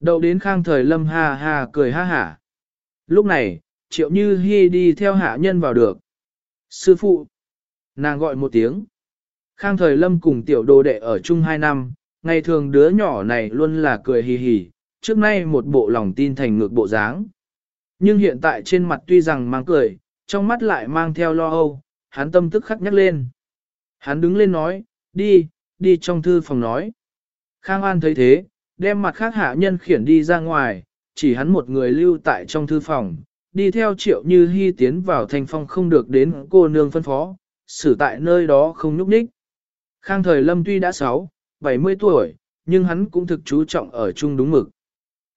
Đậu đến khang thời lâm ha ha cười ha hả. Lúc này, triệu như hy đi theo hạ nhân vào được. Sư phụ, nàng gọi một tiếng. Khang thời lâm cùng tiểu đồ đệ ở chung hai năm, ngày thường đứa nhỏ này luôn là cười hì hì, trước nay một bộ lòng tin thành ngược bộ dáng. Nhưng hiện tại trên mặt tuy rằng mang cười, trong mắt lại mang theo lo âu, hắn tâm tức khắc nhắc lên. Hắn đứng lên nói, đi, đi trong thư phòng nói. Khang An thấy thế, đem mặt khác hạ nhân khiển đi ra ngoài, chỉ hắn một người lưu tại trong thư phòng, đi theo triệu như hy tiến vào thành phong không được đến cô nương phân phó, xử tại nơi đó không nhúc nhích. Khang thời lâm tuy đã 6, 70 tuổi, nhưng hắn cũng thực chú trọng ở chung đúng mực.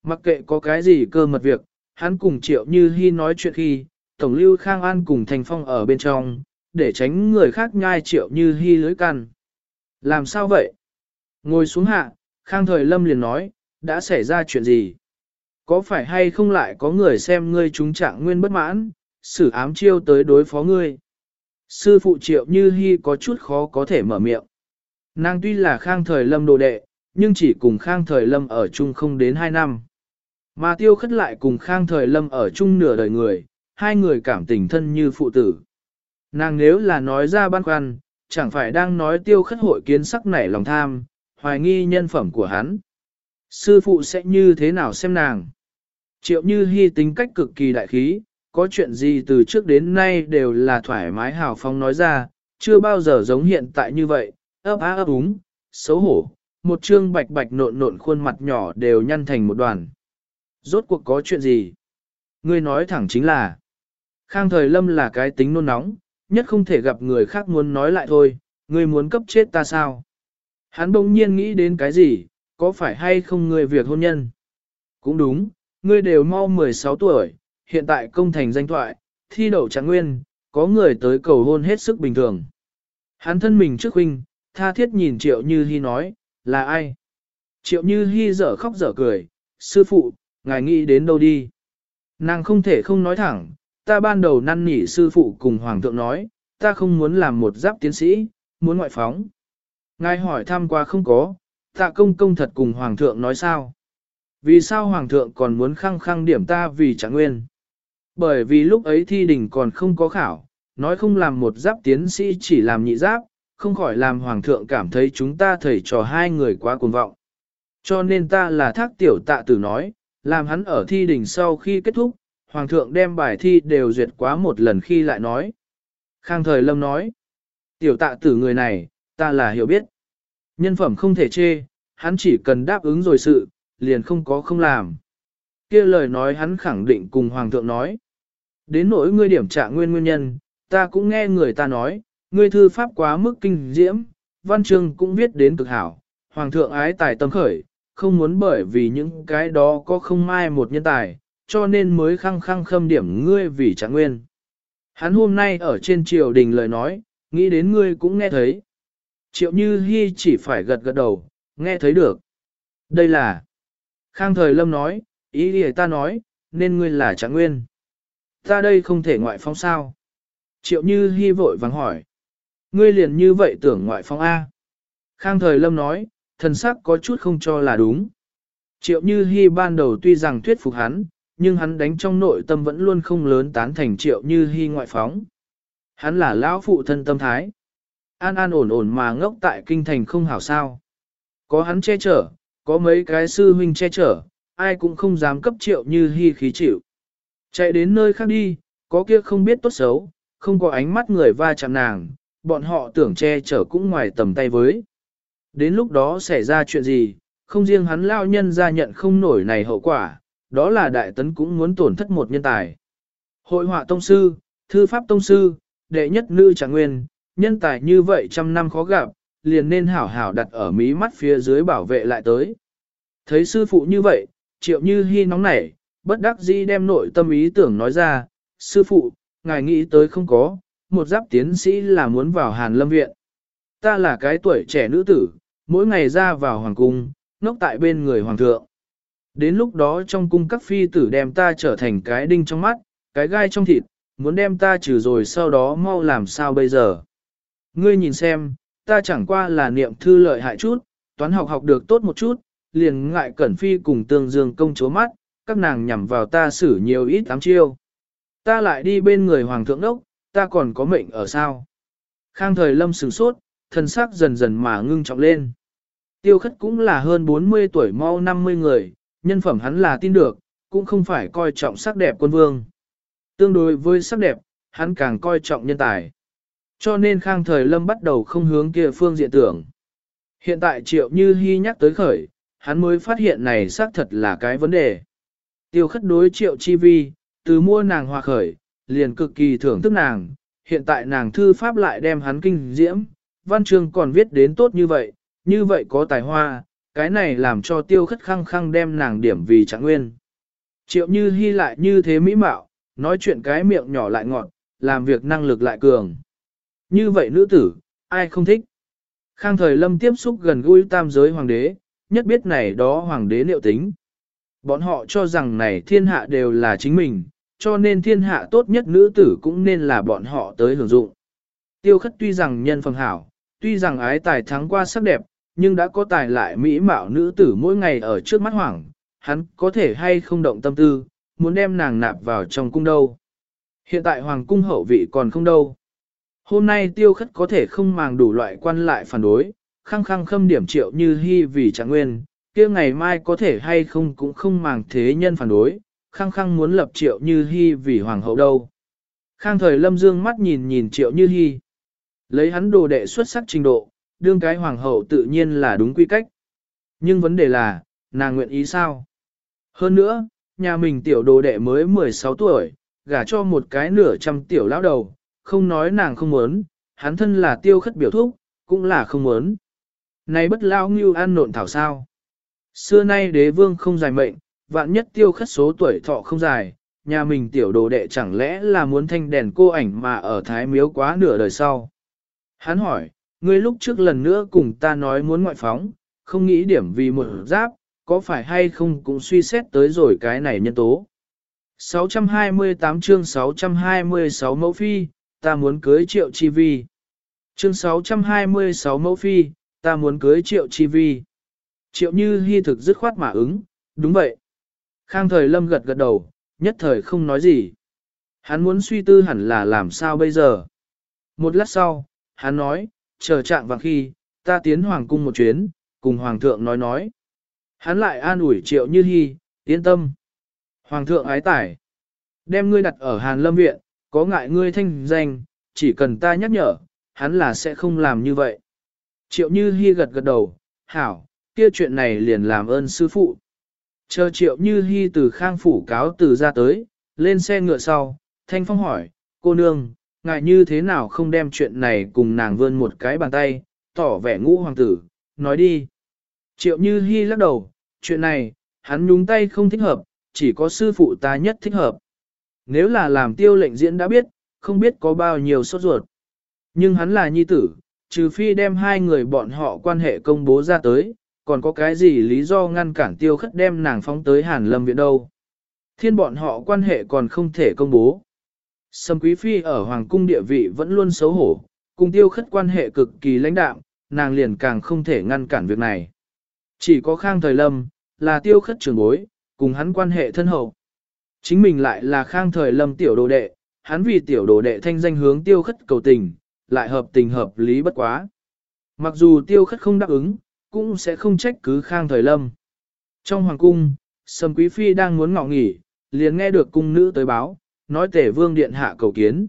Mặc kệ có cái gì cơ mật việc, hắn cùng triệu như hy nói chuyện khi, Tổng lưu Khang An cùng Thành Phong ở bên trong, để tránh người khác nhai triệu như hy lưới căn. Làm sao vậy? Ngồi xuống hạ, Khang Thời Lâm liền nói, đã xảy ra chuyện gì? Có phải hay không lại có người xem ngươi trúng trạng nguyên bất mãn, xử ám chiêu tới đối phó ngươi? Sư phụ triệu như hy có chút khó có thể mở miệng. Nàng tuy là Khang Thời Lâm đồ đệ, nhưng chỉ cùng Khang Thời Lâm ở chung không đến 2 năm. Mà tiêu khất lại cùng Khang Thời Lâm ở chung nửa đời người, hai người cảm tình thân như phụ tử. Nàng nếu là nói ra băn khoăn, chẳng phải đang nói tiêu khất hội kiến sắc nảy lòng tham, hoài nghi nhân phẩm của hắn. Sư phụ sẽ như thế nào xem nàng? Triệu như Hi tính cách cực kỳ đại khí, có chuyện gì từ trước đến nay đều là thoải mái hào phóng nói ra, chưa bao giờ giống hiện tại như vậy, ấp á ấp úng, xấu hổ, một trương bạch bạch nộn nộn khuôn mặt nhỏ đều nhăn thành một đoàn. Rốt cuộc có chuyện gì? Ngươi nói thẳng chính là, Khang thời lâm là cái tính nôn nóng, nhất không thể gặp người khác muốn nói lại thôi, ngươi muốn cấp chết ta sao? Hắn bỗng nhiên nghĩ đến cái gì, có phải hay không ngươi việc hôn nhân? Cũng đúng, ngươi đều mau 16 tuổi, hiện tại công thành danh thoại, thi đậu trạng nguyên, có người tới cầu hôn hết sức bình thường. Hắn thân mình trước huynh, tha thiết nhìn Triệu Như Hi nói, là ai? Triệu Như Hi dở khóc dở cười, sư phụ, ngài nghĩ đến đâu đi? Nàng không thể không nói thẳng, ta ban đầu năn nỉ sư phụ cùng hoàng thượng nói, ta không muốn làm một giáp tiến sĩ, muốn ngoại phóng. Ngài hỏi thăm qua không có, tạ công công thật cùng hoàng thượng nói sao? Vì sao hoàng thượng còn muốn khăng khăng điểm ta vì chẳng nguyên? Bởi vì lúc ấy thi đình còn không có khảo, nói không làm một giáp tiến sĩ chỉ làm nhị giáp, không khỏi làm hoàng thượng cảm thấy chúng ta thầy trò hai người quá cuồng vọng. Cho nên ta là thác tiểu tạ tử nói, làm hắn ở thi đình sau khi kết thúc, Hoàng thượng đem bài thi đều duyệt quá một lần khi lại nói. Khang thời lâm nói, tiểu tạ tử người này, ta là hiểu biết. Nhân phẩm không thể chê, hắn chỉ cần đáp ứng rồi sự, liền không có không làm. kia lời nói hắn khẳng định cùng Hoàng thượng nói. Đến nỗi ngươi điểm trạng nguyên nguyên nhân, ta cũng nghe người ta nói, ngươi thư pháp quá mức kinh diễm, văn chương cũng viết đến cực hảo. Hoàng thượng ái tài tâm khởi, không muốn bởi vì những cái đó có không mai một nhân tài, cho nên mới khăng khăng khâm điểm ngươi vì trạng nguyên. Hắn hôm nay ở trên triều đình lời nói, nghĩ đến ngươi cũng nghe thấy. Triệu Như Hi chỉ phải gật gật đầu, nghe thấy được. Đây là... Khang Thời Lâm nói, ý thì ta nói, nên ngươi là trạng nguyên. Ta đây không thể ngoại phong sao. Triệu Như Hi vội vắng hỏi. Ngươi liền như vậy tưởng ngoại phong A. Khang Thời Lâm nói, thần sắc có chút không cho là đúng. Triệu Như Hi ban đầu tuy rằng thuyết phục hắn, nhưng hắn đánh trong nội tâm vẫn luôn không lớn tán thành triệu như Hi ngoại phóng. Hắn là lão phụ thân tâm thái. An an ổn ổn mà ngốc tại kinh thành không hảo sao. Có hắn che chở, có mấy cái sư huynh che chở, ai cũng không dám cấp triệu như hy khí chịu. Chạy đến nơi khác đi, có kia không biết tốt xấu, không có ánh mắt người va chạm nàng, bọn họ tưởng che chở cũng ngoài tầm tay với. Đến lúc đó xảy ra chuyện gì, không riêng hắn lao nhân ra nhận không nổi này hậu quả, đó là đại tấn cũng muốn tổn thất một nhân tài. Hội họa tông sư, thư pháp tông sư, đệ nhất nữ trạng nguyên, nhân tài như vậy trăm năm khó gặp, liền nên hảo hảo đặt ở mí mắt phía dưới bảo vệ lại tới. Thấy sư phụ như vậy, triệu như hy nóng nảy, bất đắc dĩ đem nội tâm ý tưởng nói ra, sư phụ, ngài nghĩ tới không có, một giáp tiến sĩ là muốn vào hàn lâm viện. Ta là cái tuổi trẻ nữ tử, mỗi ngày ra vào hoàng cung, nốc tại bên người hoàng thượng. Đến lúc đó trong cung các phi tử đem ta trở thành cái đinh trong mắt, cái gai trong thịt, muốn đem ta trừ rồi sau đó mau làm sao bây giờ. Ngươi nhìn xem, ta chẳng qua là niệm thư lợi hại chút, toán học học được tốt một chút, liền ngại cẩn phi cùng tương dương công chúa mắt, các nàng nhằm vào ta xử nhiều ít tám chiêu. Ta lại đi bên người hoàng thượng đốc, ta còn có mệnh ở sao? Khang thời lâm sửng sốt, thân sắc dần dần mà ngưng trọng lên. Tiêu khất cũng là hơn 40 tuổi mau 50 người, nhân phẩm hắn là tin được, cũng không phải coi trọng sắc đẹp quân vương. Tương đối với sắc đẹp, hắn càng coi trọng nhân tài. Cho nên khang thời lâm bắt đầu không hướng kia phương diện tưởng. Hiện tại triệu như hy nhắc tới khởi, hắn mới phát hiện này xác thật là cái vấn đề. Tiêu khất đối triệu chi vi, từ mua nàng hòa khởi, liền cực kỳ thưởng thức nàng, hiện tại nàng thư pháp lại đem hắn kinh diễm, văn chương còn viết đến tốt như vậy, như vậy có tài hoa, cái này làm cho tiêu khất khăng khăng đem nàng điểm vì trạng nguyên. Triệu như hy lại như thế mỹ mạo, nói chuyện cái miệng nhỏ lại ngọt, làm việc năng lực lại cường. Như vậy nữ tử, ai không thích? Khang thời lâm tiếp xúc gần gũi tam giới hoàng đế, nhất biết này đó hoàng đế liệu tính. Bọn họ cho rằng này thiên hạ đều là chính mình, cho nên thiên hạ tốt nhất nữ tử cũng nên là bọn họ tới hưởng dụng. Tiêu khất tuy rằng nhân phẩm hảo, tuy rằng ái tài thắng qua sắc đẹp, nhưng đã có tài lại mỹ mạo nữ tử mỗi ngày ở trước mắt hoảng, hắn có thể hay không động tâm tư, muốn đem nàng nạp vào trong cung đâu. Hiện tại hoàng cung hậu vị còn không đâu. Hôm nay tiêu khất có thể không màng đủ loại quan lại phản đối, khăng khăng khâm điểm triệu như hy vì trạng nguyên, kia ngày mai có thể hay không cũng không màng thế nhân phản đối, khăng khăng muốn lập triệu như hy vì hoàng hậu đâu. Khang thời lâm dương mắt nhìn nhìn triệu như hy. Lấy hắn đồ đệ xuất sắc trình độ, đương cái hoàng hậu tự nhiên là đúng quy cách. Nhưng vấn đề là, nàng nguyện ý sao? Hơn nữa, nhà mình tiểu đồ đệ mới 16 tuổi, gả cho một cái nửa trăm tiểu lão đầu, không nói nàng không muốn, hắn thân là tiêu khất biểu thúc, cũng là không muốn. Này bất lao ngưu ăn nộn thảo sao. Xưa nay đế vương không dài mệnh, vạn nhất tiêu khất số tuổi thọ không dài, nhà mình tiểu đồ đệ chẳng lẽ là muốn thanh đèn cô ảnh mà ở thái miếu quá nửa đời sau. Hắn hỏi, ngươi lúc trước lần nữa cùng ta nói muốn ngoại phóng, không nghĩ điểm vì một giáp, có phải hay không cũng suy xét tới rồi cái này nhân tố. 628 chương 626 mẫu phi, ta muốn cưới triệu chi vi. Chương 626 mẫu phi, ta muốn cưới triệu chi vi. Triệu như hy thực dứt khoát mà ứng, đúng vậy. Khang thời lâm gật gật đầu, nhất thời không nói gì. Hắn muốn suy tư hẳn là làm sao bây giờ. Một lát sau, hắn nói, chờ trạng vào khi, ta tiến hoàng cung một chuyến, cùng hoàng thượng nói nói. Hắn lại an ủi triệu như hy, yên tâm. Hoàng thượng ái tải. Đem ngươi đặt ở Hàn Lâm Viện, có ngại ngươi thanh danh, chỉ cần ta nhắc nhở, hắn là sẽ không làm như vậy. Triệu Như Hi gật gật đầu, hảo, kia chuyện này liền làm ơn sư phụ. Chờ Triệu Như Hi từ khang phủ cáo từ ra tới, lên xe ngựa sau, Thanh Phong hỏi, cô nương, ngại như thế nào không đem chuyện này cùng nàng vươn một cái bàn tay, tỏ vẻ ngũ hoàng tử, nói đi. Triệu Như Hi lắc đầu, chuyện này, hắn nhúng tay không thích hợp, chỉ có sư phụ ta nhất thích hợp. Nếu là làm tiêu lệnh diễn đã biết, không biết có bao nhiêu sốt ruột. Nhưng hắn là nhi tử, trừ phi đem hai người bọn họ quan hệ công bố ra tới, còn có cái gì lý do ngăn cản tiêu khất đem nàng phóng tới Hàn Lâm Viện đâu. Thiên bọn họ quan hệ còn không thể công bố. Sâm Quý Phi ở Hoàng cung địa vị vẫn luôn xấu hổ, cùng tiêu khất quan hệ cực kỳ lãnh đạm, nàng liền càng không thể ngăn cản việc này. Chỉ có Khang Thời Lâm, là tiêu khất trưởng bối, cùng hắn quan hệ thân hậu. Chính mình lại là Khang Thời Lâm tiểu đồ đệ, hắn vì tiểu đồ đệ thanh danh hướng tiêu khất cầu tình, lại hợp tình hợp lý bất quá. Mặc dù tiêu khất không đáp ứng, cũng sẽ không trách cứ Khang Thời Lâm. Trong hoàng cung, Sầm Quý Phi đang muốn ngọ nghỉ, liền nghe được cung nữ tới báo, nói tể vương điện hạ cầu kiến.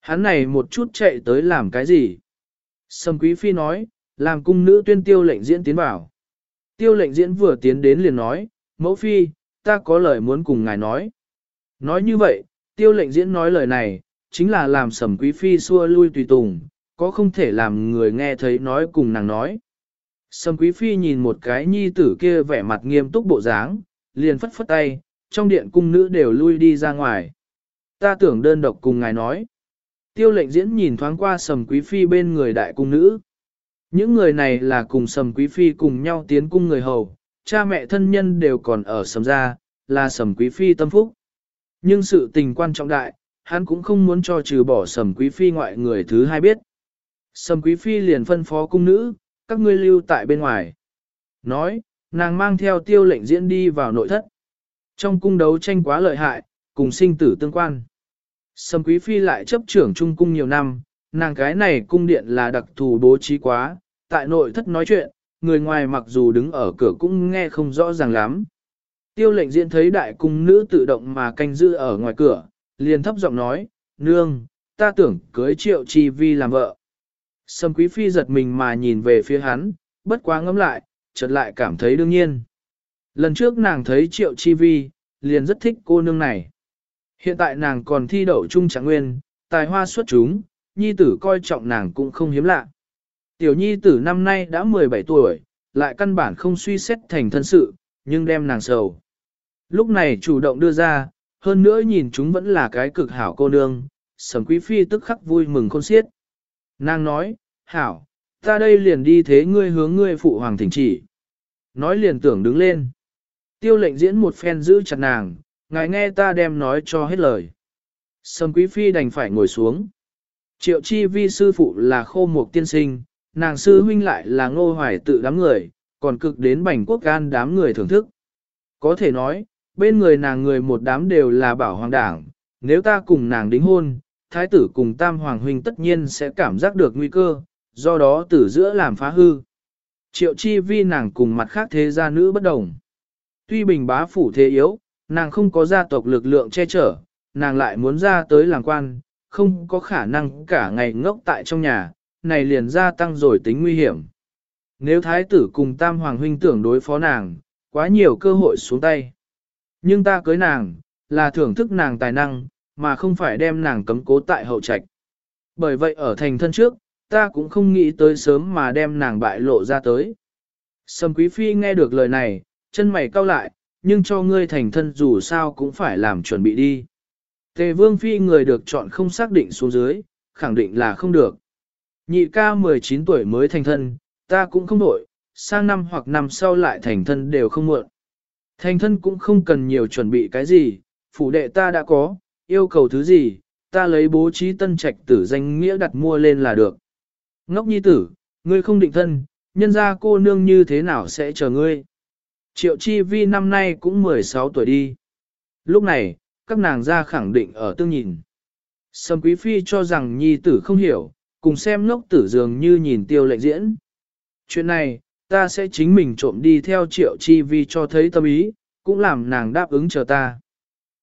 Hắn này một chút chạy tới làm cái gì? Sầm Quý Phi nói, làm cung nữ tuyên tiêu lệnh diễn tiến vào. Tiêu lệnh diễn vừa tiến đến liền nói, mẫu phi, ta có lời muốn cùng ngài nói. Nói như vậy, tiêu lệnh diễn nói lời này, chính là làm sầm quý phi xua lui tùy tùng, có không thể làm người nghe thấy nói cùng nàng nói. Sầm quý phi nhìn một cái nhi tử kia vẻ mặt nghiêm túc bộ dáng, liền phất phất tay, trong điện cung nữ đều lui đi ra ngoài. Ta tưởng đơn độc cùng ngài nói. Tiêu lệnh diễn nhìn thoáng qua sầm quý phi bên người đại cung nữ. Những người này là cùng sầm quý phi cùng nhau tiến cung người hầu, cha mẹ thân nhân đều còn ở sầm gia, là sầm quý phi tâm phúc. Nhưng sự tình quan trọng đại, hắn cũng không muốn cho trừ bỏ sầm quý phi ngoại người thứ hai biết. Sầm quý phi liền phân phó cung nữ, các ngươi lưu tại bên ngoài. Nói, Nàng mang theo tiêu lệnh diễn đi vào nội thất. Trong cung đấu tranh quá lợi hại, cùng sinh tử tương quan. Sầm Quý Phi lại chấp trưởng trung cung nhiều năm, nàng cái này cung điện là đặc thù bố trí quá, tại nội thất nói chuyện, người ngoài mặc dù đứng ở cửa cũng nghe không rõ ràng lắm. Tiêu lệnh diễn thấy đại cung nữ tự động mà canh giữ ở ngoài cửa, liền thấp giọng nói, nương, ta tưởng cưới triệu chi vi làm vợ. Sâm quý phi giật mình mà nhìn về phía hắn, bất quá ngẫm lại, chợt lại cảm thấy đương nhiên. Lần trước nàng thấy triệu chi vi, liền rất thích cô nương này. Hiện tại nàng còn thi đậu trung trạng nguyên, tài hoa xuất chúng, nhi tử coi trọng nàng cũng không hiếm lạ. Tiểu nhi tử năm nay đã 17 tuổi, lại căn bản không suy xét thành thân sự, nhưng đem nàng sầu. Lúc này chủ động đưa ra, hơn nữa nhìn chúng vẫn là cái cực hảo cô nương, sầm quý phi tức khắc vui mừng khôn xiết. Nàng nói, hảo, ta đây liền đi thế ngươi hướng ngươi phụ hoàng thỉnh chỉ. Nói liền tưởng đứng lên. Tiêu lệnh diễn một phen giữ chặt nàng, ngài nghe ta đem nói cho hết lời. Sầm quý phi đành phải ngồi xuống. Triệu chi vi sư phụ là khô mục tiên sinh, nàng sư huynh lại là ngô hoài tự đám người, còn cực đến bành quốc gan đám người thưởng thức. Có thể nói, bên người nàng người một đám đều là bảo hoàng đảng, nếu ta cùng nàng đính hôn, thái tử cùng tam hoàng huynh tất nhiên sẽ cảm giác được nguy cơ, do đó tử giữa làm phá hư. Triệu chi vi nàng cùng mặt khác thế gia nữ bất đồng. Tuy bình bá phủ thế yếu, nàng không có gia tộc lực lượng che chở, nàng lại muốn ra tới làng quan, không có khả năng cả ngày ngốc tại trong nhà, này liền gia tăng rồi tính nguy hiểm. Nếu thái tử cùng tam hoàng huynh tưởng đối phó nàng, quá nhiều cơ hội xuống tay. Nhưng ta cưới nàng, là thưởng thức nàng tài năng, mà không phải đem nàng cấm cố tại hậu trạch. Bởi vậy ở thành thân trước, ta cũng không nghĩ tới sớm mà đem nàng bại lộ ra tới. Sầm Quý Phi nghe được lời này, chân mày cau lại, nhưng cho ngươi thành thân dù sao cũng phải làm chuẩn bị đi. Tề Vương Phi người được chọn không xác định xuống dưới, khẳng định là không được. Nhị ca 19 tuổi mới thành thân, ta cũng không đổi, sang năm hoặc năm sau lại thành thân đều không muộn. Thành thân cũng không cần nhiều chuẩn bị cái gì, phủ đệ ta đã có, yêu cầu thứ gì, ta lấy bố trí tân trạch tử danh nghĩa đặt mua lên là được. Ngốc nhi tử, ngươi không định thân, nhân ra cô nương như thế nào sẽ chờ ngươi. Triệu chi vi năm nay cũng 16 tuổi đi. Lúc này, các nàng ra khẳng định ở tương nhìn. Sầm quý phi cho rằng nhi tử không hiểu, cùng xem ngốc tử dường như nhìn tiêu lệnh diễn. Chuyện này, ta sẽ chính mình trộm đi theo triệu chi vi cho thấy tâm ý, cũng làm nàng đáp ứng chờ ta.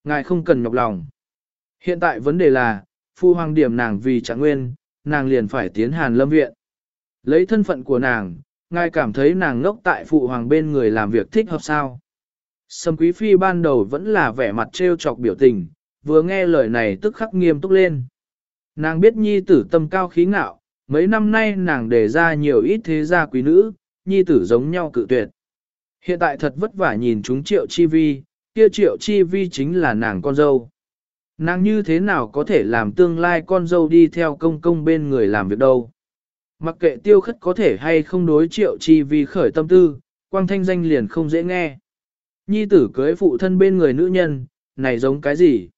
Ngài không cần nhọc lòng. Hiện tại vấn đề là, phu hoàng điểm nàng vì trạng nguyên, nàng liền phải tiến hàn lâm viện. Lấy thân phận của nàng, ngài cảm thấy nàng ngốc tại phụ hoàng bên người làm việc thích hợp sao. Sâm quý phi ban đầu vẫn là vẻ mặt trêu chọc biểu tình, vừa nghe lời này tức khắc nghiêm túc lên. Nàng biết nhi tử tâm cao khí ngạo, mấy năm nay nàng đề ra nhiều ít thế gia quý nữ, nhi tử giống nhau cự tuyệt. Hiện tại thật vất vả nhìn chúng triệu chi vi, kia triệu chi vi chính là nàng con dâu. Nàng như thế nào có thể làm tương lai con dâu đi theo công công bên người làm việc đâu. Mặc kệ tiêu khất có thể hay không đối triệu chi vi khởi tâm tư, quang thanh danh liền không dễ nghe. Nhi tử cưới phụ thân bên người nữ nhân, này giống cái gì?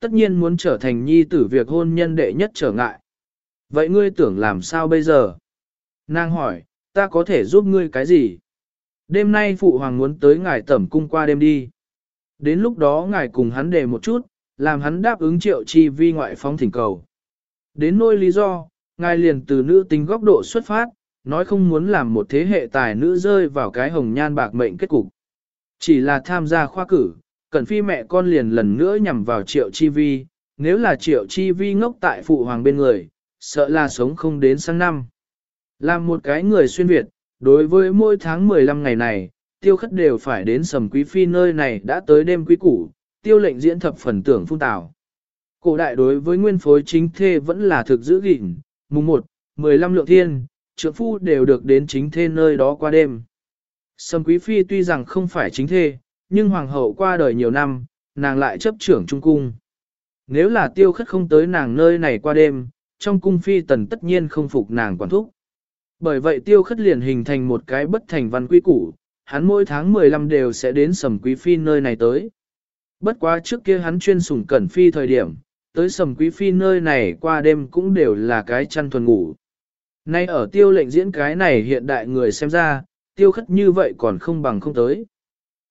Tất nhiên muốn trở thành nhi tử việc hôn nhân đệ nhất trở ngại. Vậy ngươi tưởng làm sao bây giờ? Nàng hỏi, ta có thể giúp ngươi cái gì? Đêm nay phụ hoàng muốn tới ngài tẩm cung qua đêm đi. Đến lúc đó ngài cùng hắn đề một chút, làm hắn đáp ứng triệu chi vi ngoại phong thỉnh cầu. Đến nỗi lý do, ngài liền từ nữ tính góc độ xuất phát, nói không muốn làm một thế hệ tài nữ rơi vào cái hồng nhan bạc mệnh kết cục. Chỉ là tham gia khoa cử, cẩn phi mẹ con liền lần nữa nhằm vào triệu chi vi, nếu là triệu chi vi ngốc tại phụ hoàng bên người, sợ là sống không đến sang năm. Làm một cái người xuyên Việt, đối với mỗi tháng 15 ngày này, tiêu khất đều phải đến sầm quý phi nơi này đã tới đêm quý củ, tiêu lệnh diễn thập phần tưởng phun tào. Cổ đại đối với nguyên phối chính thê vẫn là thực giữ gìn, mùng 1, 15 lượng thiên, trượng phu đều được đến chính thê nơi đó qua đêm. Sầm quý phi tuy rằng không phải chính thê, nhưng hoàng hậu qua đời nhiều năm, nàng lại chấp trưởng trung cung. Nếu là tiêu khất không tới nàng nơi này qua đêm, trong cung phi tần tất nhiên không phục nàng quản thúc. Bởi vậy tiêu khất liền hình thành một cái bất thành văn quy củ, hắn mỗi tháng 15 đều sẽ đến sầm quý phi nơi này tới. Bất quá trước kia hắn chuyên sủng cẩn phi thời điểm, tới sầm quý phi nơi này qua đêm cũng đều là cái chăn thuần ngủ. Nay ở tiêu lệnh diễn cái này hiện đại người xem ra, tiêu khất như vậy còn không bằng không tới.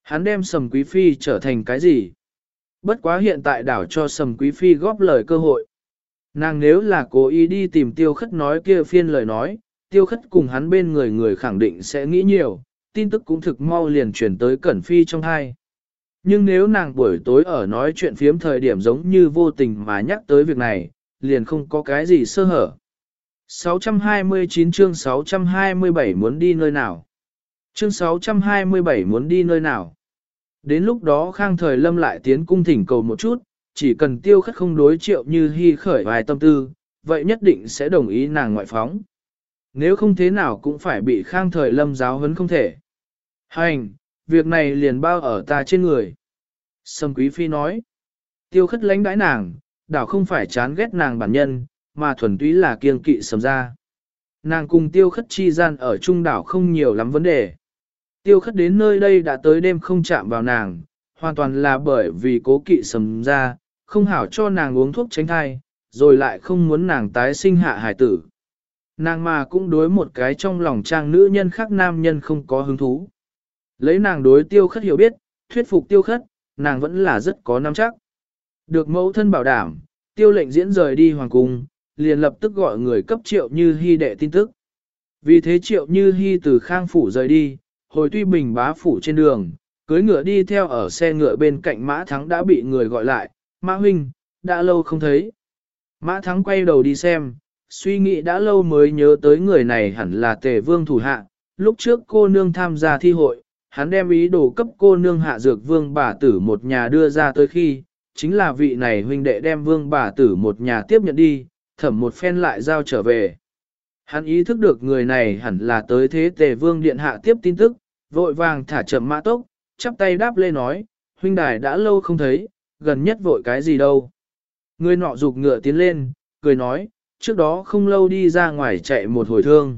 Hắn đem sầm quý phi trở thành cái gì? Bất quá hiện tại đảo cho sầm quý phi góp lời cơ hội. Nàng nếu là cố ý đi tìm tiêu khất nói kia phiên lời nói, tiêu khất cùng hắn bên người người khẳng định sẽ nghĩ nhiều, tin tức cũng thực mau liền chuyển tới Cẩn Phi trong hai. Nhưng nếu nàng buổi tối ở nói chuyện phiếm thời điểm giống như vô tình mà nhắc tới việc này, liền không có cái gì sơ hở. 629 chương 627 muốn đi nơi nào? Chương 627 muốn đi nơi nào? Đến lúc đó khang thời lâm lại tiến cung thỉnh cầu một chút, chỉ cần tiêu khất không đối triệu như hy khởi vài tâm tư, vậy nhất định sẽ đồng ý nàng ngoại phóng. Nếu không thế nào cũng phải bị khang thời lâm giáo huấn không thể. Hành, việc này liền bao ở ta trên người. Sâm Quý Phi nói, tiêu khất lãnh đãi nàng, đảo không phải chán ghét nàng bản nhân, mà thuần túy là kiêng kỵ sầm ra. Nàng cùng tiêu khất chi gian ở trung đảo không nhiều lắm vấn đề. Tiêu khất đến nơi đây đã tới đêm không chạm vào nàng, hoàn toàn là bởi vì cố kỵ sầm ra, không hảo cho nàng uống thuốc tránh thai, rồi lại không muốn nàng tái sinh hạ hải tử. Nàng mà cũng đối một cái trong lòng trang nữ nhân khác nam nhân không có hứng thú. Lấy nàng đối tiêu khất hiểu biết, thuyết phục tiêu khất, nàng vẫn là rất có nắm chắc. Được mẫu thân bảo đảm, tiêu lệnh diễn rời đi hoàng cung, liền lập tức gọi người cấp triệu như hy đệ tin tức. Vì thế triệu như hy từ khang phủ rời đi, hồi tuy bình bá phủ trên đường, cưới ngựa đi theo ở xe ngựa bên cạnh mã thắng đã bị người gọi lại, mã huynh, đã lâu không thấy. Mã thắng quay đầu đi xem, suy nghĩ đã lâu mới nhớ tới người này hẳn là tề vương thủ hạ, lúc trước cô nương tham gia thi hội, hắn đem ý đồ cấp cô nương hạ dược vương bà tử một nhà đưa ra tới khi, chính là vị này huynh đệ đem vương bà tử một nhà tiếp nhận đi, thẩm một phen lại giao trở về. Hắn ý thức được người này hẳn là tới thế tề vương điện hạ tiếp tin tức, vội vàng thả chậm mã tốc, chắp tay đáp lê nói, huynh đài đã lâu không thấy, gần nhất vội cái gì đâu. Người nọ dục ngựa tiến lên, cười nói, trước đó không lâu đi ra ngoài chạy một hồi thương.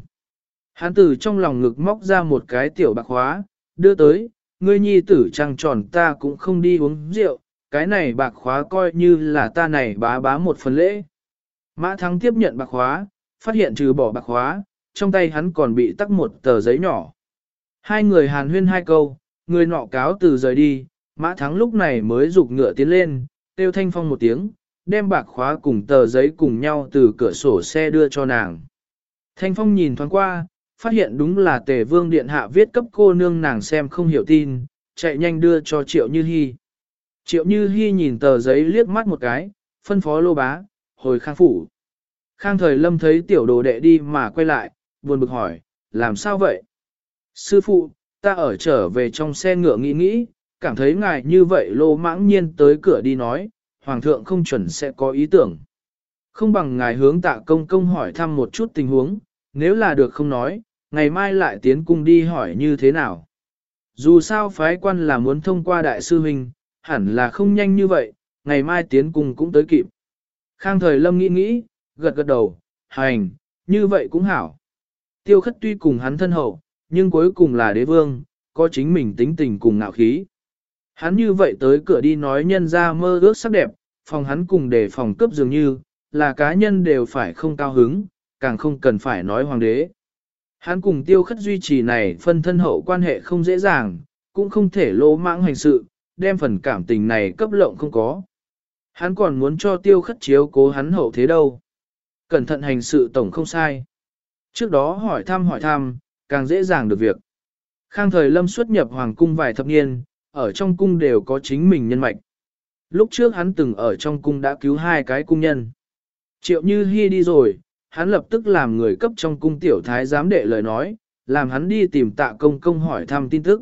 Hắn từ trong lòng ngực móc ra một cái tiểu bạc khóa, đưa tới, ngươi nhi tử trăng tròn ta cũng không đi uống rượu, cái này bạc khóa coi như là ta này bá bá một phần lễ. Mã Thắng tiếp nhận bạc khóa, phát hiện trừ bỏ bạc khóa, trong tay hắn còn bị tắc một tờ giấy nhỏ. Hai người hàn huyên hai câu, người nọ cáo từ rời đi, Mã Thắng lúc này mới rục ngựa tiến lên, tiêu thanh phong một tiếng, đem bạc khóa cùng tờ giấy cùng nhau từ cửa sổ xe đưa cho nàng. Thanh phong nhìn thoáng qua, phát hiện đúng là tề vương điện hạ viết cấp cô nương nàng xem không hiểu tin, chạy nhanh đưa cho triệu như hy. Triệu như hy nhìn tờ giấy liếc mắt một cái, phân phó lô bá, hồi khang phủ. Khang thời lâm thấy tiểu đồ đệ đi mà quay lại, buồn bực hỏi, làm sao vậy? Sư phụ, ta ở trở về trong xe ngựa nghĩ nghĩ, cảm thấy ngài như vậy lô mãng nhiên tới cửa đi nói, hoàng thượng không chuẩn sẽ có ý tưởng. Không bằng ngài hướng tạ công công hỏi thăm một chút tình huống, nếu là được không nói, ngày mai lại tiến cung đi hỏi như thế nào. Dù sao phái quan là muốn thông qua đại sư huynh, hẳn là không nhanh như vậy, ngày mai tiến cung cũng tới kịp. Khang thời lâm nghĩ nghĩ, gật gật đầu, hành, như vậy cũng hảo. Tiêu khất tuy cùng hắn thân hậu, nhưng cuối cùng là đế vương, có chính mình tính tình cùng ngạo khí. Hắn như vậy tới cửa đi nói nhân ra mơ ước sắc đẹp, phòng hắn cùng để phòng cướp dường như, là cá nhân đều phải không cao hứng, càng không cần phải nói hoàng đế. Hắn cùng tiêu khất duy trì này phân thân hậu quan hệ không dễ dàng, cũng không thể lỗ mãng hành sự, đem phần cảm tình này cấp lộng không có. Hắn còn muốn cho tiêu khất chiếu cố hắn hậu thế đâu. Cẩn thận hành sự tổng không sai. Trước đó hỏi thăm hỏi thăm, càng dễ dàng được việc. Khang thời lâm xuất nhập hoàng cung vài thập niên, ở trong cung đều có chính mình nhân mạch. Lúc trước hắn từng ở trong cung đã cứu hai cái cung nhân. Triệu như hy đi rồi, hắn lập tức làm người cấp trong cung tiểu thái giám đệ lời nói, làm hắn đi tìm tạ công công hỏi thăm tin tức.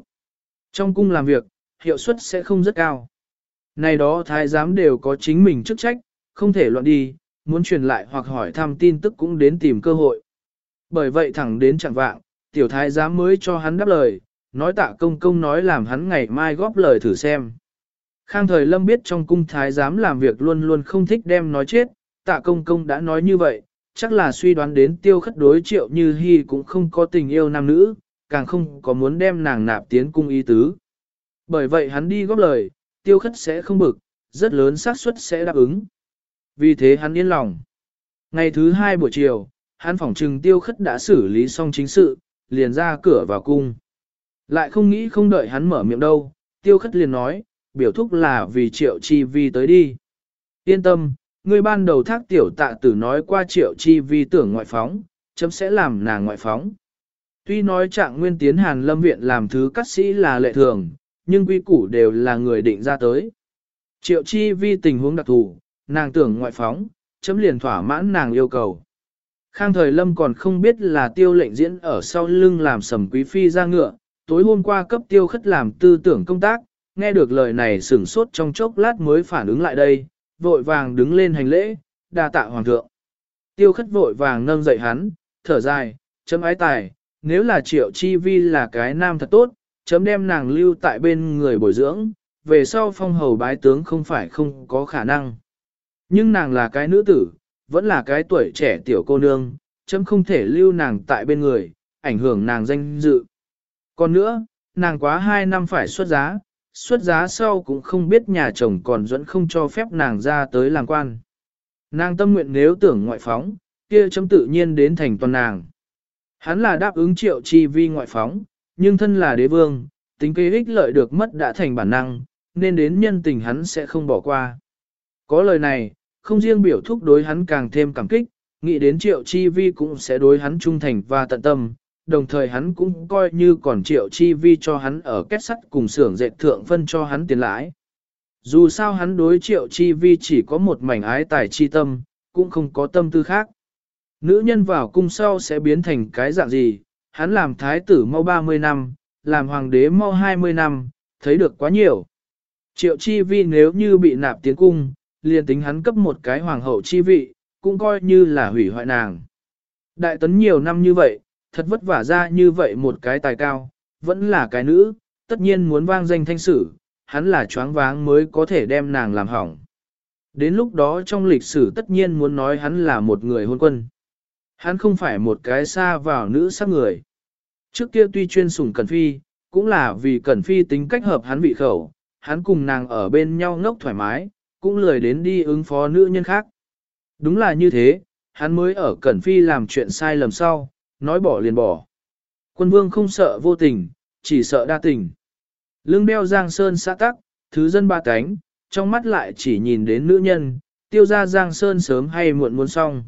Trong cung làm việc, hiệu suất sẽ không rất cao. Này đó thái giám đều có chính mình chức trách, không thể loạn đi, muốn truyền lại hoặc hỏi thăm tin tức cũng đến tìm cơ hội. Bởi vậy thẳng đến chẳng vạng, tiểu thái giám mới cho hắn đáp lời, nói tạ công công nói làm hắn ngày mai góp lời thử xem. Khang thời lâm biết trong cung thái giám làm việc luôn luôn không thích đem nói chết, tạ công công đã nói như vậy, chắc là suy đoán đến tiêu khất đối triệu như hy cũng không có tình yêu nam nữ, càng không có muốn đem nàng nạp tiến cung ý tứ. Bởi vậy hắn đi góp lời, tiêu khất sẽ không bực, rất lớn xác suất sẽ đáp ứng. Vì thế hắn yên lòng. Ngày thứ hai buổi chiều, hắn phỏng trừng tiêu khất đã xử lý xong chính sự, liền ra cửa vào cung. Lại không nghĩ không đợi hắn mở miệng đâu, tiêu khất liền nói, biểu thúc là vì triệu chi vi tới đi. Yên tâm, người ban đầu thác tiểu tạ tử nói qua triệu chi vi tưởng ngoại phóng, chấm sẽ làm nàng ngoại phóng. Tuy nói trạng nguyên tiến hàn lâm viện làm thứ cắt sĩ là lệ thường, nhưng quy củ đều là người định ra tới. Triệu chi vi tình huống đặc thù, nàng tưởng ngoại phóng, chấm liền thỏa mãn nàng yêu cầu. Khang thời lâm còn không biết là tiêu lệnh diễn ở sau lưng làm sầm quý phi ra ngựa, tối hôm qua cấp tiêu khất làm tư tưởng công tác, nghe được lời này sửng sốt trong chốc lát mới phản ứng lại đây, vội vàng đứng lên hành lễ, đa tạ hoàng thượng. Tiêu khất vội vàng nâng dậy hắn, thở dài, chấm ái tài, nếu là triệu chi vi là cái nam thật tốt, chấm đem nàng lưu tại bên người bồi dưỡng, về sau phong hầu bái tướng không phải không có khả năng. Nhưng nàng là cái nữ tử, vẫn là cái tuổi trẻ tiểu cô nương, chấm không thể lưu nàng tại bên người, ảnh hưởng nàng danh dự. Còn nữa, nàng quá hai năm phải xuất giá, xuất giá sau cũng không biết nhà chồng còn dẫn không cho phép nàng ra tới làm quan. Nàng tâm nguyện nếu tưởng ngoại phóng, kia chấm tự nhiên đến thành toàn nàng. Hắn là đáp ứng triệu chi vi ngoại phóng, nhưng thân là đế vương, tính kế ích lợi được mất đã thành bản năng, nên đến nhân tình hắn sẽ không bỏ qua. Có lời này, không riêng biểu thúc đối hắn càng thêm cảm kích, nghĩ đến triệu chi vi cũng sẽ đối hắn trung thành và tận tâm, đồng thời hắn cũng coi như còn triệu chi vi cho hắn ở kết sắt cùng xưởng dệt thượng phân cho hắn tiền lãi. Dù sao hắn đối triệu chi vi chỉ có một mảnh ái tài chi tâm, cũng không có tâm tư khác. Nữ nhân vào cung sau sẽ biến thành cái dạng gì, hắn làm thái tử mau 30 năm, làm hoàng đế mau 20 năm, thấy được quá nhiều. Triệu chi vi nếu như bị nạp tiến cung, liền tính hắn cấp một cái hoàng hậu chi vị, cũng coi như là hủy hoại nàng. Đại tấn nhiều năm như vậy, thật vất vả ra như vậy một cái tài cao, vẫn là cái nữ, tất nhiên muốn vang danh thanh sử, hắn là choáng váng mới có thể đem nàng làm hỏng. Đến lúc đó trong lịch sử tất nhiên muốn nói hắn là một người hôn quân. Hắn không phải một cái xa vào nữ sắc người. Trước kia tuy chuyên sủng Cẩn Phi, cũng là vì Cẩn Phi tính cách hợp hắn vị khẩu, hắn cùng nàng ở bên nhau ngốc thoải mái, cũng lười đến đi ứng phó nữ nhân khác. Đúng là như thế, hắn mới ở Cẩn Phi làm chuyện sai lầm sau, nói bỏ liền bỏ. Quân vương không sợ vô tình, chỉ sợ đa tình. Lưng đeo giang sơn xã tắc, thứ dân ba cánh, trong mắt lại chỉ nhìn đến nữ nhân, tiêu ra giang sơn sớm hay muộn muốn xong.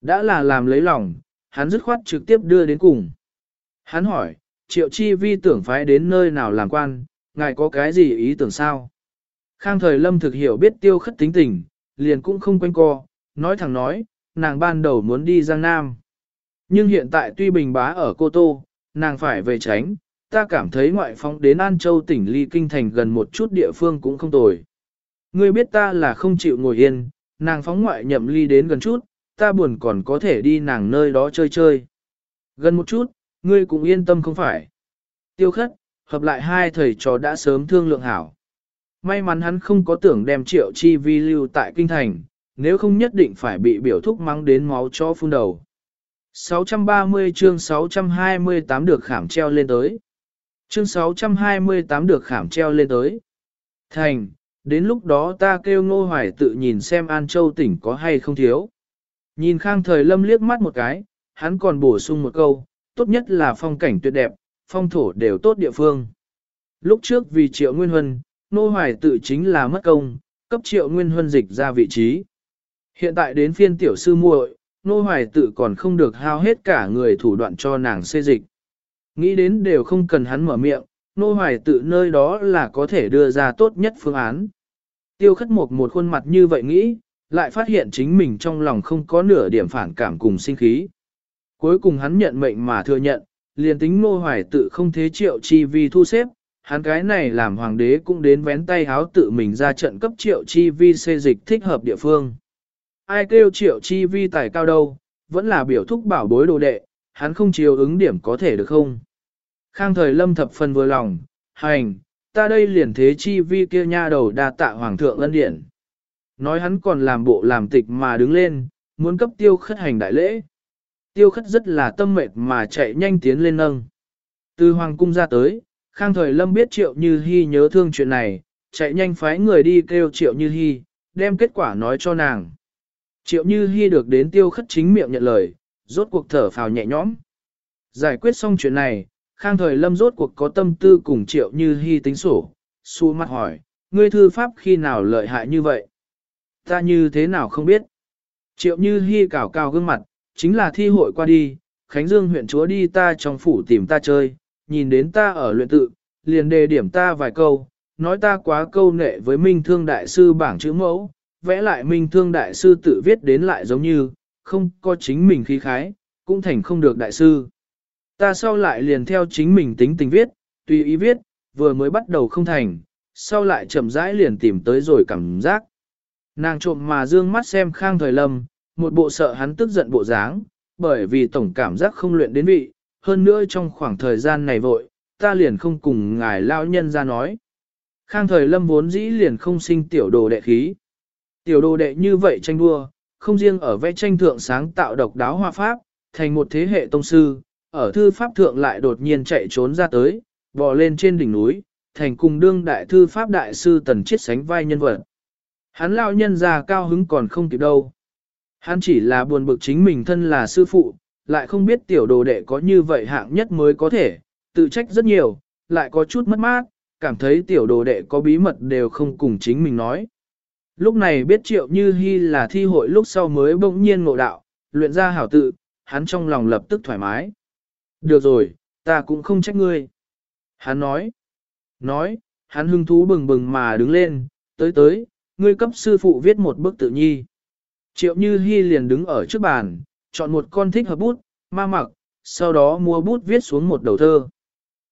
Đã là làm lấy lòng, hắn dứt khoát trực tiếp đưa đến cùng. Hắn hỏi, triệu chi vi tưởng phái đến nơi nào làm quan, ngài có cái gì ý tưởng sao? Khang thời lâm thực hiểu biết tiêu khất tính tình, liền cũng không quanh co, nói thẳng nói, nàng ban đầu muốn đi Giang Nam. Nhưng hiện tại tuy bình bá ở Cô Tô, nàng phải về tránh, ta cảm thấy ngoại phóng đến An Châu tỉnh ly kinh thành gần một chút địa phương cũng không tồi. Ngươi biết ta là không chịu ngồi yên, nàng phóng ngoại nhậm ly đến gần chút, ta buồn còn có thể đi nàng nơi đó chơi chơi. Gần một chút, ngươi cũng yên tâm không phải. Tiêu khất, hợp lại hai thầy trò đã sớm thương lượng hảo. May mắn hắn không có tưởng đem triệu chi vi lưu tại kinh thành, nếu không nhất định phải bị biểu thúc mắng đến máu cho phun đầu. 630 chương 628 được khảm treo lên tới. Chương 628 được khảm treo lên tới. Thành, đến lúc đó ta kêu ngô hoài tự nhìn xem An Châu tỉnh có hay không thiếu. Nhìn khang thời lâm liếc mắt một cái, hắn còn bổ sung một câu, tốt nhất là phong cảnh tuyệt đẹp, phong thổ đều tốt địa phương. Lúc trước vì triệu nguyên huân, nô hoài tự chính là mất công, cấp triệu nguyên huân dịch ra vị trí. Hiện tại đến phiên tiểu sư muội, nô hoài tự còn không được hao hết cả người thủ đoạn cho nàng xê dịch. Nghĩ đến đều không cần hắn mở miệng, nô hoài tự nơi đó là có thể đưa ra tốt nhất phương án. Tiêu khất một một khuôn mặt như vậy nghĩ, lại phát hiện chính mình trong lòng không có nửa điểm phản cảm cùng sinh khí. Cuối cùng hắn nhận mệnh mà thừa nhận, liền tính nô hoài tự không thế triệu chi vì thu xếp, hắn cái này làm hoàng đế cũng đến vén tay háo tự mình ra trận cấp triệu chi vi xê dịch thích hợp địa phương. Ai kêu triệu chi vi tài cao đâu, vẫn là biểu thúc bảo bối đồ đệ, hắn không chiều ứng điểm có thể được không? Khang thời lâm thập phần vừa lòng, hành, ta đây liền thế chi vi kia nha đầu đa tạ hoàng thượng ân điện. Nói hắn còn làm bộ làm tịch mà đứng lên, muốn cấp tiêu khất hành đại lễ. Tiêu khất rất là tâm mệt mà chạy nhanh tiến lên nâng. Từ hoàng cung ra tới, khang thời lâm biết triệu như Hi nhớ thương chuyện này, chạy nhanh phái người đi kêu triệu như Hi, đem kết quả nói cho nàng. Triệu như Hi được đến tiêu khất chính miệng nhận lời, rốt cuộc thở phào nhẹ nhõm. Giải quyết xong chuyện này, khang thời lâm rốt cuộc có tâm tư cùng triệu như Hi tính sổ, su mắt hỏi, ngươi thư pháp khi nào lợi hại như vậy? Ta như thế nào không biết? Triệu như Hi cào cao gương mặt, chính là thi hội qua đi, Khánh Dương huyện chúa đi ta trong phủ tìm ta chơi, nhìn đến ta ở luyện tự, liền đề điểm ta vài câu, nói ta quá câu nệ với minh thương đại sư bảng chữ mẫu, vẽ lại minh thương đại sư tự viết đến lại giống như, không có chính mình khí khái, cũng thành không được đại sư. Ta sau lại liền theo chính mình tính tình viết, tùy ý viết, vừa mới bắt đầu không thành, sau lại chậm rãi liền tìm tới rồi cảm giác. Nàng trộm mà dương mắt xem khang thời lâm, một bộ sợ hắn tức giận bộ dáng, bởi vì tổng cảm giác không luyện đến vị, hơn nữa trong khoảng thời gian này vội, ta liền không cùng ngài lao nhân ra nói. Khang thời lâm vốn dĩ liền không sinh tiểu đồ đệ khí. Tiểu đồ đệ như vậy tranh đua, không riêng ở vẽ tranh thượng sáng tạo độc đáo hoa pháp, thành một thế hệ tông sư, ở thư pháp thượng lại đột nhiên chạy trốn ra tới, bò lên trên đỉnh núi, thành cùng đương đại thư pháp đại sư tần chiết sánh vai nhân vật. Hắn lao nhân già cao hứng còn không kịp đâu. Hắn chỉ là buồn bực chính mình thân là sư phụ, lại không biết tiểu đồ đệ có như vậy hạng nhất mới có thể, tự trách rất nhiều, lại có chút mất mát, cảm thấy tiểu đồ đệ có bí mật đều không cùng chính mình nói. Lúc này biết triệu như hy là thi hội lúc sau mới bỗng nhiên ngộ đạo, luyện ra hảo tự, hắn trong lòng lập tức thoải mái. Được rồi, ta cũng không trách ngươi. Hắn nói, nói, hắn hưng thú bừng bừng mà đứng lên, tới tới, ngươi cấp sư phụ viết một bức tự nhi. Triệu Như Hi liền đứng ở trước bàn, chọn một con thích hợp bút, ma mặc, sau đó mua bút viết xuống một đầu thơ.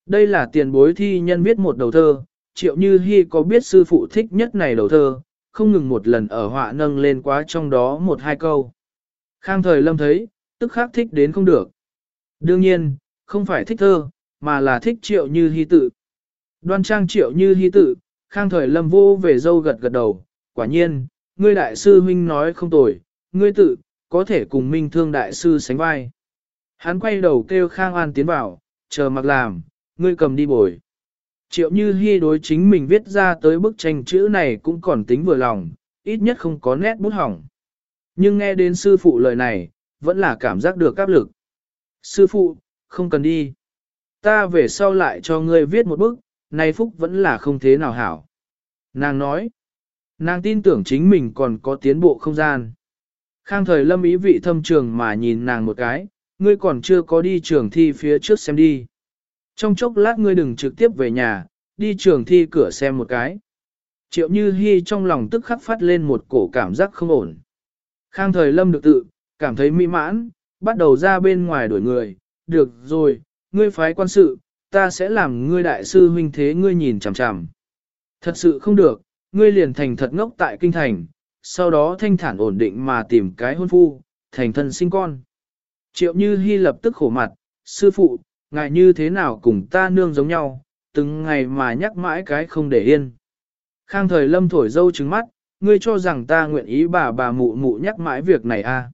Đây là tiền bối thi nhân viết một đầu thơ, Triệu Như hy có biết sư phụ thích nhất này đầu thơ, không ngừng một lần ở họa nâng lên quá trong đó một hai câu. Khang thời lâm thấy, tức khắc thích đến không được. Đương nhiên, không phải thích thơ, mà là thích Triệu Như hy tự. Đoan trang Triệu Như hy tự, Khang thời lâm vô về dâu gật gật đầu, quả nhiên, ngươi đại sư huynh nói không tồi, ngươi tự, có thể cùng minh thương đại sư sánh vai. Hắn quay đầu kêu Khang An tiến vào, chờ mặc làm, ngươi cầm đi bồi. Triệu như Hi đối chính mình viết ra tới bức tranh chữ này cũng còn tính vừa lòng, ít nhất không có nét bút hỏng. Nhưng nghe đến sư phụ lời này, vẫn là cảm giác được áp lực. Sư phụ, không cần đi. Ta về sau lại cho ngươi viết một bức, nay phúc vẫn là không thế nào hảo. Nàng nói, Nàng tin tưởng chính mình còn có tiến bộ không gian. Khang thời lâm ý vị thâm trường mà nhìn nàng một cái, ngươi còn chưa có đi trường thi phía trước xem đi. Trong chốc lát ngươi đừng trực tiếp về nhà, đi trường thi cửa xem một cái. Triệu Như Hi trong lòng tức khắc phát lên một cổ cảm giác không ổn. Khang thời lâm được tự, cảm thấy mỹ mãn, bắt đầu ra bên ngoài đuổi người. Được rồi, ngươi phái quan sự, ta sẽ làm ngươi đại sư huynh thế ngươi nhìn chằm chằm. Thật sự không được, ngươi liền thành thật ngốc tại kinh thành, sau đó thanh thản ổn định mà tìm cái hôn phu, thành thân sinh con. Triệu Như Hi lập tức khổ mặt, sư phụ, ngài như thế nào cùng ta nương giống nhau, từng ngày mà nhắc mãi cái không để yên. Khang thời lâm thổi dâu trứng mắt, ngươi cho rằng ta nguyện ý bà bà mụ mụ nhắc mãi việc này à.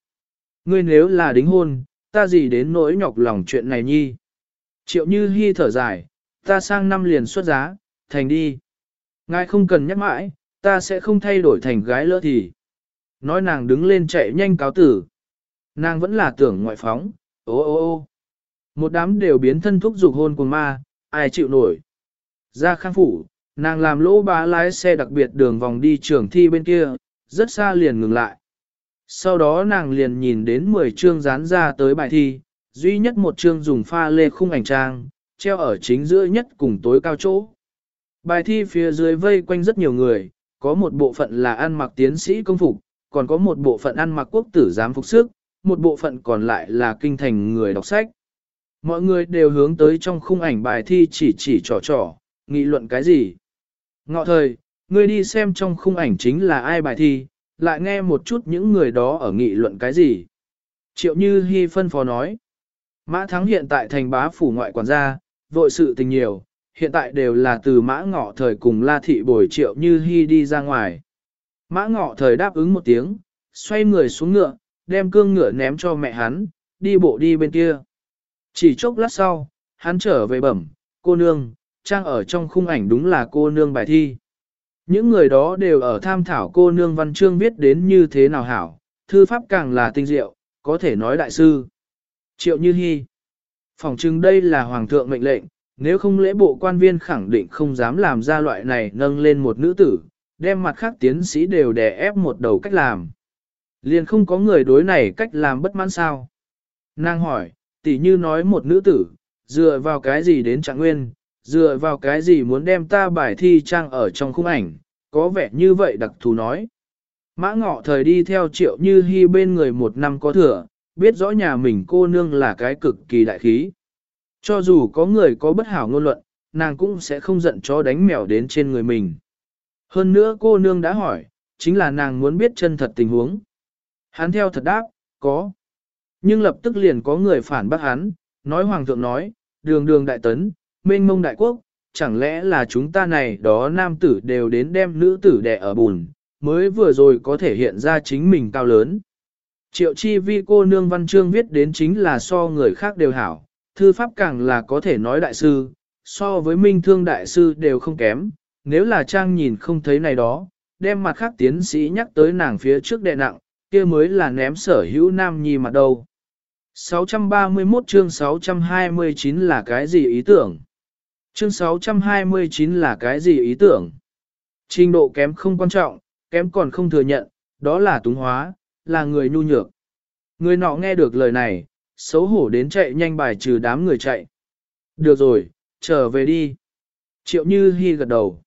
Ngươi nếu là đính hôn, ta gì đến nỗi nhọc lòng chuyện này nhi. Triệu Như Hi thở dài, ta sang năm liền xuất giá, thành đi. Ngài không cần nhắc mãi, ta sẽ không thay đổi thành gái lỡ thì. Nói nàng đứng lên chạy nhanh cáo tử. Nàng vẫn là tưởng ngoại phóng, ô ô ô. Một đám đều biến thân thúc dục hôn cùng ma, ai chịu nổi. Ra khang phủ, nàng làm lỗ bá lái xe đặc biệt đường vòng đi trường thi bên kia, rất xa liền ngừng lại. Sau đó nàng liền nhìn đến 10 chương dán ra tới bài thi, duy nhất một chương dùng pha lê khung ảnh trang, treo ở chính giữa nhất cùng tối cao chỗ. Bài thi phía dưới vây quanh rất nhiều người, có một bộ phận là ăn mặc tiến sĩ công phục, còn có một bộ phận ăn mặc quốc tử giám phục sức, một bộ phận còn lại là kinh thành người đọc sách. Mọi người đều hướng tới trong khung ảnh bài thi chỉ chỉ trò trò, nghị luận cái gì. Ngọ thời, người đi xem trong khung ảnh chính là ai bài thi, lại nghe một chút những người đó ở nghị luận cái gì. Triệu Như Hi phân phó nói. Mã Thắng hiện tại thành bá phủ ngoại quản gia, vội sự tình nhiều, hiện tại đều là từ mã ngọ thời cùng la thị bồi triệu như hy đi ra ngoài. Mã ngọ thời đáp ứng một tiếng, xoay người xuống ngựa, đem cương ngựa ném cho mẹ hắn, đi bộ đi bên kia. Chỉ chốc lát sau, hắn trở về bẩm, cô nương, trang ở trong khung ảnh đúng là cô nương bài thi. Những người đó đều ở tham thảo cô nương văn chương viết đến như thế nào hảo, thư pháp càng là tinh diệu, có thể nói đại sư. Triệu Như Hi. Phòng chừng đây là hoàng thượng mệnh lệnh, nếu không lễ bộ quan viên khẳng định không dám làm ra loại này nâng lên một nữ tử, đem mặt khác tiến sĩ đều đè ép một đầu cách làm. Liền không có người đối này cách làm bất mãn sao. Nàng hỏi, tỷ như nói một nữ tử, dựa vào cái gì đến trạng nguyên, dựa vào cái gì muốn đem ta bài thi trang ở trong khung ảnh, có vẻ như vậy đặc thù nói. Mã ngọ thời đi theo triệu như hy bên người một năm có thừa, biết rõ nhà mình cô nương là cái cực kỳ đại khí. Cho dù có người có bất hảo ngôn luận, nàng cũng sẽ không giận cho đánh mèo đến trên người mình. Hơn nữa cô nương đã hỏi, chính là nàng muốn biết chân thật tình huống. Hắn theo thật đáp, có. Nhưng lập tức liền có người phản bác hắn, nói hoàng thượng nói, đường đường đại tấn, mênh mông đại quốc, chẳng lẽ là chúng ta này đó nam tử đều đến đem nữ tử đẻ ở bùn, mới vừa rồi có thể hiện ra chính mình cao lớn. Triệu chi vi cô nương văn chương viết đến chính là so người khác đều hảo, thư pháp càng là có thể nói đại sư, so với minh thương đại sư đều không kém, nếu là trang nhìn không thấy này đó, đem mặt khác tiến sĩ nhắc tới nàng phía trước đệ nặng, kia mới là ném sở hữu nam nhi mặt đâu. 631 chương 629 là cái gì ý tưởng? Chương 629 là cái gì ý tưởng? Trình độ kém không quan trọng, kém còn không thừa nhận, đó là túng hóa, là người nhu nhược. Người nọ nghe được lời này, xấu hổ đến chạy nhanh bài trừ đám người chạy. Được rồi, trở về đi. Triệu Như Hi gật đầu.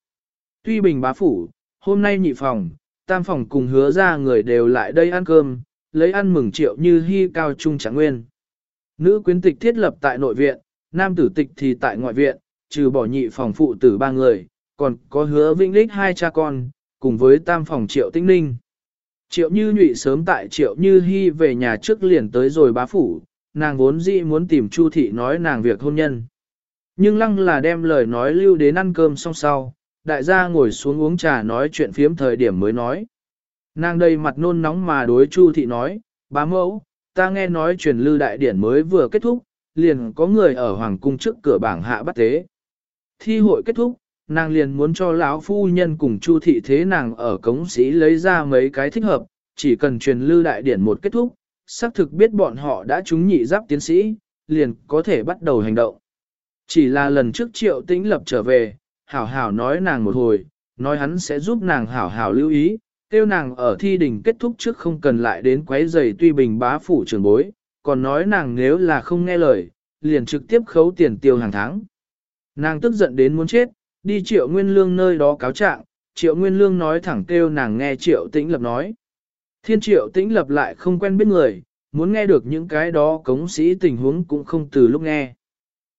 Tuy bình bá phủ, hôm nay nhị phòng, tam phòng cùng hứa ra người đều lại đây ăn cơm, lấy ăn mừng Triệu Như Hi cao trung trạng nguyên. Nữ quyến tịch thiết lập tại nội viện, nam tử tịch thì tại ngoại viện, trừ bỏ nhị phòng phụ tử ba người, còn có hứa vĩnh lích hai cha con, cùng với tam phòng Triệu Tinh Ninh. Triệu Như nhụy sớm tại Triệu Như Hi về nhà trước liền tới rồi bá phủ, nàng vốn dĩ muốn tìm Chu thị nói nàng việc hôn nhân. Nhưng lăng là đem lời nói lưu đến ăn cơm xong sau, đại gia ngồi xuống uống trà nói chuyện phiếm thời điểm mới nói. Nàng đây mặt nôn nóng mà đối Chu thị nói, bá mẫu, ta nghe nói truyền lưu đại điển mới vừa kết thúc, liền có người ở hoàng cung trước cửa bảng hạ bắt tế. Thi hội kết thúc, nàng liền muốn cho lão phu nhân cùng Chu thị thế nàng ở cống sĩ lấy ra mấy cái thích hợp, chỉ cần truyền lưu đại điển một kết thúc, xác thực biết bọn họ đã trúng nhị giáp tiến sĩ, liền có thể bắt đầu hành động. Chỉ là lần trước triệu tĩnh lập trở về, hảo hảo nói nàng một hồi, nói hắn sẽ giúp nàng hảo hảo lưu ý, tiêu nàng ở thi đình kết thúc trước không cần lại đến quấy giày tuy bình bá phủ trường bối, còn nói nàng nếu là không nghe lời, liền trực tiếp khấu tiền tiêu hàng tháng. Nàng tức giận đến muốn chết, đi triệu nguyên lương nơi đó cáo trạng, triệu nguyên lương nói thẳng kêu nàng nghe triệu tĩnh lập nói. Thiên triệu tĩnh lập lại không quen biết người, muốn nghe được những cái đó cống sĩ tình huống cũng không từ lúc nghe.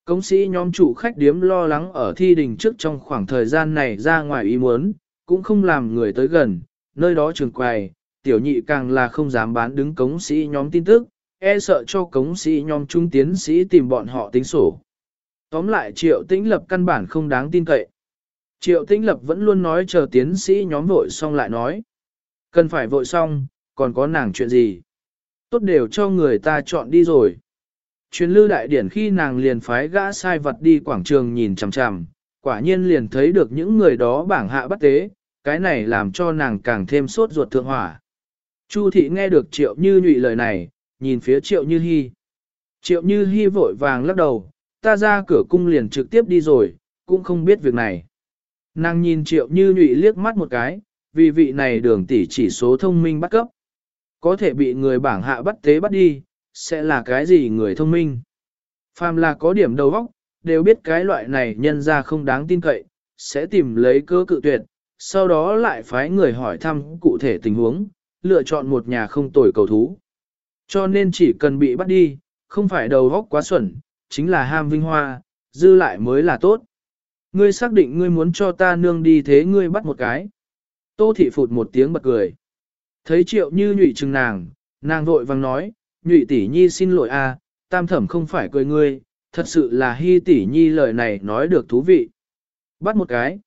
Cống sĩ nhóm chủ khách điếm lo lắng ở thi đình trước trong khoảng thời gian này ra ngoài ý muốn, cũng không làm người tới gần, nơi đó trường quầy, tiểu nhị càng là không dám bán đứng cống sĩ nhóm tin tức, e sợ cho cống sĩ nhóm trung tiến sĩ tìm bọn họ tính sổ. Tóm lại triệu tĩnh lập căn bản không đáng tin cậy. Triệu tĩnh lập vẫn luôn nói chờ tiến sĩ nhóm vội xong lại nói. Cần phải vội xong, còn có nàng chuyện gì? Tốt đều cho người ta chọn đi rồi. Chuyến lưu đại điển khi nàng liền phái gã sai vật đi quảng trường nhìn chằm chằm, quả nhiên liền thấy được những người đó bảng hạ bắt tế, cái này làm cho nàng càng thêm sốt ruột thượng hỏa. Chu thị nghe được triệu như nhụy lời này, nhìn phía triệu như hy. Triệu như hy vội vàng lắc đầu, ta ra cửa cung liền trực tiếp đi rồi, cũng không biết việc này. Nàng nhìn triệu như nhụy liếc mắt một cái, vì vị này đường tỷ chỉ số thông minh bắt cấp. Có thể bị người bảng hạ bắt tế bắt đi, sẽ là cái gì người thông minh? Phàm là có điểm đầu óc, đều biết cái loại này nhân ra không đáng tin cậy, sẽ tìm lấy cơ cự tuyệt, sau đó lại phái người hỏi thăm cụ thể tình huống, lựa chọn một nhà không tồi cầu thú. Cho nên chỉ cần bị bắt đi, không phải đầu óc quá xuẩn, chính là ham vinh hoa, dư lại mới là tốt. Ngươi xác định ngươi muốn cho ta nương đi thế ngươi bắt một cái. Tô thị phụt một tiếng bật cười. Thấy triệu như nhụy chừng nàng, nàng vội vàng nói, nhụy tỷ nhi xin lỗi a, tam thẩm không phải cười ngươi, thật sự là hy tỷ nhi lời này nói được thú vị. Bắt một cái.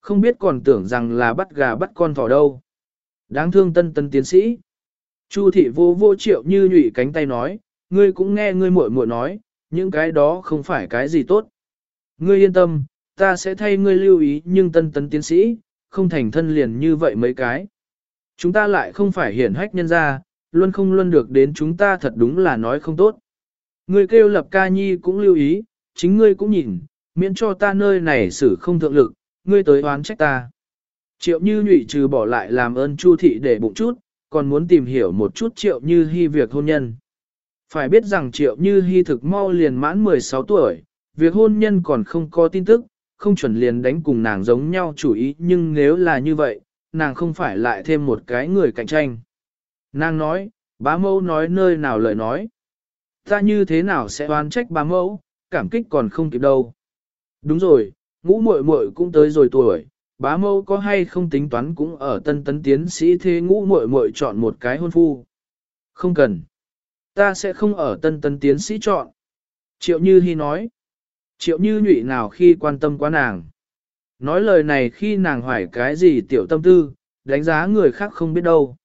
Không biết còn tưởng rằng là bắt gà bắt con thỏ đâu. Đáng thương tân tân tiến sĩ. Chu thị vô vô triệu như nhụy cánh tay nói, ngươi cũng nghe ngươi muội muội nói, những cái đó không phải cái gì tốt. Ngươi yên tâm, ta sẽ thay ngươi lưu ý nhưng tân tân tiến sĩ, không thành thân liền như vậy mấy cái. Chúng ta lại không phải hiển hách nhân ra, luôn không luôn được đến chúng ta thật đúng là nói không tốt. Ngươi kêu lập ca nhi cũng lưu ý, chính ngươi cũng nhìn, miễn cho ta nơi này xử không thượng lực, ngươi tới oán trách ta. Triệu như nhụy trừ bỏ lại làm ơn chu thị để bụng chút, còn muốn tìm hiểu một chút triệu như hy việc hôn nhân. Phải biết rằng triệu như hy thực mau liền mãn 16 tuổi, việc hôn nhân còn không có tin tức, không chuẩn liền đánh cùng nàng giống nhau chủ ý nhưng nếu là như vậy, nàng không phải lại thêm một cái người cạnh tranh. Nàng nói, bá mẫu nói nơi nào lời nói. Ta như thế nào sẽ oán trách bá mẫu, cảm kích còn không kịp đâu. Đúng rồi, ngũ muội muội cũng tới rồi tuổi, bá mẫu có hay không tính toán cũng ở tân tấn tiến sĩ thế ngũ muội muội chọn một cái hôn phu. Không cần. Ta sẽ không ở tân tấn tiến sĩ chọn. Triệu Như Hi nói. Triệu Như nhụy nào khi quan tâm quá nàng. Nói lời này khi nàng hỏi cái gì tiểu tâm tư, đánh giá người khác không biết đâu.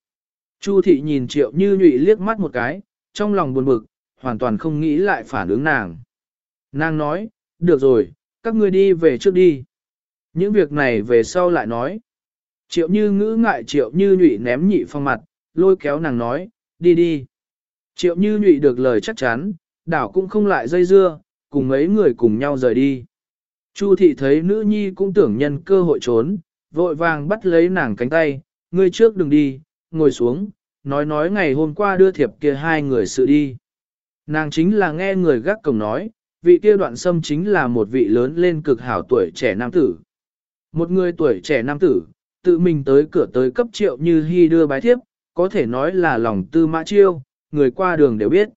Chu thị nhìn Triệu Như nhụy liếc mắt một cái, trong lòng buồn bực, hoàn toàn không nghĩ lại phản ứng nàng. Nàng nói, được rồi, các ngươi đi về trước đi. Những việc này về sau lại nói. Triệu như ngữ ngại triệu như nhụy ném nhị phong mặt, lôi kéo nàng nói, đi đi. Triệu như nhụy được lời chắc chắn, đảo cũng không lại dây dưa, cùng mấy người cùng nhau rời đi. Chu thị thấy nữ nhi cũng tưởng nhân cơ hội trốn, vội vàng bắt lấy nàng cánh tay, ngươi trước đừng đi, ngồi xuống, nói nói ngày hôm qua đưa thiệp kia hai người sự đi. Nàng chính là nghe người gác cổng nói, vị kia đoạn sâm chính là một vị lớn lên cực hảo tuổi trẻ nam tử. Một người tuổi trẻ nam tử, tự mình tới cửa tới cấp triệu như hy đưa bái thiếp, có thể nói là lòng tư mã chiêu, người qua đường đều biết.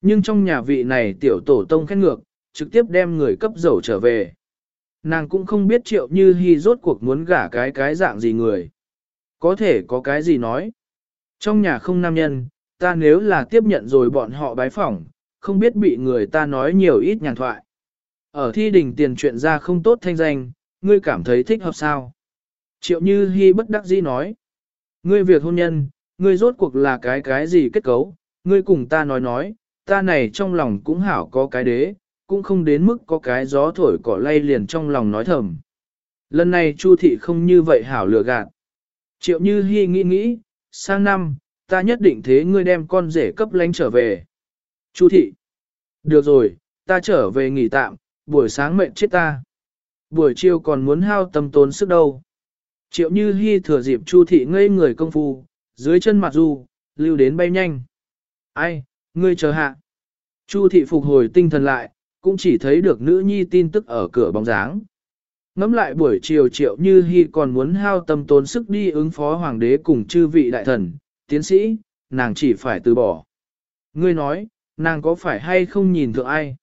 Nhưng trong nhà vị này tiểu tổ tông khét ngược, trực tiếp đem người cấp dầu trở về. Nàng cũng không biết triệu như hy rốt cuộc muốn gả cái cái dạng gì người. Có thể có cái gì nói. Trong nhà không nam nhân, ta nếu là tiếp nhận rồi bọn họ bái phỏng, không biết bị người ta nói nhiều ít nhàn thoại. Ở thi đình tiền chuyện ra không tốt thanh danh, ngươi cảm thấy thích hợp sao? Triệu Như Hi bất đắc dĩ nói. Ngươi việc hôn nhân, ngươi rốt cuộc là cái cái gì kết cấu, ngươi cùng ta nói nói, ta này trong lòng cũng hảo có cái đế, cũng không đến mức có cái gió thổi cỏ lay liền trong lòng nói thầm. Lần này Chu thị không như vậy hảo lừa gạt. Triệu Như Hi nghĩ nghĩ, sang năm, ta nhất định thế ngươi đem con rể cấp lánh trở về. Chu thị. Được rồi, ta trở về nghỉ tạm, buổi sáng mệt chết ta. Buổi chiều còn muốn hao tâm tốn sức đâu. Triệu như Hi thừa dịp chu thị ngây người công phu, dưới chân mặt du, lưu đến bay nhanh. Ai, ngươi chờ hạ. Chu thị phục hồi tinh thần lại, cũng chỉ thấy được nữ nhi tin tức ở cửa bóng dáng. Ngắm lại buổi chiều triệu như hy còn muốn hao tâm tốn sức đi ứng phó hoàng đế cùng chư vị đại thần, tiến sĩ, nàng chỉ phải từ bỏ. Ngươi nói, nàng có phải hay không nhìn thượng ai?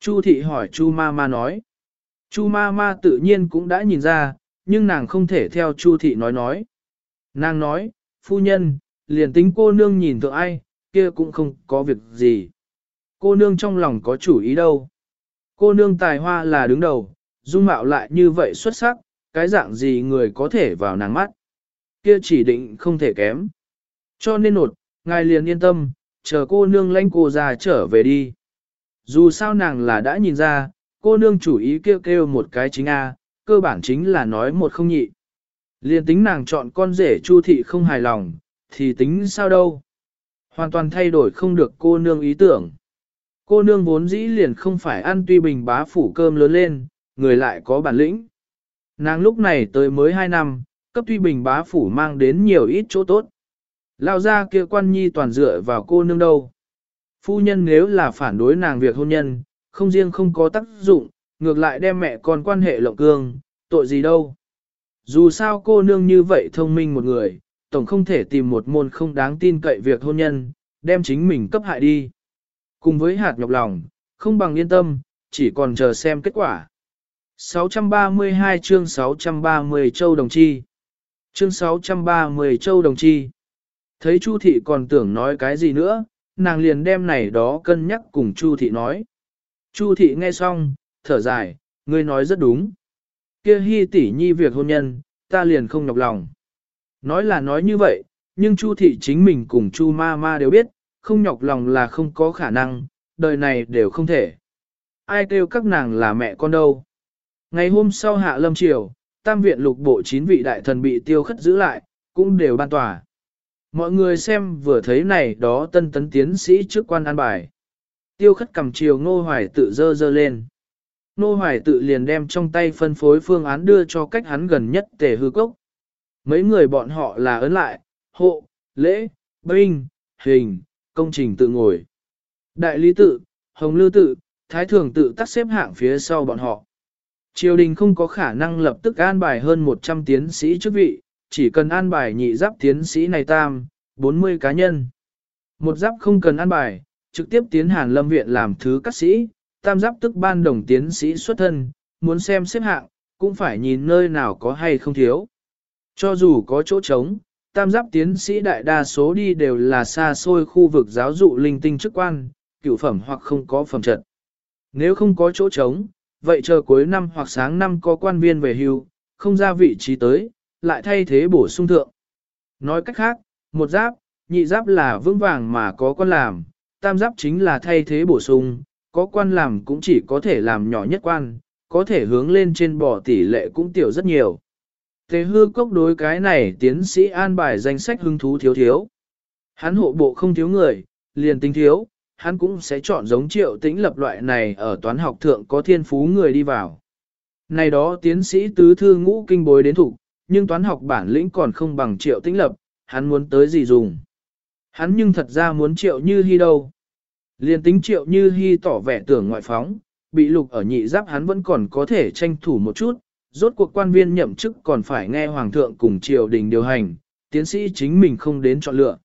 Chu thị hỏi Chu ma ma nói. Chu ma ma tự nhiên cũng đã nhìn ra, nhưng nàng không thể theo Chu thị nói nói. Nàng nói, phu nhân, liền tính cô nương nhìn thượng ai, kia cũng không có việc gì. Cô nương trong lòng có chủ ý đâu. Cô nương tài hoa là đứng đầu, dung mạo lại như vậy xuất sắc, cái dạng gì người có thể vào nàng mắt. Kia chỉ định không thể kém. Cho nên nột, ngài liền yên tâm, chờ cô nương lãnh cô ra trở về đi. Dù sao nàng là đã nhìn ra, cô nương chủ ý kêu kêu một cái chính A, cơ bản chính là nói một không nhị. liền tính nàng chọn con rể chu thị không hài lòng, thì tính sao đâu. Hoàn toàn thay đổi không được cô nương ý tưởng. Cô nương vốn dĩ liền không phải ăn tuy bình bá phủ cơm lớn lên, người lại có bản lĩnh. Nàng lúc này tới mới 2 năm, cấp tuy bình bá phủ mang đến nhiều ít chỗ tốt. Lao ra kia quan nhi toàn dựa vào cô nương đâu. Phu nhân nếu là phản đối nàng việc hôn nhân, không riêng không có tác dụng, ngược lại đem mẹ con quan hệ lộng cương, tội gì đâu. Dù sao cô nương như vậy thông minh một người, tổng không thể tìm một môn không đáng tin cậy việc hôn nhân, đem chính mình cấp hại đi. Cùng với hạt nhọc lòng, không bằng yên tâm, chỉ còn chờ xem kết quả. 632 chương 630 châu đồng chi Chương 630 châu đồng chi Thấy Chu thị còn tưởng nói cái gì nữa, nàng liền đem này đó cân nhắc cùng Chu thị nói. Chu thị nghe xong, thở dài, ngươi nói rất đúng. Kia hy tỷ nhi việc hôn nhân, ta liền không nhọc lòng. Nói là nói như vậy, nhưng Chu thị chính mình cùng Chu ma ma đều biết, không nhọc lòng là không có khả năng, đời này đều không thể. Ai kêu các nàng là mẹ con đâu. Ngày hôm sau hạ lâm triều, tam viện lục bộ chín vị đại thần bị tiêu khất giữ lại, cũng đều ban tòa. Mọi người xem vừa thấy này đó tân tấn tiến sĩ trước quan an bài. tiêu khất cầm chiều ngô hoài tự dơ dơ lên. Ngô hoài tự liền đem trong tay phân phối phương án đưa cho cách hắn gần nhất tề hư cốc. Mấy người bọn họ là ấn lại, hộ, lễ, binh, hình, công trình tự ngồi. Đại lý tự, hồng lưu tự, thái thường tự tắt xếp hạng phía sau bọn họ. Triều đình không có khả năng lập tức an bài hơn 100 tiến sĩ chức vị, chỉ cần an bài nhị giáp tiến sĩ này tam, 40 cá nhân. Một giáp không cần an bài, trực tiếp tiến hàn lâm viện làm thứ các sĩ, tam giáp tức ban đồng tiến sĩ xuất thân, muốn xem xếp hạng, cũng phải nhìn nơi nào có hay không thiếu. Cho dù có chỗ trống, tam giáp tiến sĩ đại đa số đi đều là xa xôi khu vực giáo dụ linh tinh chức quan, cựu phẩm hoặc không có phẩm trận. Nếu không có chỗ trống, vậy chờ cuối năm hoặc sáng năm có quan viên về hưu, không ra vị trí tới, lại thay thế bổ sung thượng. Nói cách khác, một giáp, nhị giáp là vững vàng mà có quan làm, tam giáp chính là thay thế bổ sung, có quan làm cũng chỉ có thể làm nhỏ nhất quan, có thể hướng lên trên bỏ tỷ lệ cũng tiểu rất nhiều. Tề hư cốc đối cái này tiến sĩ an bài danh sách hứng thú thiếu thiếu. Hắn hộ bộ không thiếu người, liền tính thiếu, hắn cũng sẽ chọn giống triệu tĩnh lập loại này ở toán học thượng có thiên phú người đi vào. Này đó tiến sĩ tứ thư ngũ kinh bối đến thủ, nhưng toán học bản lĩnh còn không bằng triệu tĩnh lập, hắn muốn tới gì dùng. Hắn nhưng thật ra muốn triệu như hy đâu. liền tính triệu như hy tỏ vẻ tưởng ngoại phóng, bị lục ở nhị giáp hắn vẫn còn có thể tranh thủ một chút, rốt cuộc quan viên nhậm chức còn phải nghe hoàng thượng cùng triều đình điều hành, tiến sĩ chính mình không đến chọn lựa.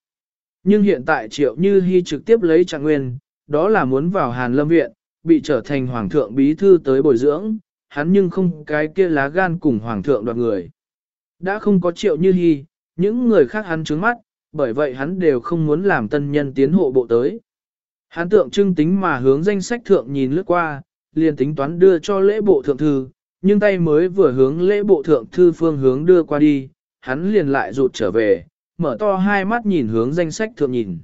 Nhưng hiện tại triệu như hy trực tiếp lấy trạng nguyên, đó là muốn vào hàn lâm viện, bị trở thành hoàng thượng bí thư tới bồi dưỡng, hắn nhưng không cái kia lá gan cùng hoàng thượng đoạt người. Đã không có triệu như hy, những người khác hắn trướng mắt, bởi vậy hắn đều không muốn làm tân nhân tiến hộ bộ tới. Hắn tượng trưng tính mà hướng danh sách thượng nhìn lướt qua, liền tính toán đưa cho lễ bộ thượng thư, nhưng tay mới vừa hướng lễ bộ thượng thư phương hướng đưa qua đi, hắn liền lại rụt trở về, mở to hai mắt nhìn hướng danh sách thượng nhìn.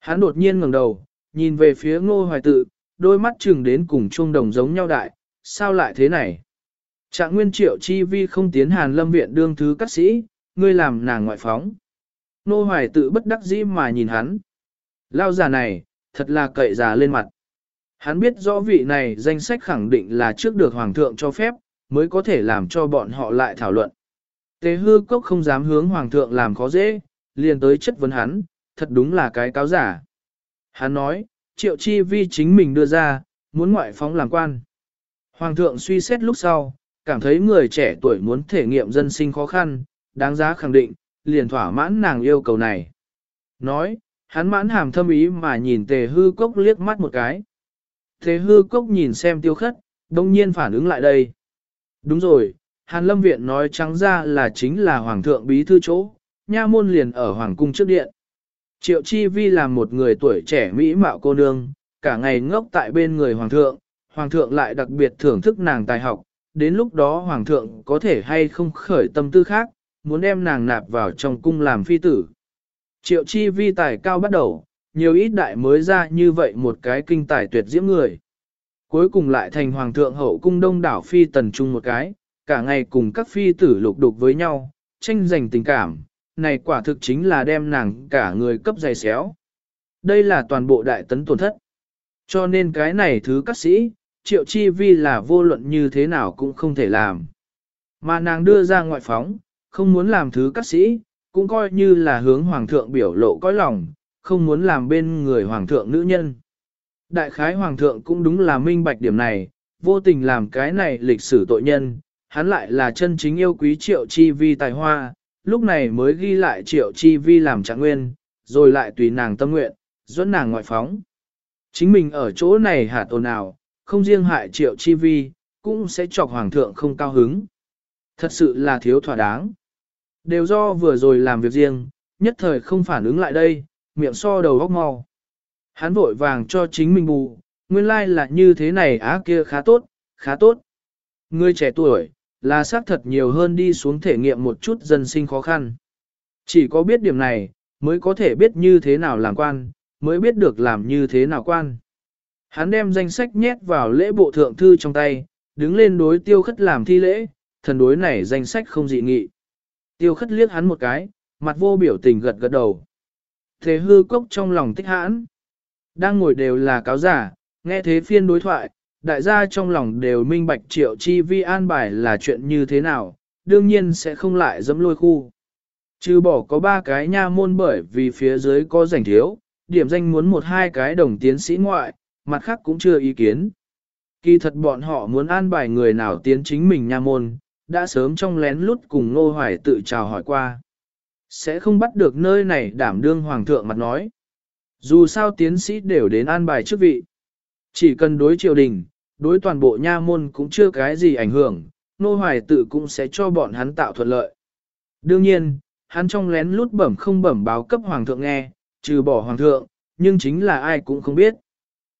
Hắn đột nhiên ngẩng đầu, nhìn về phía ngô hoài tự, đôi mắt chừng đến cùng chuông đồng giống nhau đại, sao lại thế này? Trạng nguyên triệu chi vi không tiến hàn lâm viện đương thứ các sĩ, ngươi làm nàng ngoại phóng. Ngô hoài tự bất đắc dĩ mà nhìn hắn. Lao già này, thật là cậy già lên mặt. Hắn biết rõ vị này danh sách khẳng định là trước được hoàng thượng cho phép, mới có thể làm cho bọn họ lại thảo luận. Tế hư cốc không dám hướng hoàng thượng làm khó dễ, liền tới chất vấn hắn, thật đúng là cái cáo giả. Hắn nói, triệu chi vi chính mình đưa ra, muốn ngoại phóng làm quan. Hoàng thượng suy xét lúc sau, cảm thấy người trẻ tuổi muốn thể nghiệm dân sinh khó khăn, đáng giá khẳng định, liền thỏa mãn nàng yêu cầu này. Nói, hắn mãn hàm thâm ý mà nhìn tề hư cốc liếc mắt một cái. Tề hư cốc nhìn xem tiêu khất, đông nhiên phản ứng lại đây. Đúng rồi, Hàn Lâm Viện nói trắng ra là chính là Hoàng thượng bí thư chỗ, nha môn liền ở Hoàng cung trước điện. Triệu Chi Vi là một người tuổi trẻ mỹ mạo cô nương, cả ngày ngốc tại bên người Hoàng thượng, Hoàng thượng lại đặc biệt thưởng thức nàng tài học, đến lúc đó Hoàng thượng có thể hay không khởi tâm tư khác, muốn đem nàng nạp vào trong cung làm phi tử. Triệu Chi Vi tài cao bắt đầu, nhiều ít đại mới ra như vậy một cái kinh tài tuyệt diễm người. Cuối cùng lại thành Hoàng thượng hậu cung đông đảo phi tần trung một cái, cả ngày cùng các phi tử lục đục với nhau, tranh giành tình cảm, này quả thực chính là đem nàng cả người cấp dày xéo. Đây là toàn bộ đại tấn tổn thất. Cho nên cái này thứ các sĩ, triệu chi vi là vô luận như thế nào cũng không thể làm. Mà nàng đưa ra ngoại phóng, không muốn làm thứ các sĩ, cũng coi như là hướng hoàng thượng biểu lộ cõi lòng, không muốn làm bên người hoàng thượng nữ nhân. Đại khái hoàng thượng cũng đúng là minh bạch điểm này, vô tình làm cái này lịch sử tội nhân, hắn lại là chân chính yêu quý triệu chi vi tài hoa, lúc này mới ghi lại triệu chi vi làm trạng nguyên, rồi lại tùy nàng tâm nguyện, dẫn nàng ngoại phóng. Chính mình ở chỗ này hạt ồn nào, không riêng hại triệu chi vi, cũng sẽ chọc hoàng thượng không cao hứng. Thật sự là thiếu thỏa đáng. Đều do vừa rồi làm việc riêng, nhất thời không phản ứng lại đây, miệng so đầu góc mau. Hắn vội vàng cho chính mình bù, nguyên lai like là như thế này á kia khá tốt, khá tốt. Người trẻ tuổi, là xác thật nhiều hơn đi xuống thể nghiệm một chút dân sinh khó khăn. Chỉ có biết điểm này, mới có thể biết như thế nào làm quan, mới biết được làm như thế nào quan. Hắn đem danh sách nhét vào lễ bộ thượng thư trong tay, đứng lên đối tiêu khất làm thi lễ, thần đối này danh sách không dị nghị. Tiêu khất liếc hắn một cái, mặt vô biểu tình gật gật đầu. Thế hư cốc trong lòng tích hãn. Đang ngồi đều là cáo giả, nghe thế phiên đối thoại, đại gia trong lòng đều minh bạch triệu chi vi an bài là chuyện như thế nào, đương nhiên sẽ không lại dẫm lôi khu. Trừ bỏ có ba cái nha môn bởi vì phía dưới có rảnh thiếu, điểm danh muốn một hai cái đồng tiến sĩ ngoại, mặt khác cũng chưa ý kiến. Kỳ thật bọn họ muốn an bài người nào tiến chính mình nha môn, đã sớm trong lén lút cùng Ngô Hoài tự chào hỏi qua. Sẽ không bắt được nơi này đảm đương hoàng thượng mặt nói. Dù sao tiến sĩ đều đến an bài chức vị. Chỉ cần đối triều đình, đối toàn bộ nha môn cũng chưa cái gì ảnh hưởng, Nô Hoài tự cũng sẽ cho bọn hắn tạo thuận lợi. Đương nhiên, hắn trong lén lút bẩm không bẩm báo cấp hoàng thượng nghe, trừ bỏ hoàng thượng, nhưng chính là ai cũng không biết.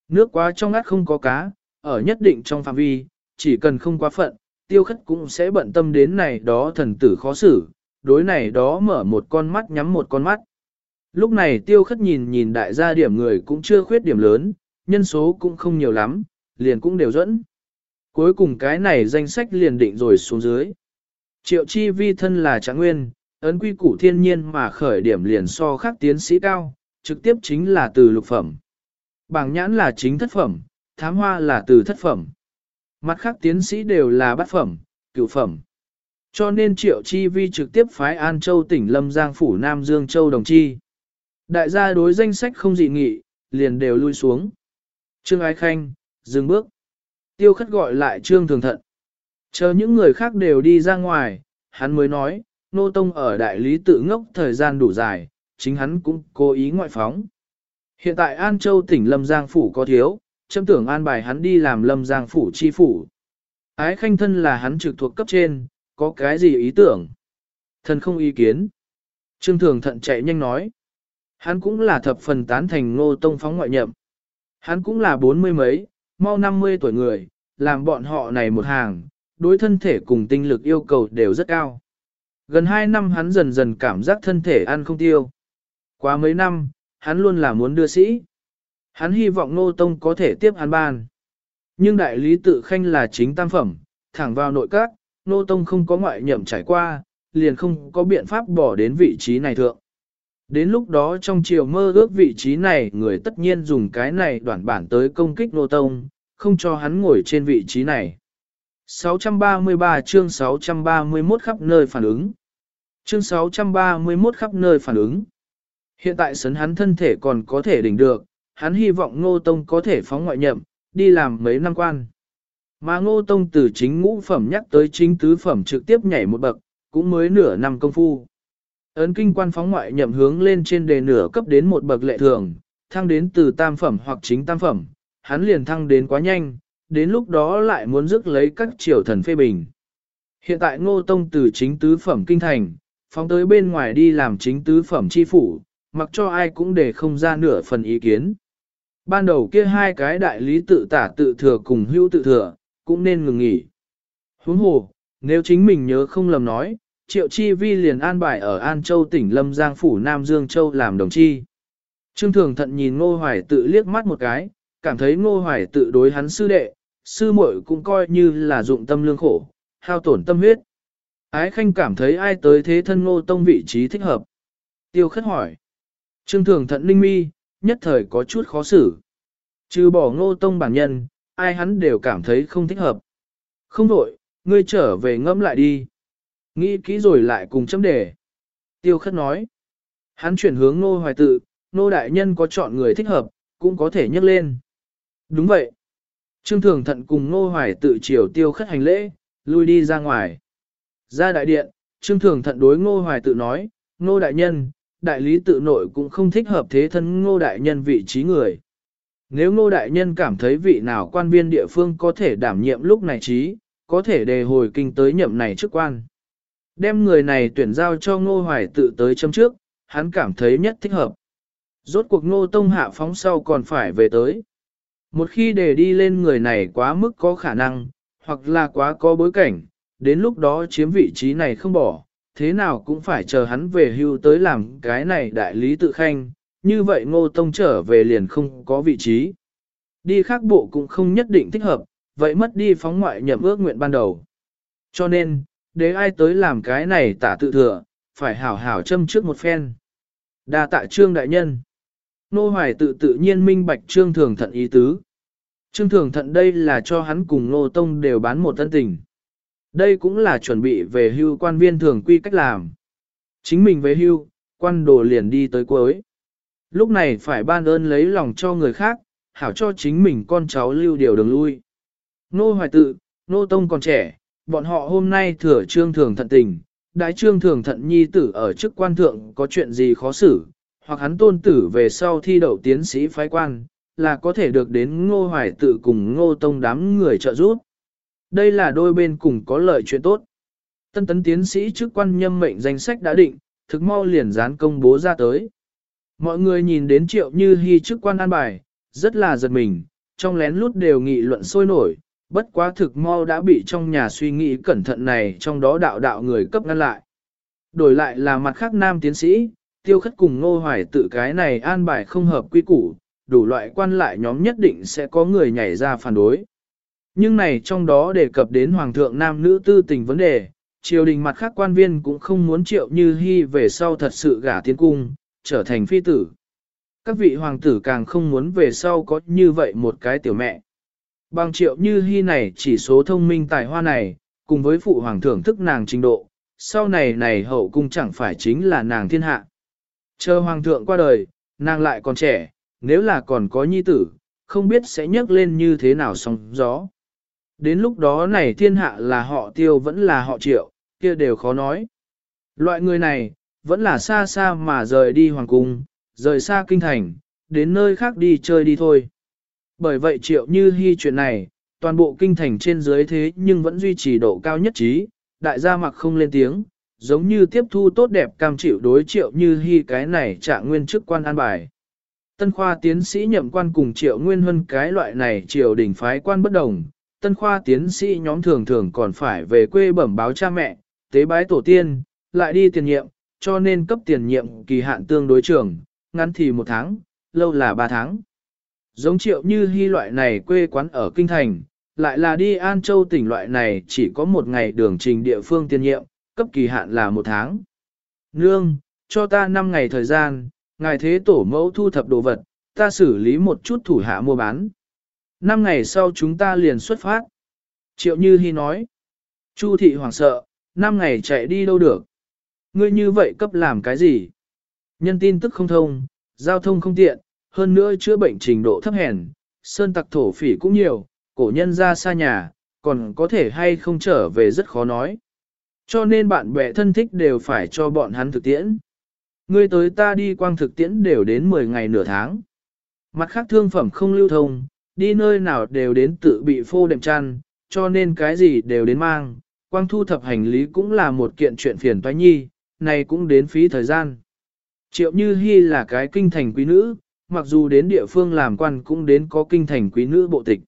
Nước quá trong ngắt không có cá, ở nhất định trong phạm vi, chỉ cần không quá phận, tiêu khất cũng sẽ bận tâm đến này đó thần tử khó xử, đối này đó mở một con mắt nhắm một con mắt. Lúc này tiêu khất nhìn nhìn đại gia điểm người cũng chưa khuyết điểm lớn, nhân số cũng không nhiều lắm, liền cũng đều dẫn. Cuối cùng cái này danh sách liền định rồi xuống dưới. Triệu chi vi thân là trạng nguyên, ấn quy củ thiên nhiên mà khởi điểm liền so khác tiến sĩ cao, trực tiếp chính là từ lục phẩm. Bảng nhãn là chính thất phẩm, thám hoa là từ thất phẩm. Mặt khác tiến sĩ đều là bát phẩm, cửu phẩm. Cho nên triệu chi vi trực tiếp phái An Châu tỉnh Lâm Giang Phủ Nam Dương Châu Đồng Chi. Đại gia đối danh sách không dị nghị, liền đều lui xuống. Trương Ái Khanh, dừng bước. Tiêu khất gọi lại Trương Thường Thận. Chờ những người khác đều đi ra ngoài, hắn mới nói, Nô Tông ở đại lý tự ngốc thời gian đủ dài, chính hắn cũng cố ý ngoại phóng. Hiện tại An Châu tỉnh Lâm Giang Phủ có thiếu, châm tưởng an bài hắn đi làm Lâm Giang Phủ chi phủ. Ái khanh thân là hắn trực thuộc cấp trên, có cái gì ý tưởng? Thần không ý kiến. Trương Thường thận chạy nhanh nói. Hắn cũng là thập phần tán thành ngô tông phóng ngoại nhậm. Hắn cũng là bốn mươi mấy, mau năm mươi tuổi người, làm bọn họ này một hàng, đối thân thể cùng tinh lực yêu cầu đều rất cao. Gần hai năm hắn dần dần cảm giác thân thể ăn không tiêu. Quá mấy năm, hắn luôn là muốn đưa sĩ. Hắn hy vọng Ngô Tông có thể tiếp hắn ban. Nhưng đại lý tự khanh là chính tam phẩm, thẳng vào nội các, Ngô Tông không có ngoại nhậm trải qua, liền không có biện pháp bỏ đến vị trí này thượng. Đến lúc đó trong chiều mơ ước vị trí này người tất nhiên dùng cái này đoạn bản tới công kích Ngô Tông, không cho hắn ngồi trên vị trí này. 633 chương 631 khắp nơi phản ứng. Chương 631 khắp nơi phản ứng. Hiện tại sấn hắn thân thể còn có thể đỉnh được, hắn hy vọng Ngô Tông có thể phóng ngoại nhậm, đi làm mấy năm quan. Mà Ngô Tông từ chính ngũ phẩm nhắc tới chính tứ phẩm trực tiếp nhảy một bậc, cũng mới nửa năm công phu. Ấn kinh quan phóng ngoại nhậm hướng lên trên đề nửa cấp đến một bậc lệ thường, thăng đến từ tam phẩm hoặc chính tam phẩm, hắn liền thăng đến quá nhanh, đến lúc đó lại muốn rước lấy các triều thần phê bình. Hiện tại Ngô Tông từ chính tứ phẩm kinh thành, phóng tới bên ngoài đi làm chính tứ phẩm chi phủ, mặc cho ai cũng để không ra nửa phần ý kiến. Ban đầu kia hai cái đại lý tự tả tự thừa cùng hưu tự thừa, cũng nên ngừng nghỉ. Huống hồ, nếu chính mình nhớ không lầm nói, Triệu Chi Vi liền an bài ở An Châu tỉnh Lâm Giang Phủ Nam Dương Châu làm đồng chi. Trương Thường Thận nhìn Ngô Hoài tự liếc mắt một cái, cảm thấy Ngô Hoài tự đối hắn sư đệ, sư muội cũng coi như là dụng tâm lương khổ, hao tổn tâm huyết. Ái Khanh cảm thấy ai tới thế thân Ngô Tông vị trí thích hợp. Tiêu khất hỏi. Trương Thường Thận linh mi, nhất thời có chút khó xử. Trừ bỏ ngô tông bản nhân, ai hắn đều cảm thấy không thích hợp. Không đổi, ngươi trở về ngẫm lại đi. Nghĩ kỹ rồi lại cùng chấm đề. Tiêu khất nói. Hắn chuyển hướng ngô hoài tự, ngô đại nhân có chọn người thích hợp, cũng có thể nhắc lên. Đúng vậy. Trương Thường Thận cùng ngô hoài tự chiều tiêu khất hành lễ, lui đi ra ngoài. Ra đại điện, Trương Thường Thận đối ngô hoài tự nói, ngô đại nhân, đại lý tự nội cũng không thích hợp thế thân ngô đại nhân vị trí người. Nếu ngô đại nhân cảm thấy vị nào quan viên địa phương có thể đảm nhiệm lúc này trí, có thể đề hồi kinh tới nhậm này chức quan. Đem người này tuyển giao cho ngô hoài tự tới chấm trước, hắn cảm thấy nhất thích hợp. Rốt cuộc ngô tông hạ phóng sau còn phải về tới. Một khi để đi lên người này quá mức có khả năng, hoặc là quá có bối cảnh, đến lúc đó chiếm vị trí này không bỏ, thế nào cũng phải chờ hắn về hưu tới làm cái này đại lý tự khanh, như vậy ngô tông trở về liền không có vị trí. Đi khác bộ cũng không nhất định thích hợp, vậy mất đi phóng ngoại nhậm ước nguyện ban đầu. Cho nên, để ai tới làm cái này tả tự thừa, phải hảo hảo châm trước một phen. đa tạ trương đại nhân. Nô Hoài tự tự nhiên minh bạch Trương Thường Thận ý tứ. Trương Thường Thận đây là cho hắn cùng Nô Tông đều bán một tân tình. Đây cũng là chuẩn bị về hưu quan viên thường quy cách làm. Chính mình về hưu, quan đồ liền đi tới cuối. Lúc này phải ban ơn lấy lòng cho người khác, hảo cho chính mình con cháu lưu điều đường lui. Nô Hoài tự, Nô Tông còn trẻ, bọn họ hôm nay thừa Trương Thường Thận tình, đại Trương Thường Thận nhi tử ở chức quan thượng có chuyện gì khó xử, hoặc hắn tôn tử về sau thi đậu tiến sĩ phái quan, là có thể được đến ngô hoài tự cùng ngô tông đám người trợ giúp. Đây là đôi bên cùng có lợi chuyện tốt. Tân tấn tiến sĩ chức quan nhâm mệnh danh sách đã định, thực mau liền dán công bố ra tới. Mọi người nhìn đến triệu như hy chức quan an bài, rất là giật mình, trong lén lút đều nghị luận sôi nổi, bất quá thực mau đã bị trong nhà suy nghĩ cẩn thận này trong đó đạo đạo người cấp ngăn lại. Đổi lại là mặt khác nam tiến sĩ, tiêu khất cùng ngô hoài tự cái này an bài không hợp quy củ, đủ loại quan lại nhóm nhất định sẽ có người nhảy ra phản đối. Nhưng này trong đó đề cập đến hoàng thượng nam nữ tư tình vấn đề, triều đình mặt khác quan viên cũng không muốn triệu như hy về sau thật sự gả tiến cung, trở thành phi tử. Các vị hoàng tử càng không muốn về sau có như vậy một cái tiểu mẹ. Bằng triệu như hy này chỉ số thông minh tài hoa này, cùng với phụ hoàng thưởng thức nàng trình độ, sau này này hậu cung chẳng phải chính là nàng thiên hạ. Chờ hoàng thượng qua đời, nàng lại còn trẻ, nếu là còn có nhi tử, không biết sẽ nhấc lên như thế nào sóng gió. Đến lúc đó này thiên hạ là họ tiêu vẫn là họ triệu, kia đều khó nói. Loại người này, vẫn là xa xa mà rời đi hoàng cung, rời xa kinh thành, đến nơi khác đi chơi đi thôi. Bởi vậy triệu như hy chuyện này, toàn bộ kinh thành trên dưới thế nhưng vẫn duy trì độ cao nhất trí, đại gia mặc không lên tiếng, giống như tiếp thu tốt đẹp cam chịu đối triệu như hy cái này trạng nguyên chức quan an bài. Tân khoa tiến sĩ nhậm quan cùng triệu nguyên huân cái loại này triều đỉnh phái quan bất đồng, tân khoa tiến sĩ nhóm thường thường còn phải về quê bẩm báo cha mẹ, tế bái tổ tiên, lại đi tiền nhiệm, cho nên cấp tiền nhiệm kỳ hạn tương đối trường, ngắn thì một tháng, lâu là ba tháng. Giống triệu như hy loại này quê quán ở Kinh Thành, lại là đi An Châu tỉnh loại này chỉ có một ngày đường trình địa phương tiên nhiệm, cấp kỳ hạn là một tháng. Nương, cho ta 5 ngày thời gian, ngài thế tổ mẫu thu thập đồ vật, ta xử lý một chút thủ hạ mua bán. 5 ngày sau chúng ta liền xuất phát. Triệu Như Hi nói. Chu thị hoảng sợ, 5 ngày chạy đi đâu được. Ngươi như vậy cấp làm cái gì? Nhân tin tức không thông, giao thông không tiện, hơn nữa chữa bệnh trình độ thấp hèn, sơn tặc thổ phỉ cũng nhiều, cổ nhân ra xa nhà, còn có thể hay không trở về rất khó nói. Cho nên bạn bè thân thích đều phải cho bọn hắn thực tiễn. Ngươi tới ta đi quang thực tiễn đều đến 10 ngày nửa tháng. Mặt khác thương phẩm không lưu thông, đi nơi nào đều đến tự bị phô đệm chăn, cho nên cái gì đều đến mang. Quang thu thập hành lý cũng là một kiện chuyện phiền toái nhi, này cũng đến phí thời gian. Triệu Như Hi là cái kinh thành quý nữ, mặc dù đến địa phương làm quan cũng đến có kinh thành quý nữ bộ tịch.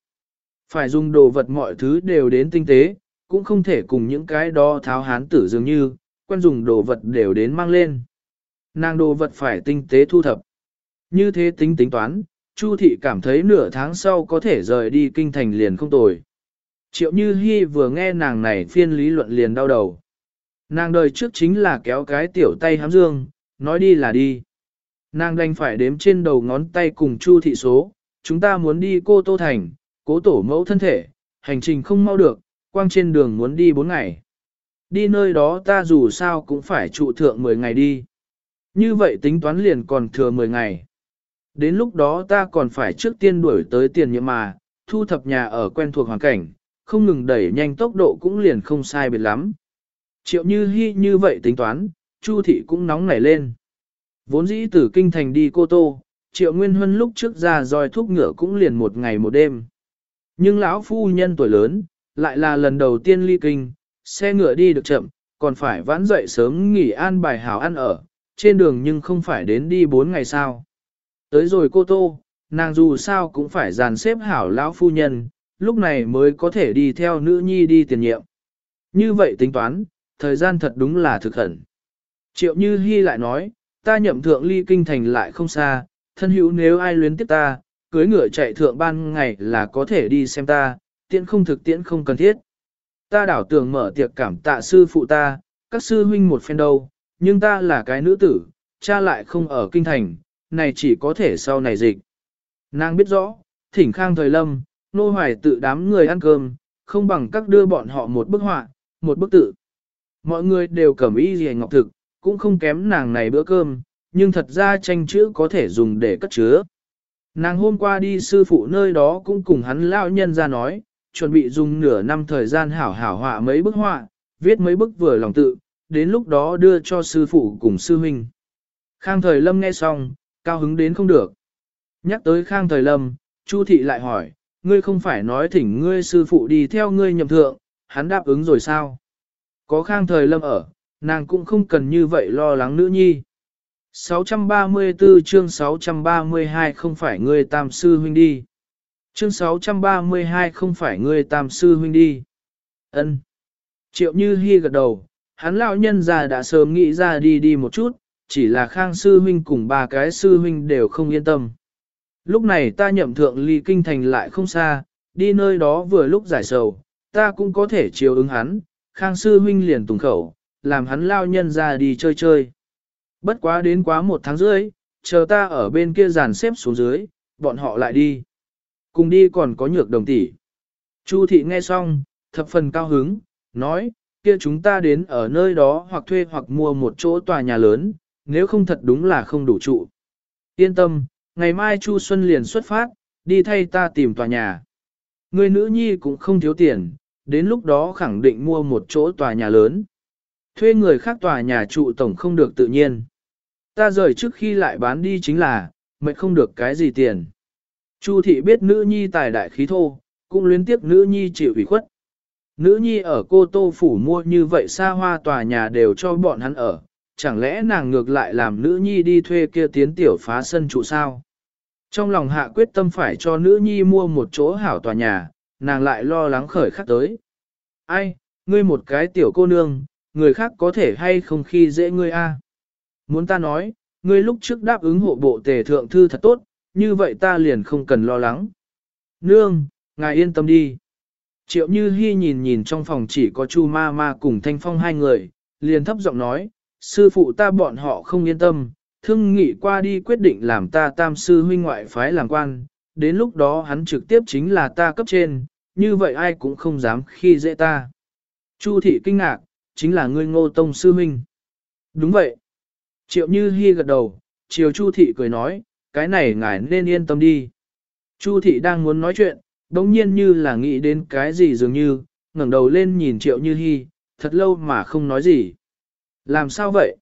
Phải dùng đồ vật mọi thứ đều đến tinh tế, cũng không thể cùng những cái đó tháo hán tử dường như, quen dùng đồ vật đều đến mang lên. Nàng đồ vật phải tinh tế thu thập. Như thế tính tính toán, Chu thị cảm thấy nửa tháng sau có thể rời đi kinh thành liền không tồi. Triệu Như Hi vừa nghe nàng này phiên lý luận liền đau đầu. Nàng đời trước chính là kéo cái tiểu tay hám dương, nói đi là đi. Nàng đành phải đếm trên đầu ngón tay cùng Chu thị số, chúng ta muốn đi cô Tô Thành, cố tổ mẫu thân thể, hành trình không mau được, quang trên đường muốn đi 4 ngày. Đi nơi đó ta dù sao cũng phải trụ thượng 10 ngày đi. Như vậy tính toán liền còn thừa 10 ngày. Đến lúc đó ta còn phải trước tiên đuổi tới tiền nhiệm mà, thu thập nhà ở quen thuộc hoàn cảnh, không ngừng đẩy nhanh tốc độ cũng liền không sai biệt lắm. Triệu như hy như vậy tính toán, Chu thị cũng nóng nảy lên. Vốn dĩ từ kinh thành đi cô tô, triệu nguyên huân lúc trước ra roi thuốc ngựa cũng liền một ngày một đêm. Nhưng lão phu nhân tuổi lớn, lại là lần đầu tiên ly kinh, xe ngựa đi được chậm, còn phải vãn dậy sớm nghỉ an bài hảo ăn ở, trên đường nhưng không phải đến đi bốn ngày sao. Tới rồi cô Tô, nàng dù sao cũng phải dàn xếp hảo lão phu nhân, lúc này mới có thể đi theo nữ nhi đi tiền nhiệm. Như vậy tính toán, thời gian thật đúng là thực hẳn. Triệu Như Hi lại nói, ta nhậm thượng ly kinh thành lại không xa, thân hữu nếu ai luyến tiếp ta, cưới ngựa chạy thượng ban ngày là có thể đi xem ta, tiễn không thực tiễn không cần thiết. Ta đảo tưởng mở tiệc cảm tạ sư phụ ta, các sư huynh một phen đâu, nhưng ta là cái nữ tử, cha lại không ở kinh thành, này chỉ có thể sau này dịch. Nàng biết rõ, thỉnh khang thời lâm, nô hoài tự đám người ăn cơm, không bằng các đưa bọn họ một bức họa, một bức tự. Mọi người đều cầm ý gì ngọc thực, cũng không kém nàng này bữa cơm, nhưng thật ra tranh chữ có thể dùng để cất chứa. Nàng hôm qua đi sư phụ nơi đó cũng cùng hắn lão nhân ra nói, chuẩn bị dùng nửa năm thời gian hảo hảo họa mấy bức họa, viết mấy bức vừa lòng tự, đến lúc đó đưa cho sư phụ cùng sư huynh. Khang Thời Lâm nghe xong, cao hứng đến không được. Nhắc tới Khang Thời Lâm, Chu Thị lại hỏi, ngươi không phải nói thỉnh ngươi sư phụ đi theo ngươi nhậm thượng, hắn đáp ứng rồi sao? Có Khang Thời Lâm ở, nàng cũng không cần như vậy lo lắng nữ nhi. 634 chương 632 không phải ngươi tam sư huynh đi. Chương 632 không phải ngươi tam sư huynh đi. Ân. Triệu Như Hi gật đầu, hắn lão nhân già đã sớm nghĩ ra đi đi một chút, chỉ là Khang sư huynh cùng ba cái sư huynh đều không yên tâm. Lúc này ta nhậm thượng ly kinh thành lại không xa, đi nơi đó vừa lúc giải sầu, ta cũng có thể chiều ứng hắn, Khang sư huynh liền tùng khẩu, làm hắn lao nhân ra đi chơi chơi. Bất quá đến quá một tháng rưỡi, chờ ta ở bên kia dàn xếp xuống dưới, bọn họ lại đi. Cùng đi còn có nhược đồng tỷ. Chu thị nghe xong, thập phần cao hứng, nói, kia chúng ta đến ở nơi đó hoặc thuê hoặc mua một chỗ tòa nhà lớn, nếu không thật đúng là không đủ trụ. Yên tâm, ngày mai Chu Xuân liền xuất phát, đi thay ta tìm tòa nhà. Người nữ nhi cũng không thiếu tiền, đến lúc đó khẳng định mua một chỗ tòa nhà lớn. Thuê người khác tòa nhà trụ tổng không được tự nhiên. Ta rời trước khi lại bán đi chính là, mệt không được cái gì tiền. Chu thị biết nữ nhi tài đại khí thô, cũng luyến tiếc nữ nhi chịu ủy khuất. Nữ nhi ở cô tô phủ mua như vậy xa hoa tòa nhà đều cho bọn hắn ở, chẳng lẽ nàng ngược lại làm nữ nhi đi thuê kia tiến tiểu phá sân trụ sao? Trong lòng hạ quyết tâm phải cho nữ nhi mua một chỗ hảo tòa nhà, nàng lại lo lắng khởi khắc tới. Ai, ngươi một cái tiểu cô nương, người khác có thể hay không khi dễ ngươi a? Muốn ta nói, ngươi lúc trước đáp ứng hộ bộ tề thượng thư thật tốt, như vậy ta liền không cần lo lắng. Nương, ngài yên tâm đi. Triệu Như Hi nhìn nhìn trong phòng chỉ có Chu Ma Ma cùng Thanh Phong hai người, liền thấp giọng nói, sư phụ ta bọn họ không yên tâm, thương nghị qua đi quyết định làm ta tam sư huynh ngoại phái làm quan, đến lúc đó hắn trực tiếp chính là ta cấp trên, như vậy ai cũng không dám khi dễ ta. Chu thị kinh ngạc, chính là ngươi ngô tông sư huynh. Đúng vậy. Triệu Như Hi gật đầu, Triều Chu thị cười nói, cái này ngài nên yên tâm đi. Chu thị đang muốn nói chuyện, đống nhiên như là nghĩ đến cái gì dường như, ngẩng đầu lên nhìn Triệu Như Hi, thật lâu mà không nói gì. Làm sao vậy?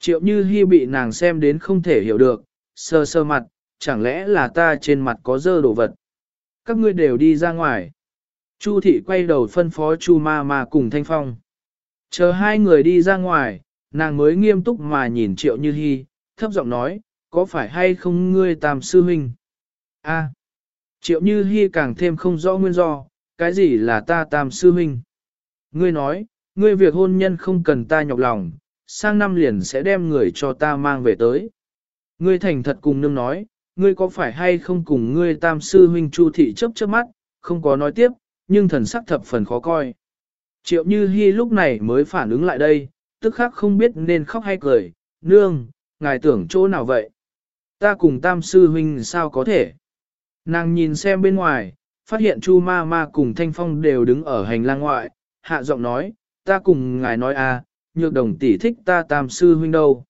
Triệu Như Hi bị nàng xem đến không thể hiểu được, sơ sơ mặt, chẳng lẽ là ta trên mặt có dơ đồ vật? Các ngươi đều đi ra ngoài. Chu thị quay đầu phân phó Chu ma ma cùng Thanh Phong. Chờ hai người đi ra ngoài, nàng mới nghiêm túc mà nhìn Triệu Như Hi, thấp giọng nói, có phải hay không ngươi tam sư huynh? A. Triệu Như Hi càng thêm không rõ nguyên do, cái gì là ta tam sư huynh? Ngươi nói, ngươi việc hôn nhân không cần ta nhọc lòng, sang năm liền sẽ đem người cho ta mang về tới. Ngươi thành thật cùng nương nói, ngươi có phải hay không cùng ngươi tam sư huynh Chu thị chấp chớp mắt, không có nói tiếp, nhưng thần sắc thập phần khó coi. Triệu Như Hi lúc này mới phản ứng lại đây, tức khắc không biết nên khóc hay cười, nương, ngài tưởng chỗ nào vậy? Ta cùng tam sư huynh sao có thể? Nàng nhìn xem bên ngoài, phát hiện Chu ma ma cùng Thanh Phong đều đứng ở hành lang ngoại, hạ giọng nói, ta cùng ngài nói à, nhược đồng tỷ thích ta tam sư huynh đâu.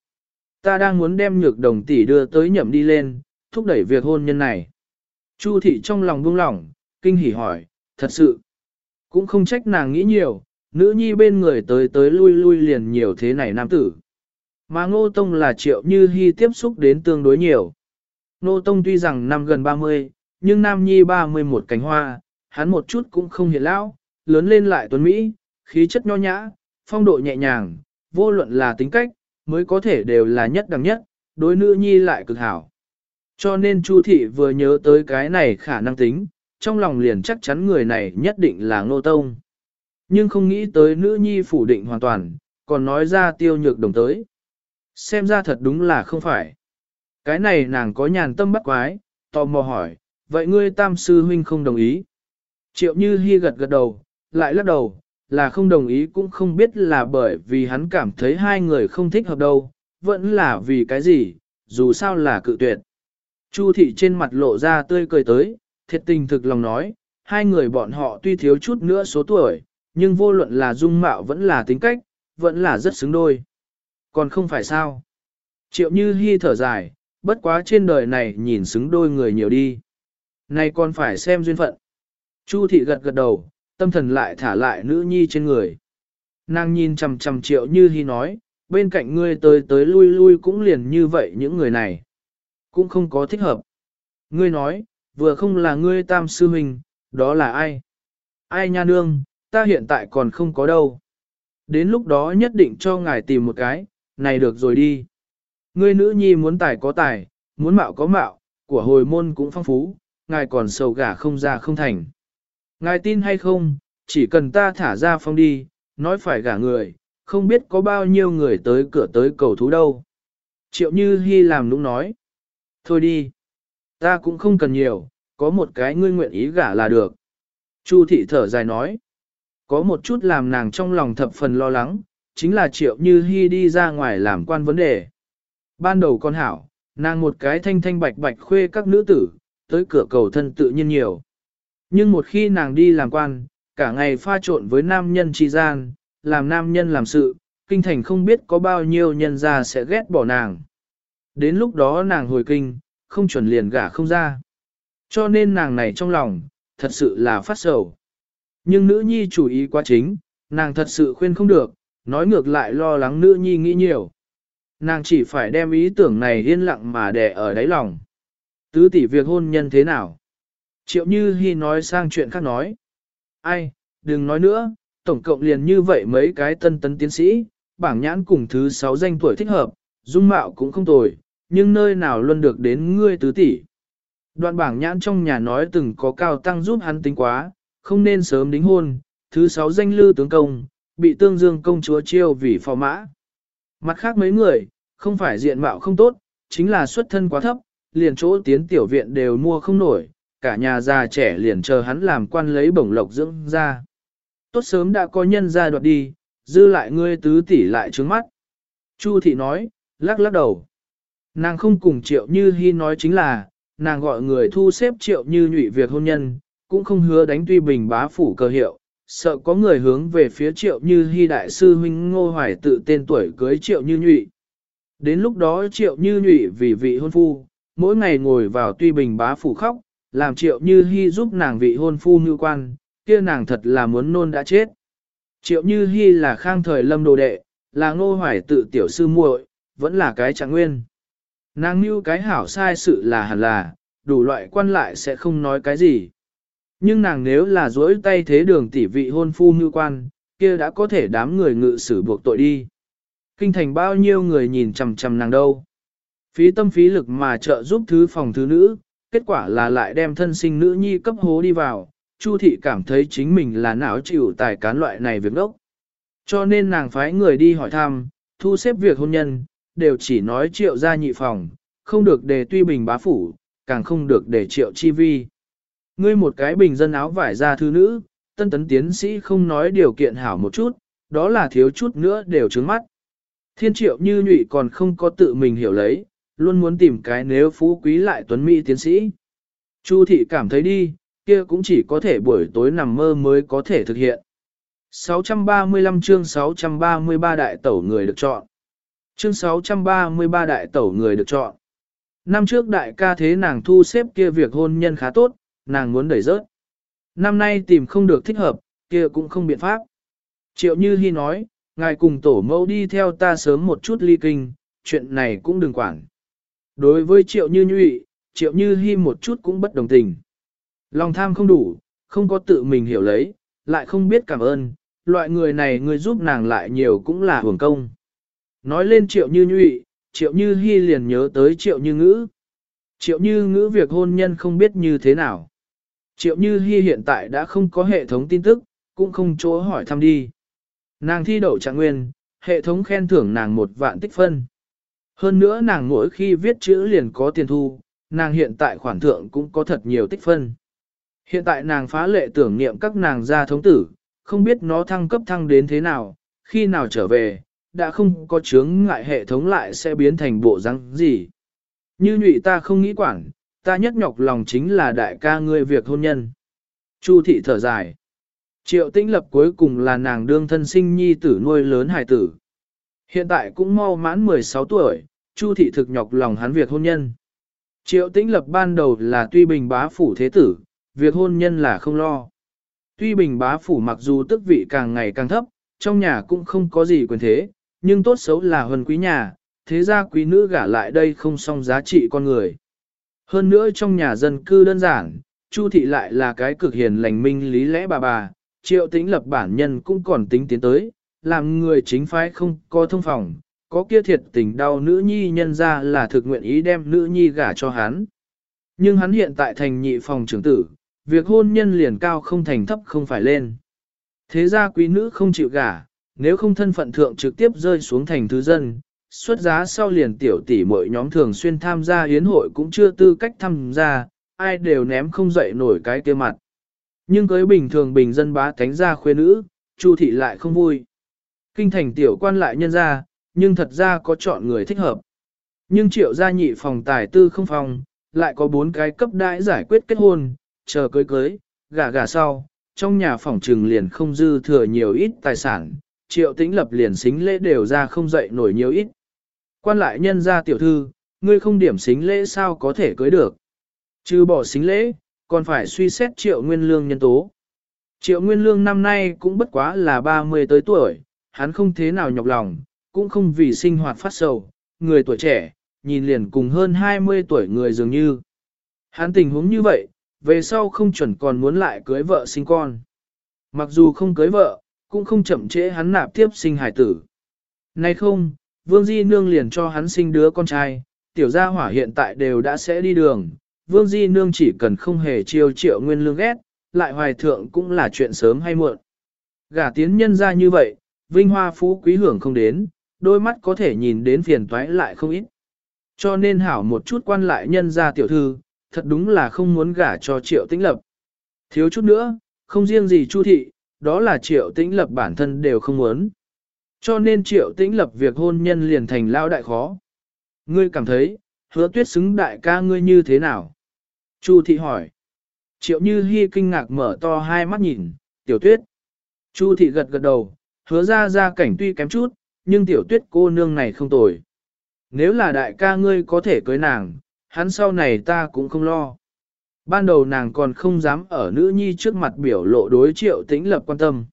Ta đang muốn đem nhược đồng tỷ đưa tới nhậm đi lên, thúc đẩy việc hôn nhân này. Chu thị trong lòng buông lỏng, kinh hỉ hỏi, thật sự, cũng không trách nàng nghĩ nhiều, nữ nhi bên người tới tới lui lui liền nhiều thế này nam tử. Mà Ngô Tông là triệu như hy tiếp xúc đến tương đối nhiều. Ngô Tông tuy rằng năm gần 30, nhưng nam nhi 31 cánh hoa, hắn một chút cũng không hiện lão, lớn lên lại tuấn Mỹ, khí chất nho nhã, phong độ nhẹ nhàng, vô luận là tính cách, mới có thể đều là nhất đẳng nhất, đối nữ nhi lại cực hảo. Cho nên Chu thị vừa nhớ tới cái này khả năng tính, trong lòng liền chắc chắn người này nhất định là Ngô Tông. Nhưng không nghĩ tới nữ nhi phủ định hoàn toàn, còn nói ra tiêu nhược đồng tới. Xem ra thật đúng là không phải. Cái này nàng có nhàn tâm bắt quái, tò mò hỏi, vậy ngươi tam sư huynh không đồng ý. Triệu như hy gật gật đầu, lại lắc đầu, là không đồng ý cũng không biết là bởi vì hắn cảm thấy hai người không thích hợp đâu, vẫn là vì cái gì, dù sao là cự tuyệt. Chu thị trên mặt lộ ra tươi cười tới, thiệt tình thực lòng nói, hai người bọn họ tuy thiếu chút nữa số tuổi, nhưng vô luận là dung mạo vẫn là tính cách, vẫn là rất xứng đôi. Còn không phải sao? Triệu như Hi thở dài, bất quá trên đời này nhìn xứng đôi người nhiều đi. Này còn phải xem duyên phận. Chu thị gật gật đầu, tâm thần lại thả lại nữ nhi trên người. Nàng nhìn chằm chằm triệu như Hi nói, bên cạnh ngươi tới tới lui lui cũng liền như vậy những người này. Cũng không có thích hợp. Ngươi nói, vừa không là ngươi tam sư huynh, đó là ai? Ai nha nương, ta hiện tại còn không có đâu. Đến lúc đó nhất định cho ngài tìm một cái, này được rồi đi. Ngươi nữ nhi muốn tài có tài, muốn mạo có mạo, của hồi môn cũng phong phú, ngài còn sầu gả không ra không thành. Ngài tin hay không, chỉ cần ta thả ra phong đi, nói phải gả người, không biết có bao nhiêu người tới cửa tới cầu thú đâu. Triệu Như Hi làm nũng nói. Thôi đi. Ta cũng không cần nhiều, có một cái ngươi nguyện ý gả là được. Chu thị thở dài nói. Có một chút làm nàng trong lòng thập phần lo lắng, chính là Triệu Như hy đi ra ngoài làm quan vấn đề. Ban đầu con hảo, nàng một cái thanh thanh bạch bạch khuê các nữ tử, tới cửa cầu thân tự nhiên nhiều. Nhưng một khi nàng đi làm quan, cả ngày pha trộn với nam nhân tri gian, làm nam nhân làm sự, kinh thành không biết có bao nhiêu nhân ra sẽ ghét bỏ nàng. Đến lúc đó nàng hồi kinh, không chuẩn liền gả không ra. Cho nên nàng này trong lòng, thật sự là phát sầu. Nhưng nữ nhi chủ ý quá chính, nàng thật sự khuyên không được, nói ngược lại lo lắng nữ nhi nghĩ nhiều. Nàng chỉ phải đem ý tưởng này yên lặng mà đè ở đáy lòng. Tứ tỷ việc hôn nhân thế nào? Triệu Như Hi nói sang chuyện khác nói. Ai, đừng nói nữa, tổng cộng liền như vậy mấy cái tân tấn tiến sĩ, bảng nhãn cùng thứ sáu danh tuổi thích hợp, dung mạo cũng không tồi, nhưng nơi nào luôn được đến ngươi tứ tỷ. Đoạn bảng nhãn trong nhà nói từng có cao tăng giúp hắn tính quá, không nên sớm đính hôn, thứ sáu danh lư tướng công, bị tương dương công chúa chiêu vì phò mã. Mặt khác mấy người, không phải diện mạo không tốt, chính là xuất thân quá thấp, liền chỗ tiến tiểu viện đều mua không nổi, cả nhà già trẻ liền chờ hắn làm quan lấy bổng lộc dưỡng ra. Tốt sớm đã có nhân ra đoạt đi, dư lại ngươi tứ tỷ lại trướng mắt. Chu thị nói, lắc lắc đầu. Nàng không cùng triệu như hy nói chính là, nàng gọi người thu xếp triệu như nhụy việc hôn nhân, cũng không hứa đánh tuy bình bá phủ cơ hiệu, sợ có người hướng về phía triệu như hy đại sư huynh ngô hoài tự tên tuổi cưới triệu như nhụy. Đến lúc đó triệu như nhụy vì vị hôn phu, mỗi ngày ngồi vào tuy bình bá phủ khóc, làm triệu như hy giúp nàng vị hôn phu như quan, kia nàng thật là muốn nôn đã chết. Triệu như hy là khang thời lâm đồ đệ, là ngô hoài tự tiểu sư muội, vẫn là cái trạng nguyên. Nàng như cái hảo sai sự là hẳn là, đủ loại quan lại sẽ không nói cái gì. Nhưng nàng nếu là dối tay thế đường tỷ vị hôn phu như quan, kia đã có thể đám người ngự xử buộc tội đi. Kinh thành bao nhiêu người nhìn chằm chằm nàng đâu. Phí tâm phí lực mà trợ giúp thứ phòng thứ nữ, kết quả là lại đem thân sinh nữ nhi cấp hố đi vào, Chu thị cảm thấy chính mình là não chịu tài cán loại này việc đốc. Cho nên nàng phái người đi hỏi thăm, thu xếp việc hôn nhân, đều chỉ nói triệu gia nhị phòng, không được để tuy bình bá phủ, càng không được để triệu chi vi. Ngươi một cái bình dân áo vải ra thư nữ, tân tấn tiến sĩ không nói điều kiện hảo một chút, đó là thiếu chút nữa đều trứng mắt. Thiên triệu như nhụy còn không có tự mình hiểu lấy, luôn muốn tìm cái nếu phú quý lại tuấn mỹ tiến sĩ. Chu thị cảm thấy đi, kia cũng chỉ có thể buổi tối nằm mơ mới có thể thực hiện. 635 chương 633 đại tẩu người được chọn. Chương 633 đại tẩu người được chọn. Năm trước đại ca thế nàng thu xếp kia việc hôn nhân khá tốt, nàng muốn đẩy rớt. Năm nay tìm không được thích hợp, kia cũng không biện pháp. Triệu Như Hi nói, ngài cùng tổ mẫu đi theo ta sớm một chút ly kinh, chuyện này cũng đừng quản. Đối với Triệu Như Nhụy, Triệu Như Hi một chút cũng bất đồng tình. Lòng tham không đủ, không có tự mình hiểu lấy, lại không biết cảm ơn, loại người này người giúp nàng lại nhiều cũng là hưởng công. Nói lên Triệu Như Nhụy, Triệu Như Hi liền nhớ tới Triệu Như Ngữ. Triệu Như Ngữ việc hôn nhân không biết như thế nào. Triệu Như Hi hiện tại đã không có hệ thống tin tức, cũng không chỗ hỏi thăm đi. Nàng thi đậu trạng nguyên, hệ thống khen thưởng nàng một vạn tích phân. Hơn nữa nàng mỗi khi viết chữ liền có tiền thu, nàng hiện tại khoản thượng cũng có thật nhiều tích phân. Hiện tại nàng phá lệ tưởng niệm các nàng gia thống tử, không biết nó thăng cấp thăng đến thế nào, khi nào trở về, đã không có chướng ngại hệ thống lại sẽ biến thành bộ răng gì. Như nhụy ta không nghĩ quản, ta nhất nhọc lòng chính là đại ca ngươi việc hôn nhân. Chu thị thở dài. Triệu tĩnh lập cuối cùng là nàng đương thân sinh nhi tử nuôi lớn hài tử. Hiện tại cũng mau mãn 16 tuổi, Chu thị thực nhọc lòng hắn việc hôn nhân. Triệu tĩnh lập ban đầu là tuy bình bá phủ thế tử, việc hôn nhân là không lo. Tuy bình bá phủ mặc dù tức vị càng ngày càng thấp, trong nhà cũng không có gì quyền thế, nhưng tốt xấu là huân quý nhà, thế ra quý nữ gả lại đây không song giá trị con người. Hơn nữa trong nhà dân cư đơn giản, Chu thị lại là cái cực hiền lành minh lý lẽ bà bà, triệu tính lập bản nhân cũng còn tính tiến tới, làm người chính phái không có thông phòng, có kia thiệt tình đau nữ nhi nhân ra là thực nguyện ý đem nữ nhi gả cho hắn. Nhưng hắn hiện tại thành nhị phòng trưởng tử, việc hôn nhân liền cao không thành thấp không phải lên. Thế ra quý nữ không chịu gả, nếu không thân phận thượng trực tiếp rơi xuống thành thứ dân, xuất giá sau liền tiểu tỷ mọi nhóm thường xuyên tham gia hiến hội cũng chưa tư cách tham gia, ai đều ném không dậy nổi cái kia mặt. Nhưng cưới bình thường bình dân bá thánh gia khuê nữ, Chu thị lại không vui. Kinh thành tiểu quan lại nhân ra, nhưng thật ra có chọn người thích hợp. Nhưng triệu gia nhị phòng tài tư không phòng, lại có bốn cái cấp đại giải quyết kết hôn, chờ cưới cưới, gả gả sau, trong nhà phòng trừng liền không dư thừa nhiều ít tài sản, triệu tĩnh lập liền xính lễ đều ra không dậy nổi nhiều ít. Quan lại nhân ra tiểu thư, ngươi không điểm xính lễ sao có thể cưới được. Chứ bỏ xính lễ, còn phải suy xét triệu nguyên lương nhân tố. Triệu nguyên lương năm nay cũng bất quá là 30 tới tuổi, hắn không thế nào nhọc lòng, cũng không vì sinh hoạt phát sầu, người tuổi trẻ, nhìn liền cùng hơn 20 tuổi người dường như. Hắn tình huống như vậy, về sau không chuẩn còn muốn lại cưới vợ sinh con. Mặc dù không cưới vợ, cũng không chậm trễ hắn nạp tiếp sinh hải tử. Nay không, Vương Di Nương liền cho hắn sinh đứa con trai, tiểu gia hỏa hiện tại đều đã sẽ đi đường. Vương Di Nương chỉ cần không hề chiêu triệu nguyên lương ghét, lại hoài thượng cũng là chuyện sớm hay muộn. Gả tiến nhân ra như vậy, vinh hoa phú quý hưởng không đến, đôi mắt có thể nhìn đến phiền toái lại không ít. Cho nên hảo một chút quan lại nhân ra tiểu thư, thật đúng là không muốn gả cho triệu tĩnh lập. Thiếu chút nữa, không riêng gì chu thị, đó là triệu tĩnh lập bản thân đều không muốn. Cho nên triệu tĩnh lập việc hôn nhân liền thành lao đại khó. Ngươi cảm thấy, hứa tuyết xứng đại ca ngươi như thế nào? Chu thị hỏi. Triệu như hy kinh ngạc mở to hai mắt nhìn, tiểu tuyết. Chu thị gật gật đầu, hứa ra ra cảnh tuy kém chút, nhưng tiểu tuyết cô nương này không tồi. Nếu là đại ca ngươi có thể cưới nàng, hắn sau này ta cũng không lo. Ban đầu nàng còn không dám ở nữ nhi trước mặt biểu lộ đối triệu tĩnh lập quan tâm.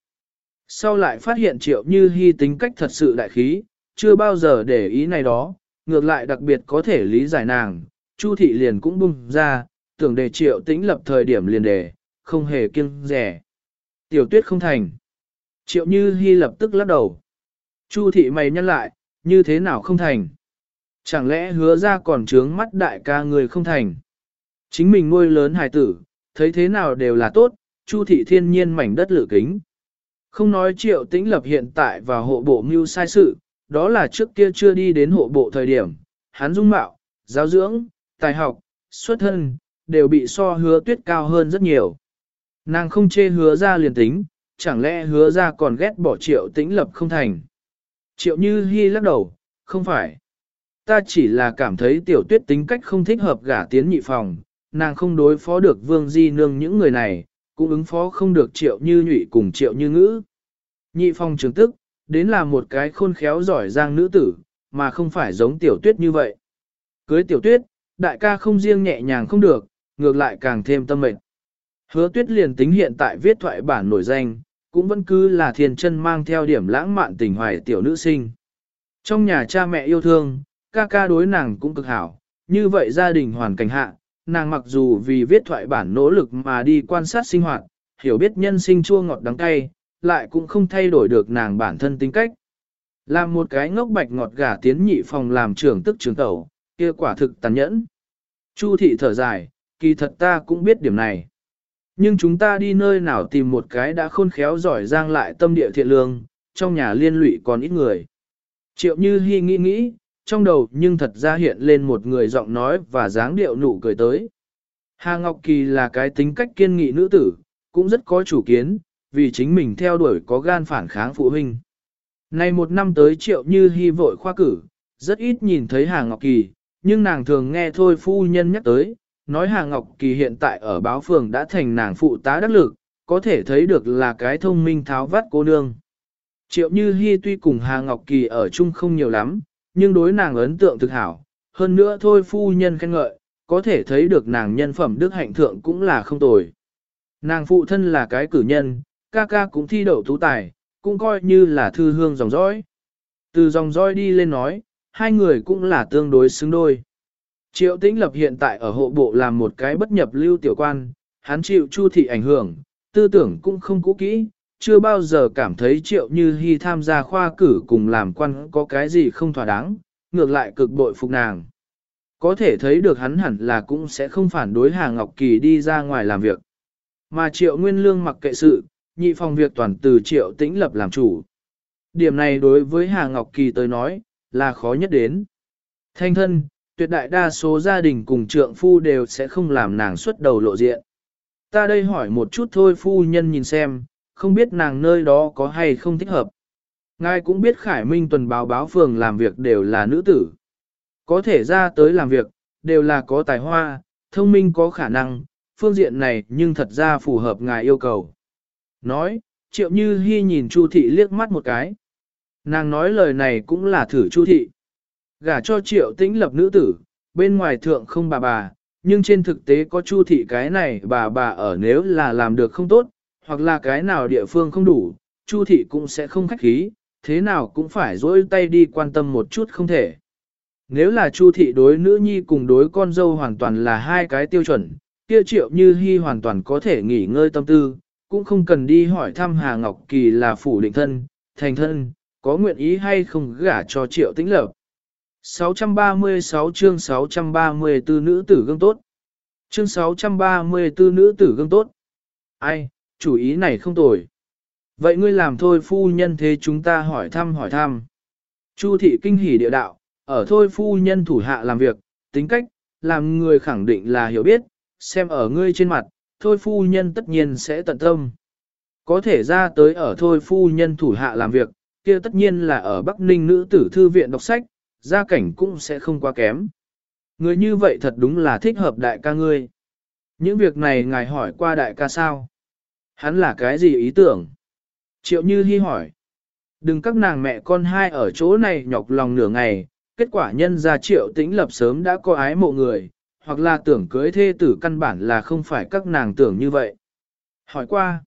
Sau lại phát hiện triệu như hy tính cách thật sự đại khí, chưa bao giờ để ý này đó, ngược lại đặc biệt có thể lý giải nàng, Chu thị liền cũng bung ra, tưởng đề triệu tĩnh lập thời điểm liền đề, không hề kiêng rẻ. Tiểu tuyết không thành. Triệu như hy lập tức lắc đầu. Chu thị mày nhăn lại, như thế nào không thành? Chẳng lẽ hứa ra còn trướng mắt đại ca người không thành? Chính mình nuôi lớn hài tử, thấy thế nào đều là tốt, Chu thị thiên nhiên mảnh đất lửa kính. Không nói triệu tĩnh lập hiện tại và hộ bộ mưu sai sự, đó là trước kia chưa đi đến hộ bộ thời điểm, hắn dung mạo, giáo dưỡng, tài học, xuất thân, đều bị so hứa tuyết cao hơn rất nhiều. Nàng không chê hứa ra liền tính, chẳng lẽ hứa ra còn ghét bỏ triệu tĩnh lập không thành. Triệu như hy lắc đầu, không phải. Ta chỉ là cảm thấy tiểu tuyết tính cách không thích hợp gả tiến nhị phòng, nàng không đối phó được vương di nương những người này, cũng ứng phó không được triệu như nhụy cùng triệu như ngữ. Nhị phong trường tức, đến là một cái khôn khéo giỏi giang nữ tử, mà không phải giống tiểu tuyết như vậy. Cưới tiểu tuyết, đại ca không riêng nhẹ nhàng không được, ngược lại càng thêm tâm mệnh. Hứa tuyết liền tính hiện tại viết thoại bản nổi danh, cũng vẫn cứ là thiền chân mang theo điểm lãng mạn tình hoài tiểu nữ sinh. Trong nhà cha mẹ yêu thương, ca ca đối nàng cũng cực hảo, như vậy gia đình hoàn cảnh hạ, nàng mặc dù vì viết thoại bản nỗ lực mà đi quan sát sinh hoạt, hiểu biết nhân sinh chua ngọt đắng cay, lại cũng không thay đổi được nàng bản thân tính cách. Làm một cái ngốc bạch ngọt gà tiến nhị phòng làm trưởng tức trưởng tẩu, kia quả thực tàn nhẫn. Chu thị thở dài, kỳ thật ta cũng biết điểm này. Nhưng chúng ta đi nơi nào tìm một cái đã khôn khéo giỏi giang lại tâm địa thiện lương, trong nhà liên lụy còn ít người. Triệu như hy nghĩ nghĩ, trong đầu nhưng thật ra hiện lên một người giọng nói và dáng điệu nụ cười tới. Hà Ngọc Kỳ là cái tính cách kiên nghị nữ tử, cũng rất có chủ kiến, vì chính mình theo đuổi có gan phản kháng phụ huynh. Nay một năm tới triệu như hy vội khoa cử, rất ít nhìn thấy Hà Ngọc Kỳ, nhưng nàng thường nghe thôi phu nhân nhắc tới, nói Hà Ngọc Kỳ hiện tại ở báo phường đã thành nàng phụ tá đắc lực, có thể thấy được là cái thông minh tháo vắt cô nương. Triệu Như Hi tuy cùng Hà Ngọc Kỳ ở chung không nhiều lắm, nhưng đối nàng ấn tượng thực hảo, hơn nữa thôi phu nhân khen ngợi, có thể thấy được nàng nhân phẩm đức hạnh thượng cũng là không tồi. Nàng phụ thân là cái cử nhân, ca ca cũng thi đậu tú tài, cũng coi như là thư hương dòng dõi. Từ dòng dõi đi lên nói, hai người cũng là tương đối xứng đôi. Triệu Tĩnh Lập hiện tại ở hộ bộ làm một cái bất nhập lưu tiểu quan, hắn chịu chu thị ảnh hưởng, tư tưởng cũng không cũ kỹ, chưa bao giờ cảm thấy Triệu Như hy tham gia khoa cử cùng làm quan có cái gì không thỏa đáng, ngược lại cực bội phục nàng. Có thể thấy được hắn hẳn là cũng sẽ không phản đối Hà Ngọc Kỳ đi ra ngoài làm việc. Mà Triệu Nguyên Lương mặc kệ sự, nhị phòng việc toàn từ Triệu Tĩnh Lập làm chủ. Điểm này đối với Hà Ngọc Kỳ tới nói, là khó nhất đến. Thanh thân, tuyệt đại đa số gia đình cùng trượng phu đều sẽ không làm nàng xuất đầu lộ diện. Ta đây hỏi một chút thôi phu nhân nhìn xem, không biết nàng nơi đó có hay không thích hợp. Ngài cũng biết Khải Minh tuần báo báo phường làm việc đều là nữ tử. Có thể ra tới làm việc, đều là có tài hoa, thông minh có khả năng, phương diện này nhưng thật ra phù hợp ngài yêu cầu. Nói, triệu như hy nhìn Chu thị liếc mắt một cái. Nàng nói lời này cũng là thử Chu thị. Gả cho triệu tĩnh lập nữ tử, bên ngoài thượng không bà bà, nhưng trên thực tế có Chu thị cái này bà bà ở nếu là làm được không tốt, hoặc là cái nào địa phương không đủ, Chu thị cũng sẽ không khách khí, thế nào cũng phải dỗi tay đi quan tâm một chút không thể. Nếu là Chu thị đối nữ nhi cùng đối con dâu hoàn toàn là hai cái tiêu chuẩn, kia triệu như hy hoàn toàn có thể nghỉ ngơi tâm tư, cũng không cần đi hỏi thăm Hà Ngọc Kỳ là phủ định thân, thành thân, có nguyện ý hay không gả cho triệu tĩnh lập. 636 chương 634 nữ tử gương tốt. Chương 634 nữ tử gương tốt. Ai, chủ ý này không tồi. Vậy ngươi làm thôi phu nhân thế chúng ta hỏi thăm hỏi thăm. Chu thị kinh hỉ địa đạo, ở thôi phu nhân thủ hạ làm việc, tính cách, làm người khẳng định là hiểu biết, xem ở ngươi trên mặt, thôi phu nhân tất nhiên sẽ tận tâm. Có thể ra tới ở thôi phu nhân thủ hạ làm việc, kia tất nhiên là ở Bắc Ninh nữ tử thư viện đọc sách, gia cảnh cũng sẽ không quá kém. Người như vậy thật đúng là thích hợp đại ca ngươi. Những việc này ngài hỏi qua đại ca sao? Hắn là cái gì ý tưởng? Triệu Như Hi hỏi. Đừng các nàng mẹ con hai ở chỗ này nhọc lòng nửa ngày, kết quả nhân ra triệu tĩnh lập sớm đã có ái mộ người, hoặc là tưởng cưới thê tử căn bản là không phải các nàng tưởng như vậy. Hỏi qua.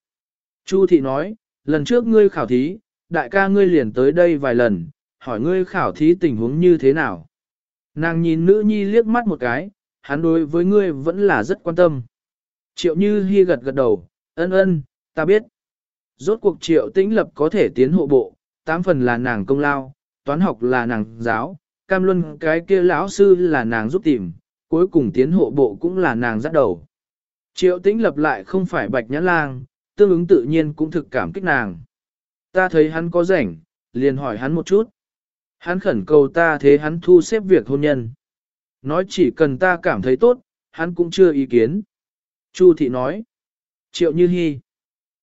Chu thị nói, lần trước ngươi khảo thí, đại ca ngươi liền tới đây vài lần, hỏi ngươi khảo thí tình huống như thế nào. Nàng nhìn nữ nhi liếc mắt một cái, hắn đối với ngươi vẫn là rất quan tâm. Triệu như hi gật gật đầu, ân ân, ta biết. Rốt cuộc triệu tĩnh lập có thể tiến hộ bộ, tám phần là nàng công lao, toán học là nàng giáo, cam luân cái kia lão sư là nàng giúp tìm, cuối cùng tiến hộ bộ cũng là nàng dắt đầu. Triệu tĩnh lập lại không phải bạch nhãn lang, tương ứng tự nhiên cũng thực cảm kích nàng. Ta thấy hắn có rảnh, liền hỏi hắn một chút. Hắn khẩn cầu ta thế hắn thu xếp việc hôn nhân. Nói chỉ cần ta cảm thấy tốt, hắn cũng chưa ý kiến. Chu thị nói. Triệu như Hi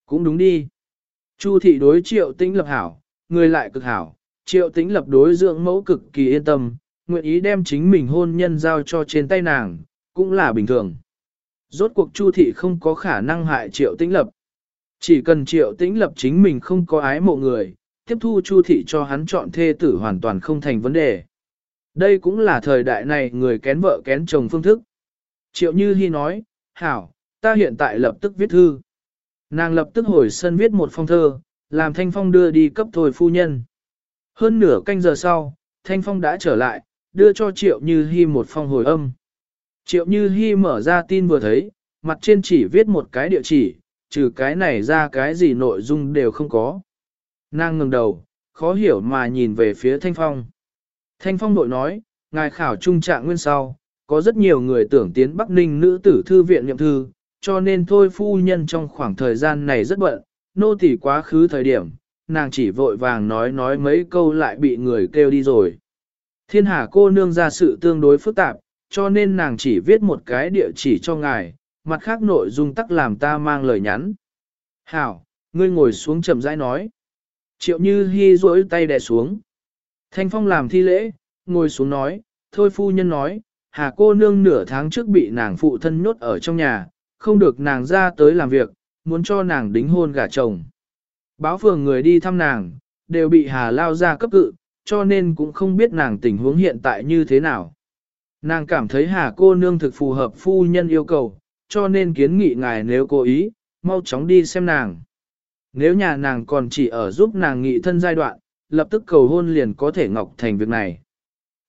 Cũng đúng đi. Chu thị đối triệu tĩnh lập hảo, người lại cực hảo. Triệu tĩnh lập đối dưỡng mẫu cực kỳ yên tâm, nguyện ý đem chính mình hôn nhân giao cho trên tay nàng, cũng là bình thường. Rốt cuộc Chu thị không có khả năng hại Triệu Tĩnh Lập. Chỉ cần Triệu Tĩnh Lập chính mình không có ái mộ người, tiếp thu Chu thị cho hắn chọn thê tử hoàn toàn không thành vấn đề. Đây cũng là thời đại này người kén vợ kén chồng phương thức. Triệu Như Hi nói, Hảo, ta hiện tại lập tức viết thư. Nàng lập tức hồi sân viết một phong thơ, làm Thanh Phong đưa đi cấp thôi phu nhân. Hơn nửa canh giờ sau, Thanh Phong đã trở lại, đưa cho Triệu Như Hi một phong hồi âm. Triệu Như Hi mở ra tin vừa thấy, mặt trên chỉ viết một cái địa chỉ, trừ cái này ra cái gì nội dung đều không có. Nàng ngừng đầu, khó hiểu mà nhìn về phía Thanh Phong. Thanh Phong đội nói, ngài khảo trung trạng nguyên sau, có rất nhiều người tưởng tiến Bắc Ninh nữ tử thư viện nhậm thư, cho nên thôi phu nhân trong khoảng thời gian này rất bận, nô tỳ quá khứ thời điểm, nàng chỉ vội vàng nói nói mấy câu lại bị người kêu đi rồi. Thiên hà cô nương ra sự tương đối phức tạp, cho nên nàng chỉ viết một cái địa chỉ cho ngài, mặt khác nội dung tắc làm ta mang lời nhắn. Hảo, ngươi ngồi xuống chậm rãi nói. Triệu như hy rỗi tay đè xuống. Thanh phong làm thi lễ, ngồi xuống nói, thôi phu nhân nói, Hà cô nương nửa tháng trước bị nàng phụ thân nhốt ở trong nhà, không được nàng ra tới làm việc, muốn cho nàng đính hôn gả chồng. Báo phường người đi thăm nàng, đều bị Hà lao ra cấp cự, cho nên cũng không biết nàng tình huống hiện tại như thế nào. Nàng cảm thấy Hà cô nương thực phù hợp phu nhân yêu cầu, cho nên kiến nghị ngài nếu cố ý, mau chóng đi xem nàng. Nếu nhà nàng còn chỉ ở giúp nàng nghị thân giai đoạn, lập tức cầu hôn liền có thể ngọc thành việc này.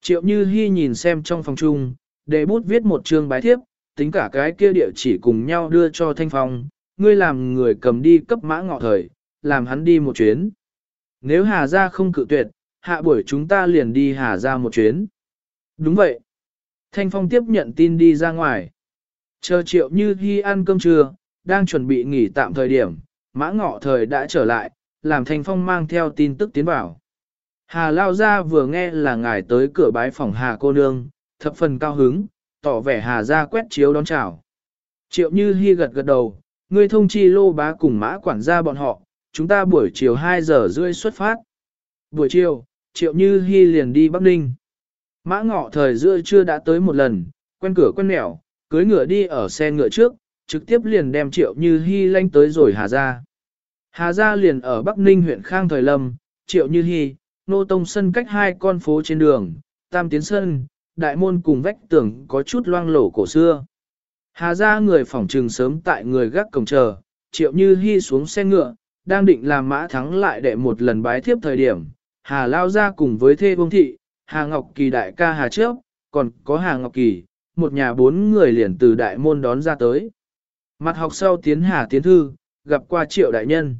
Triệu Như Hi nhìn xem trong phòng chung, để bút viết một chương bái thiếp, tính cả cái kia địa chỉ cùng nhau đưa cho Thanh Phong, ngươi làm người cầm đi cấp mã ngọ thời, làm hắn đi một chuyến. Nếu Hà Gia không cự tuyệt, hạ buổi chúng ta liền đi Hà Gia một chuyến. Đúng vậy. Thanh Phong tiếp nhận tin đi ra ngoài. Chờ triệu như khi ăn cơm trưa, đang chuẩn bị nghỉ tạm thời điểm, mã ngọ thời đã trở lại, làm Thanh Phong mang theo tin tức tiến vào. Hà Lao Gia vừa nghe là ngài tới cửa bái phòng Hà cô nương, thập phần cao hứng, tỏ vẻ Hà ra quét chiếu đón chào. Triệu Như Hi gật gật đầu, ngươi thông chi lô bá cùng mã quản gia bọn họ, chúng ta buổi chiều 2 giờ rưỡi xuất phát. Buổi chiều, Triệu Như Hi liền đi Bắc Ninh. Mã ngọ thời giữa chưa đã tới một lần, quen cửa quen mẹo, cưới ngựa đi ở xe ngựa trước, trực tiếp liền đem Triệu Như Hi lanh tới rồi Hà ra Hà ra liền ở Bắc Ninh huyện Khang Thời Lâm, Triệu Như Hi, nô tông sân cách hai con phố trên đường, Tam Tiến Sân, đại môn cùng vách tường có chút loang lổ cổ xưa. Hà ra người phỏng trừng sớm tại người gác cổng chờ, Triệu Như Hi xuống xe ngựa, đang định làm mã thắng lại để một lần bái thiếp thời điểm. Hà Lao ra cùng với thê bông thị, Hà Ngọc Kỳ đại ca Hà trước, còn có Hà Ngọc Kỳ, một nhà bốn người liền từ đại môn đón ra tới. Mặt học sau tiến Hà Tiến Thư, gặp qua triệu đại nhân.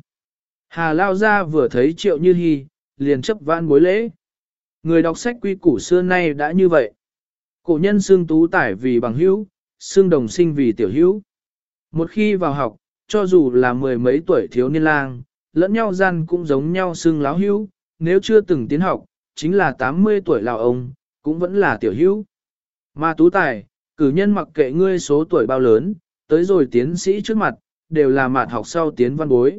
Hà Lao ra vừa thấy triệu như hy, liền chấp vãn bối lễ. Người đọc sách quy củ xưa nay đã như vậy. Cổ nhân xương tú tải vì bằng hữu, xương đồng sinh vì tiểu hữu. Một khi vào học, cho dù là mười mấy tuổi thiếu niên lang, lẫn nhau gian cũng giống nhau xương láo hữu, nếu chưa từng tiến học, chính là 80 tuổi lão ông, cũng vẫn là tiểu hữu. Mà tú tài, cử nhân mặc kệ ngươi số tuổi bao lớn, tới rồi tiến sĩ trước mặt, đều là mạt học sau tiến văn bối.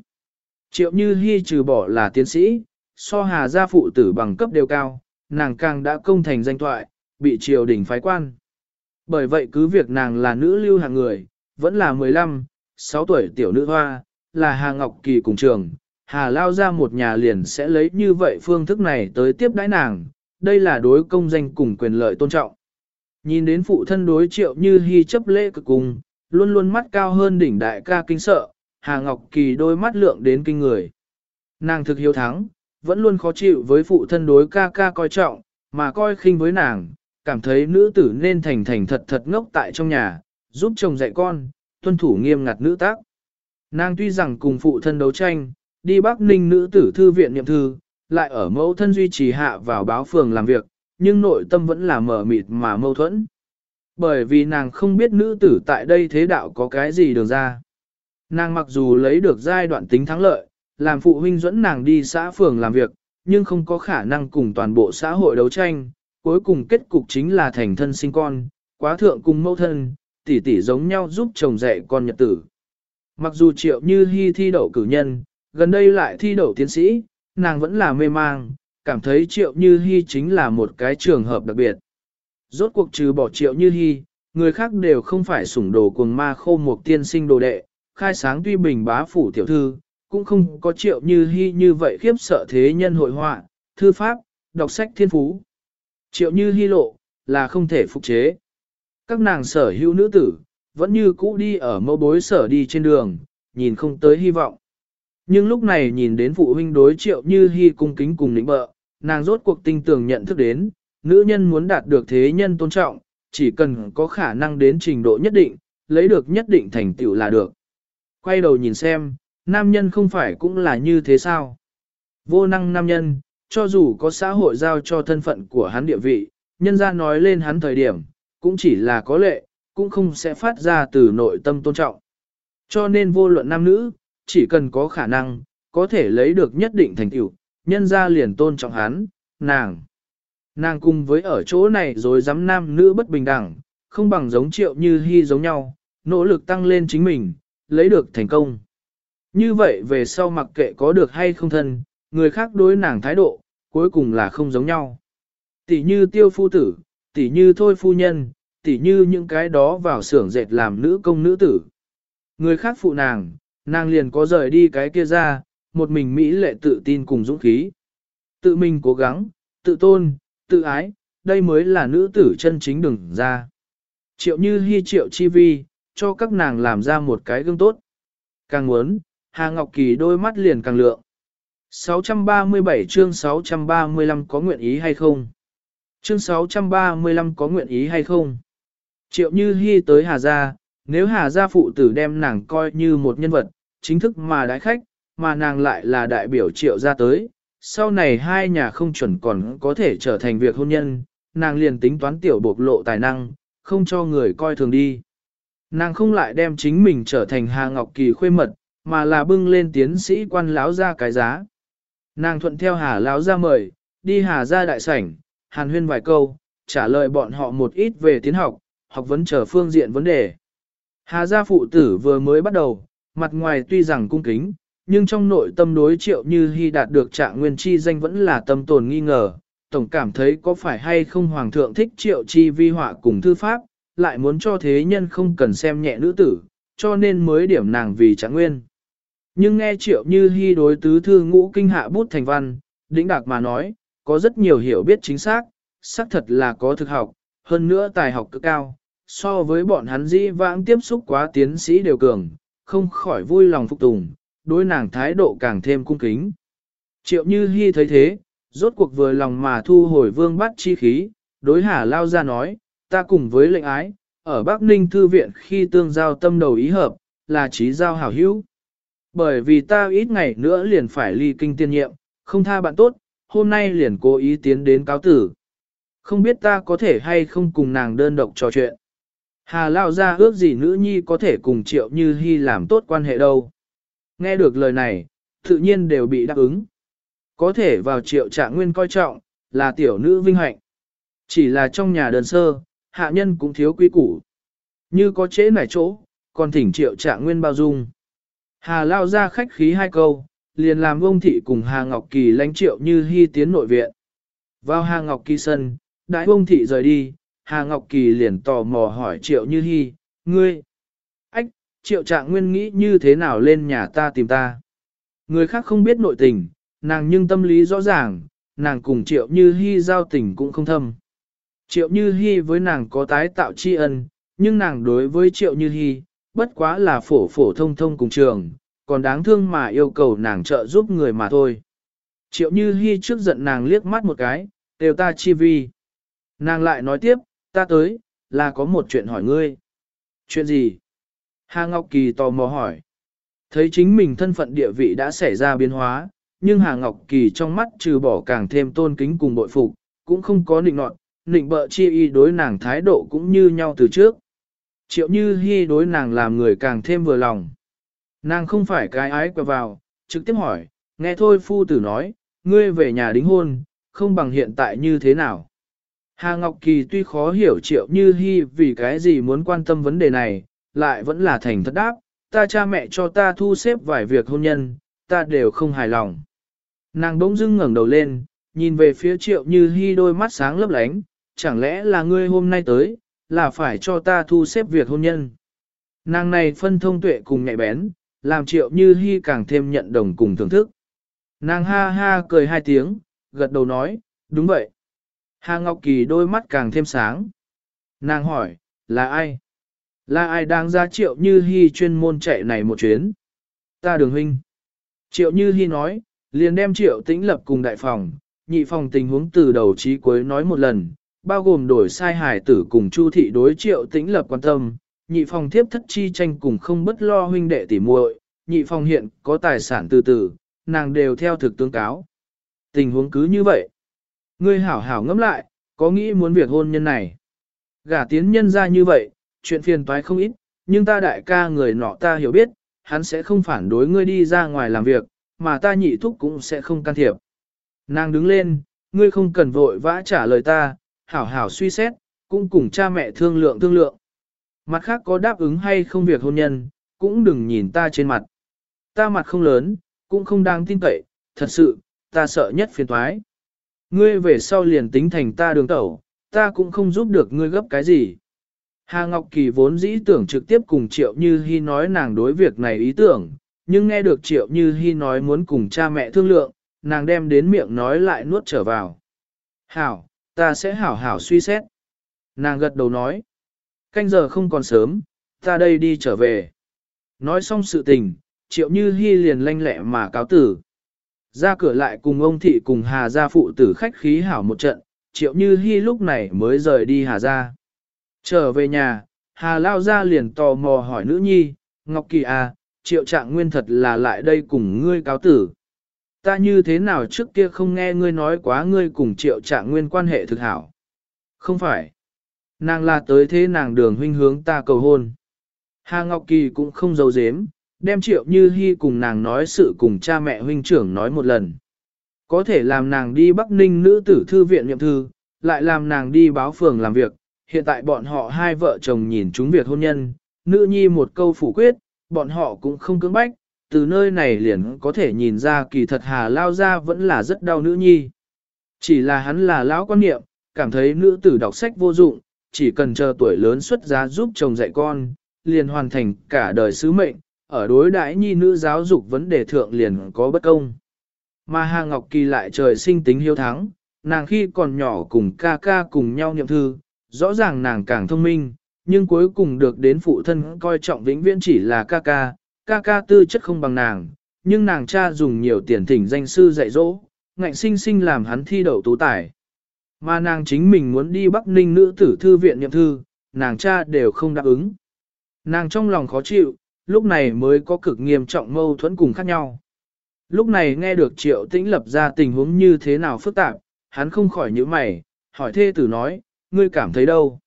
Triệu Như Hi trừ bỏ là tiến sĩ, so hà gia phụ tử bằng cấp đều cao, nàng càng đã công thành danh thoại, bị triều đình phái quan. Bởi vậy cứ việc nàng là nữ lưu hạng người, vẫn là 15, 6 tuổi tiểu nữ hoa, là Hà Ngọc Kỳ cùng trường, Hà lao ra một nhà liền sẽ lấy như vậy phương thức này tới tiếp đãi nàng, đây là đối công danh cùng quyền lợi tôn trọng. Nhìn đến phụ thân đối triệu như hy chấp lễ cực cùng, luôn luôn mắt cao hơn đỉnh đại ca kinh sợ, Hà Ngọc Kỳ đôi mắt lượng đến kinh người. Nàng thực hiếu thắng, vẫn luôn khó chịu với phụ thân đối ca ca coi trọng, mà coi khinh với nàng, cảm thấy nữ tử nên thành thành thật thật ngốc tại trong nhà, giúp chồng dạy con, tuân thủ nghiêm ngặt nữ tác. Nàng tuy rằng cùng phụ thân đấu tranh, đi Bắc Ninh nữ tử thư viện niệm thư, lại ở mẫu thân duy trì hạ vào báo phường làm việc, nhưng nội tâm vẫn là mở mịt mà mâu thuẫn. Bởi vì nàng không biết nữ tử tại đây thế đạo có cái gì đường ra. Nàng mặc dù lấy được giai đoạn tính thắng lợi, làm phụ huynh dẫn nàng đi xã phường làm việc, nhưng không có khả năng cùng toàn bộ xã hội đấu tranh, cuối cùng kết cục chính là thành thân sinh con, quá thượng cùng mẫu thân, tỷ tỷ giống nhau giúp chồng dạy con nhật tử. Mặc dù triệu như hy thi đậu cử nhân, gần đây lại thi đậu tiến sĩ, nàng vẫn là mê mang, cảm thấy triệu như hy chính là một cái trường hợp đặc biệt. Rốt cuộc trừ bỏ triệu như hy, người khác đều không phải sủng đồ cuồng ma khô một tiên sinh đồ đệ, khai sáng tuy bình bá phủ tiểu thư, cũng không có triệu như hy như vậy khiếp sợ thế nhân hội họa, thư pháp, đọc sách thiên phú. Triệu như hy lộ, là không thể phục chế. Các nàng sở hữu nữ tử, vẫn như cũ đi ở mẫu bối sở đi trên đường, nhìn không tới hy vọng. Nhưng lúc này nhìn đến phụ huynh đối triệu như hy cung kính cùng lĩnh bợ, nàng rốt cuộc tinh tường nhận thức đến, nữ nhân muốn đạt được thế nhân tôn trọng, chỉ cần có khả năng đến trình độ nhất định, lấy được nhất định thành tựu là được. Quay đầu nhìn xem, nam nhân không phải cũng là như thế sao? Vô năng nam nhân, cho dù có xã hội giao cho thân phận của hắn địa vị, nhân ra nói lên hắn thời điểm, cũng chỉ là có lệ, cũng không sẽ phát ra từ nội tâm tôn trọng. Cho nên vô luận nam nữ, chỉ cần có khả năng, có thể lấy được nhất định thành tựu, nhân ra liền tôn trọng hắn, nàng. Nàng cùng với ở chỗ này rồi dám nam nữ bất bình đẳng, không bằng giống triệu như hy giống nhau, nỗ lực tăng lên chính mình, lấy được thành công. Như vậy về sau mặc kệ có được hay không thân, người khác đối nàng thái độ, cuối cùng là không giống nhau. Tỷ như tiêu phu tử, tỷ như thôi phu nhân, tỷ như những cái đó vào xưởng dệt làm nữ công nữ tử. Người khác phụ nàng, nàng liền có rời đi cái kia ra, một mình Mỹ lệ tự tin cùng dũng khí. Tự mình cố gắng, tự tôn, tự ái, đây mới là nữ tử chân chính đừng ra. Triệu như hy triệu chi vi, cho các nàng làm ra một cái gương tốt. Càng muốn, Hà Ngọc Kỳ đôi mắt liền càng lượng. 637 chương 635 có nguyện ý hay không? Chương 635 có nguyện ý hay không? Triệu Như Hi tới Hà Gia, nếu Hà Gia phụ tử đem nàng coi như một nhân vật, chính thức mà đái khách, mà nàng lại là đại biểu Triệu Gia tới, sau này hai nhà không chuẩn còn có thể trở thành việc hôn nhân, nàng liền tính toán tiểu bộc lộ tài năng, không cho người coi thường đi. Nàng không lại đem chính mình trở thành Hà Ngọc Kỳ khuê mật, mà là bưng lên tiến sĩ quan láo ra cái giá. Nàng thuận theo Hà láo ra mời, đi Hà ra đại sảnh, hàn huyên vài câu, trả lời bọn họ một ít về tiến học, học vấn trở phương diện vấn đề. Hà gia phụ tử vừa mới bắt đầu, mặt ngoài tuy rằng cung kính, nhưng trong nội tâm đối triệu như hy đạt được trạng nguyên chi danh vẫn là tâm tồn nghi ngờ, tổng cảm thấy có phải hay không hoàng thượng thích triệu chi vi họa cùng thư pháp, lại muốn cho thế nhân không cần xem nhẹ nữ tử, cho nên mới điểm nàng vì trạng nguyên. Nhưng nghe triệu như hy đối tứ thư ngũ kinh hạ bút thành văn, đĩnh đạc mà nói, có rất nhiều hiểu biết chính xác, xác thật là có thực học, hơn nữa tài học cực cao, so với bọn hắn dĩ vãng tiếp xúc quá tiến sĩ đều cường, không khỏi vui lòng phục tùng, đối nàng thái độ càng thêm cung kính. Triệu Như Hi thấy thế, rốt cuộc vừa lòng mà thu hồi vương bắt chi khí, đối hà lao ra nói, ta cùng với lệnh ái, ở Bắc Ninh Thư Viện khi tương giao tâm đầu ý hợp, là trí giao hảo hữu. Bởi vì ta ít ngày nữa liền phải ly kinh tiên nhiệm, không tha bạn tốt, hôm nay liền cố ý tiến đến cáo tử. Không biết ta có thể hay không cùng nàng đơn độc trò chuyện. Hà Lao ra ước gì nữ nhi có thể cùng Triệu Như Hi làm tốt quan hệ đâu. Nghe được lời này, tự nhiên đều bị đáp ứng. Có thể vào Triệu Trạng Nguyên coi trọng, là tiểu nữ vinh hạnh. Chỉ là trong nhà đơn sơ, hạ nhân cũng thiếu quy củ. Như có chế nải chỗ, còn thỉnh Triệu Trạng Nguyên bao dung. Hà Lao ra khách khí hai câu, liền làm ông thị cùng Hà Ngọc Kỳ lãnh Triệu Như Hi tiến nội viện. Vào Hà Ngọc Kỳ sân, đại ông thị rời đi, Hà Ngọc Kỳ liền tò mò hỏi Triệu Như Hi, ngươi, ách, Triệu Trạng Nguyên nghĩ như thế nào lên nhà ta tìm ta. Người khác không biết nội tình, nàng nhưng tâm lý rõ ràng, nàng cùng Triệu Như Hi giao tình cũng không thâm. Triệu Như Hi với nàng có tái tạo tri ân, nhưng nàng đối với Triệu Như Hi, bất quá là phổ phổ thông thông cùng trường, còn đáng thương mà yêu cầu nàng trợ giúp người mà thôi. Triệu Như Hi trước giận nàng liếc mắt một cái, đều ta chi vi. Nàng lại nói tiếp, ta tới, là có một chuyện hỏi ngươi. Chuyện gì? Hà Ngọc Kỳ tò mò hỏi. Thấy chính mình thân phận địa vị đã xảy ra biến hóa, nhưng Hà Ngọc Kỳ trong mắt trừ bỏ càng thêm tôn kính cùng bội phục, cũng không có nịnh nọt, nịnh bợ chi y đối nàng thái độ cũng như nhau từ trước. Triệu như Hi đối nàng làm người càng thêm vừa lòng. Nàng không phải cái ái quẹo vào, trực tiếp hỏi, nghe thôi phu tử nói, ngươi về nhà đính hôn, không bằng hiện tại như thế nào. Hà Ngọc Kỳ tuy khó hiểu triệu như Hi vì cái gì muốn quan tâm vấn đề này, lại vẫn là thành thật đáp, ta cha mẹ cho ta thu xếp vài việc hôn nhân, ta đều không hài lòng. Nàng bỗng dưng ngẩng đầu lên, nhìn về phía triệu như Hi đôi mắt sáng lấp lánh, chẳng lẽ là ngươi hôm nay tới, là phải cho ta thu xếp việc hôn nhân. Nàng này phân thông tuệ cùng nhạy bén, làm triệu như hy càng thêm nhận đồng cùng thưởng thức. Nàng ha ha cười hai tiếng, gật đầu nói, đúng vậy. Hà Ngọc Kỳ đôi mắt càng thêm sáng. Nàng hỏi, là ai? Là ai đang ra triệu như hy chuyên môn chạy này một chuyến? Ta đường huynh. Triệu như hy nói, liền đem triệu tĩnh lập cùng đại phòng, nhị phòng tình huống từ đầu chí cuối nói một lần, bao gồm đổi sai hải tử cùng chu thị đối triệu tĩnh lập quan tâm, nhị phòng thiếp thất chi tranh cùng không bất lo huynh đệ tỉ muội, nhị phòng hiện có tài sản từ từ, nàng đều theo thực tương cáo. Tình huống cứ như vậy. Ngươi hảo hảo ngẫm lại, có nghĩ muốn việc hôn nhân này. Gả tiến nhân ra như vậy, chuyện phiền toái không ít, nhưng ta đại ca người nọ ta hiểu biết, hắn sẽ không phản đối ngươi đi ra ngoài làm việc, mà ta nhị thúc cũng sẽ không can thiệp. Nàng đứng lên, ngươi không cần vội vã trả lời ta, hảo hảo suy xét, cũng cùng cha mẹ thương lượng thương lượng. Mặt khác có đáp ứng hay không việc hôn nhân, cũng đừng nhìn ta trên mặt. Ta mặt không lớn, cũng không đáng tin cậy, thật sự, ta sợ nhất phiền toái. Ngươi về sau liền tính thành ta đường tẩu, ta cũng không giúp được ngươi gấp cái gì. Hà Ngọc Kỳ vốn dĩ tưởng trực tiếp cùng Triệu Như Hi nói nàng đối việc này ý tưởng, nhưng nghe được Triệu Như Hi nói muốn cùng cha mẹ thương lượng, nàng đem đến miệng nói lại nuốt trở vào. Hảo, ta sẽ hảo hảo suy xét. Nàng gật đầu nói, canh giờ không còn sớm, ta đây đi trở về. Nói xong sự tình, Triệu Như hy liền lanh lẹ mà cáo tử. Ra cửa lại cùng ông thị cùng Hà gia phụ tử khách khí hảo một trận, Triệu Như hy lúc này mới rời đi Hà gia. Trở về nhà, Hà Lao ra liền tò mò hỏi nữ nhi, Ngọc Kỳ à, triệu trạng nguyên thật là lại đây cùng ngươi cáo tử. Ta như thế nào trước kia không nghe ngươi nói quá ngươi cùng triệu trạng nguyên quan hệ thực hảo. Không phải. Nàng là tới thế nàng đường huynh hướng ta cầu hôn. Hà Ngọc Kỳ cũng không giấu giếm, đem triệu như hy cùng nàng nói sự cùng cha mẹ huynh trưởng nói một lần. Có thể làm nàng đi Bắc Ninh nữ tử thư viện nhậm thư, lại làm nàng đi báo phường làm việc, hiện tại bọn họ hai vợ chồng nhìn chúng việc hôn nhân, nữ nhi một câu phủ quyết, bọn họ cũng không cưỡng bách, từ nơi này liền có thể nhìn ra kỳ thật hà lao ra vẫn là rất đau nữ nhi. Chỉ là hắn là lão quan niệm, cảm thấy nữ tử đọc sách vô dụng, chỉ cần chờ tuổi lớn xuất giá giúp chồng dạy con, liền hoàn thành cả đời sứ mệnh, ở đối đãi nhi nữ giáo dục vấn đề thượng liền có bất công. Mà Hà Ngọc Kỳ lại trời sinh tính hiếu thắng, nàng khi còn nhỏ cùng ca ca cùng nhau niệm thư, rõ ràng nàng càng thông minh, nhưng cuối cùng được đến phụ thân coi trọng vĩnh viễn chỉ là ca ca, ca ca tư chất không bằng nàng, nhưng nàng cha dùng nhiều tiền thỉnh danh sư dạy dỗ, ngạnh sinh sinh làm hắn thi đậu tú tài. Mà nàng chính mình muốn đi Bắc Ninh nữ tử thư viện nhậm thư, nàng cha đều không đáp ứng. Nàng trong lòng khó chịu, lúc này mới có cực nghiêm trọng mâu thuẫn cùng khác nhau. Lúc này nghe được triệu tĩnh lập ra tình huống như thế nào phức tạp, hắn không khỏi nhíu mày, hỏi thê tử nói, ngươi cảm thấy đâu?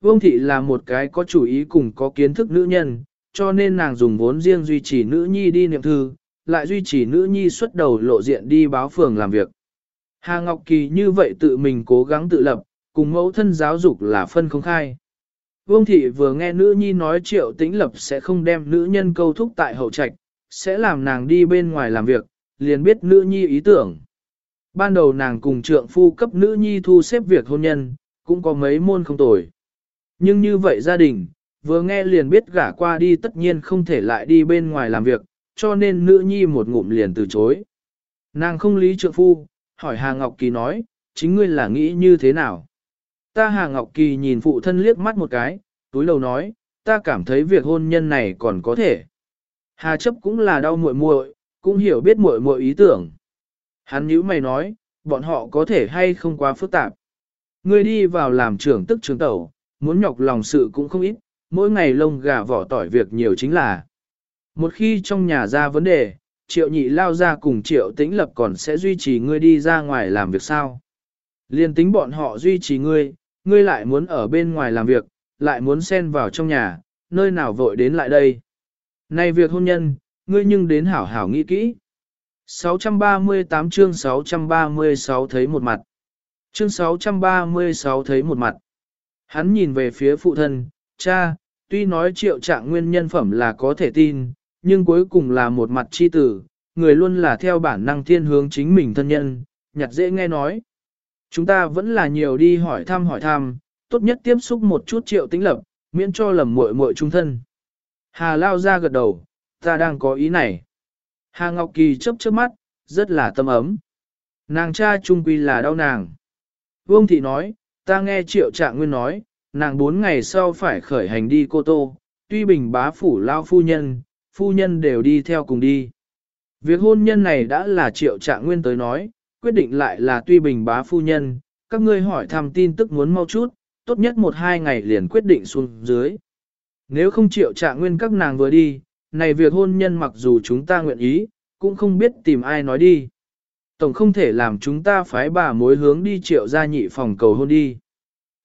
Vương thị là một cái có chủ ý cùng có kiến thức nữ nhân, cho nên nàng dùng vốn riêng duy trì nữ nhi đi niệm thư, lại duy trì nữ nhi xuất đầu lộ diện đi báo phường làm việc. Hà Ngọc Kỳ như vậy tự mình cố gắng tự lập, cùng mẫu thân giáo dục là phân không khai. Vương thị vừa nghe nữ nhi nói triệu tĩnh lập sẽ không đem nữ nhân câu thúc tại hậu trạch, sẽ làm nàng đi bên ngoài làm việc, liền biết nữ nhi ý tưởng. Ban đầu nàng cùng trượng phu cấp nữ nhi thu xếp việc hôn nhân, cũng có mấy môn không tồi. Nhưng như vậy gia đình, vừa nghe liền biết gả qua đi tất nhiên không thể lại đi bên ngoài làm việc, cho nên nữ nhi một ngụm liền từ chối. Nàng không lý trượng phu, hỏi Hà Ngọc Kỳ nói, chính ngươi là nghĩ như thế nào? Ta Hà Ngọc Kỳ nhìn phụ thân liếc mắt một cái, túi đầu nói, ta cảm thấy việc hôn nhân này còn có thể. Hà chấp cũng là đau muội muội, cũng hiểu biết muội muội ý tưởng. Hắn nhíu mày nói, bọn họ có thể hay không quá phức tạp. Ngươi đi vào làm trưởng tức trưởng tẩu, muốn nhọc lòng sự cũng không ít, mỗi ngày lông gà vỏ tỏi việc nhiều chính là. Một khi trong nhà ra vấn đề, triệu nhị lao ra cùng triệu tĩnh lập còn sẽ duy trì ngươi đi ra ngoài làm việc sao. Liên tính bọn họ duy trì ngươi, ngươi lại muốn ở bên ngoài làm việc, lại muốn xen vào trong nhà, nơi nào vội đến lại đây. Này việc hôn nhân, ngươi nhưng đến hảo hảo nghĩ kỹ. 638 chương 636 thấy một mặt. Chương 636 thấy một mặt. Hắn nhìn về phía phụ thân, cha, tuy nói triệu trạng nguyên nhân phẩm là có thể tin, nhưng cuối cùng là một mặt chi tử, người luôn là theo bản năng thiên hướng chính mình thân nhân, nhặt dễ nghe nói. Chúng ta vẫn là nhiều đi hỏi thăm hỏi thăm, tốt nhất tiếp xúc một chút triệu tính lập, miễn cho lầm muội muội trung thân. Hà lao ra gật đầu, ta đang có ý này. Hà Ngọc Kỳ chớp chớp mắt, rất là tâm ấm. Nàng cha trung quy là đau nàng. Vương thị nói, ta nghe triệu trạng nguyên nói, nàng bốn ngày sau phải khởi hành đi cô tô, tuy bình bá phủ lao phu nhân, phu nhân đều đi theo cùng đi. Việc hôn nhân này đã là triệu trạng nguyên tới nói, quyết định lại là tuy bình bá phu nhân, các ngươi hỏi thăm tin tức muốn mau chút, tốt nhất một hai ngày liền quyết định xuống dưới. Nếu không triệu trạng nguyên các nàng vừa đi, này việc hôn nhân mặc dù chúng ta nguyện ý, cũng không biết tìm ai nói đi. Tổng không thể làm chúng ta phái bà mối hướng đi triệu gia nhị phòng cầu hôn đi.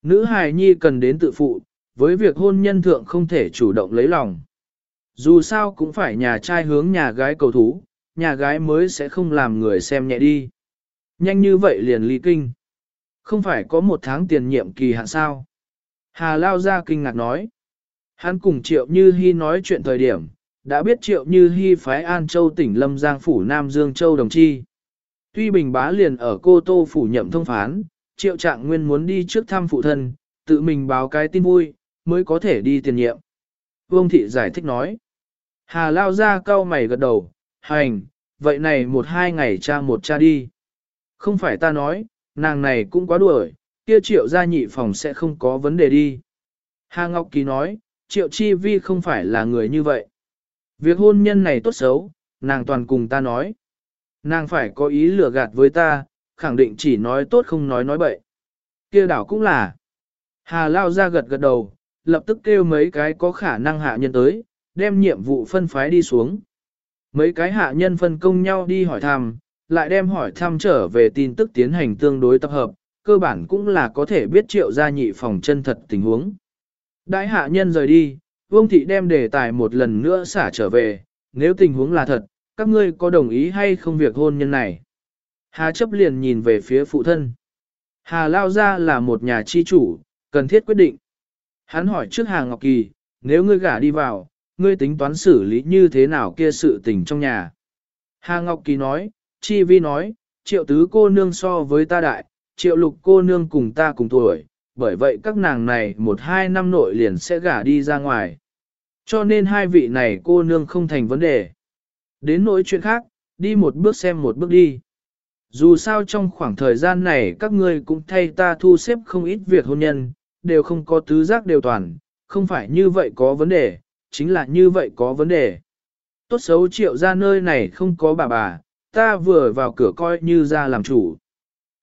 Nữ hài nhi cần đến tự phụ, với việc hôn nhân thượng không thể chủ động lấy lòng. Dù sao cũng phải nhà trai hướng nhà gái cầu thú, nhà gái mới sẽ không làm người xem nhẹ đi. Nhanh như vậy liền ly kinh. Không phải có một tháng tiền nhiệm kỳ hạn sao. Hà Lao ra kinh ngạc nói. Hắn cùng Triệu Như Hi nói chuyện thời điểm, đã biết Triệu Như Hi phái An Châu tỉnh Lâm Giang Phủ Nam Dương Châu Đồng Chi. Tuy Bình Bá liền ở Cô Tô Phủ nhậm thông phán, Triệu Trạng Nguyên muốn đi trước thăm phụ thân, tự mình báo cái tin vui, mới có thể đi tiền nhiệm. Vương thị giải thích nói. Hà lao ra cau mày gật đầu, hành, vậy này một hai ngày cha một cha đi. Không phải ta nói, nàng này cũng quá đuổi, kia triệu gia nhị phòng sẽ không có vấn đề đi. Hà Ngọc Kỳ nói, triệu chi vi không phải là người như vậy. Việc hôn nhân này tốt xấu, nàng toàn cùng ta nói. Nàng phải có ý lừa gạt với ta, khẳng định chỉ nói tốt không nói nói bậy. Kia đảo cũng là. Hà lao ra gật gật đầu, lập tức kêu mấy cái có khả năng hạ nhân tới, đem nhiệm vụ phân phái đi xuống. Mấy cái hạ nhân phân công nhau đi hỏi thăm, lại đem hỏi thăm trở về tin tức tiến hành tương đối tập hợp, cơ bản cũng là có thể biết triệu gia nhị phòng chân thật tình huống. Đại hạ nhân rời đi, Vương Thị đem đề tài một lần nữa xả trở về, nếu tình huống là thật, các ngươi có đồng ý hay không việc hôn nhân này? Hà chấp liền nhìn về phía phụ thân. Hà Lao Gia là một nhà chi chủ, cần thiết quyết định. Hắn hỏi trước Hà Ngọc Kỳ, nếu ngươi gả đi vào, ngươi tính toán xử lý như thế nào kia sự tình trong nhà. Hà Ngọc Kỳ nói, Chi Vi nói, triệu tứ cô nương so với ta đại, triệu lục cô nương cùng ta cùng tuổi, bởi vậy các nàng này một hai năm nội liền sẽ gả đi ra ngoài. Cho nên hai vị này cô nương không thành vấn đề. Đến nỗi chuyện khác, đi một bước xem một bước đi. Dù sao trong khoảng thời gian này các ngươi cũng thay ta thu xếp không ít việc hôn nhân, đều không có tứ giác đều toàn, không phải như vậy có vấn đề, chính là như vậy có vấn đề. Tốt xấu triệu ra nơi này không có bà bà, ta vừa vào cửa coi như ra làm chủ.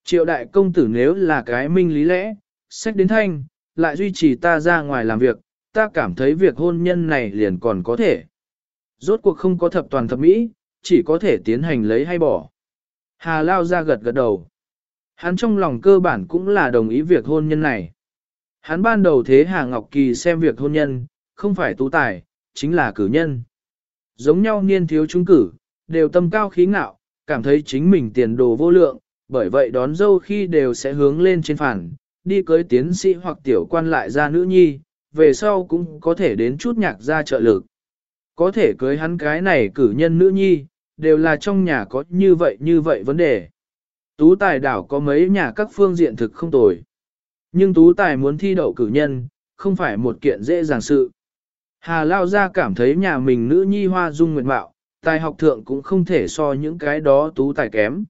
Triệu đại công tử nếu là cái minh lý lẽ, sách đến thanh, lại duy trì ta ra ngoài làm việc, ta cảm thấy việc hôn nhân này liền còn có thể. Rốt cuộc không có thập toàn thập mỹ, chỉ có thể tiến hành lấy hay bỏ. Hà Lao ra gật gật đầu. Hắn trong lòng cơ bản cũng là đồng ý việc hôn nhân này. Hắn ban đầu thế Hà Ngọc Kỳ xem việc hôn nhân, không phải tú tài, chính là cử nhân. Giống nhau niên thiếu trung cử, đều tâm cao khí ngạo, cảm thấy chính mình tiền đồ vô lượng, bởi vậy đón dâu khi đều sẽ hướng lên trên phản, đi cưới tiến sĩ hoặc tiểu quan lại ra nữ nhi, về sau cũng có thể đến chút nhạc ra trợ lực. Có thể cưới hắn cái này cử nhân nữ nhi, đều là trong nhà có như vậy như vậy vấn đề. Tú tài đảo có mấy nhà các phương diện thực không tồi. Nhưng tú tài muốn thi đậu cử nhân, không phải một kiện dễ dàng sự. Hà Lao gia cảm thấy nhà mình nữ nhi hoa dung nguyện mạo, tài học thượng cũng không thể so những cái đó tú tài kém.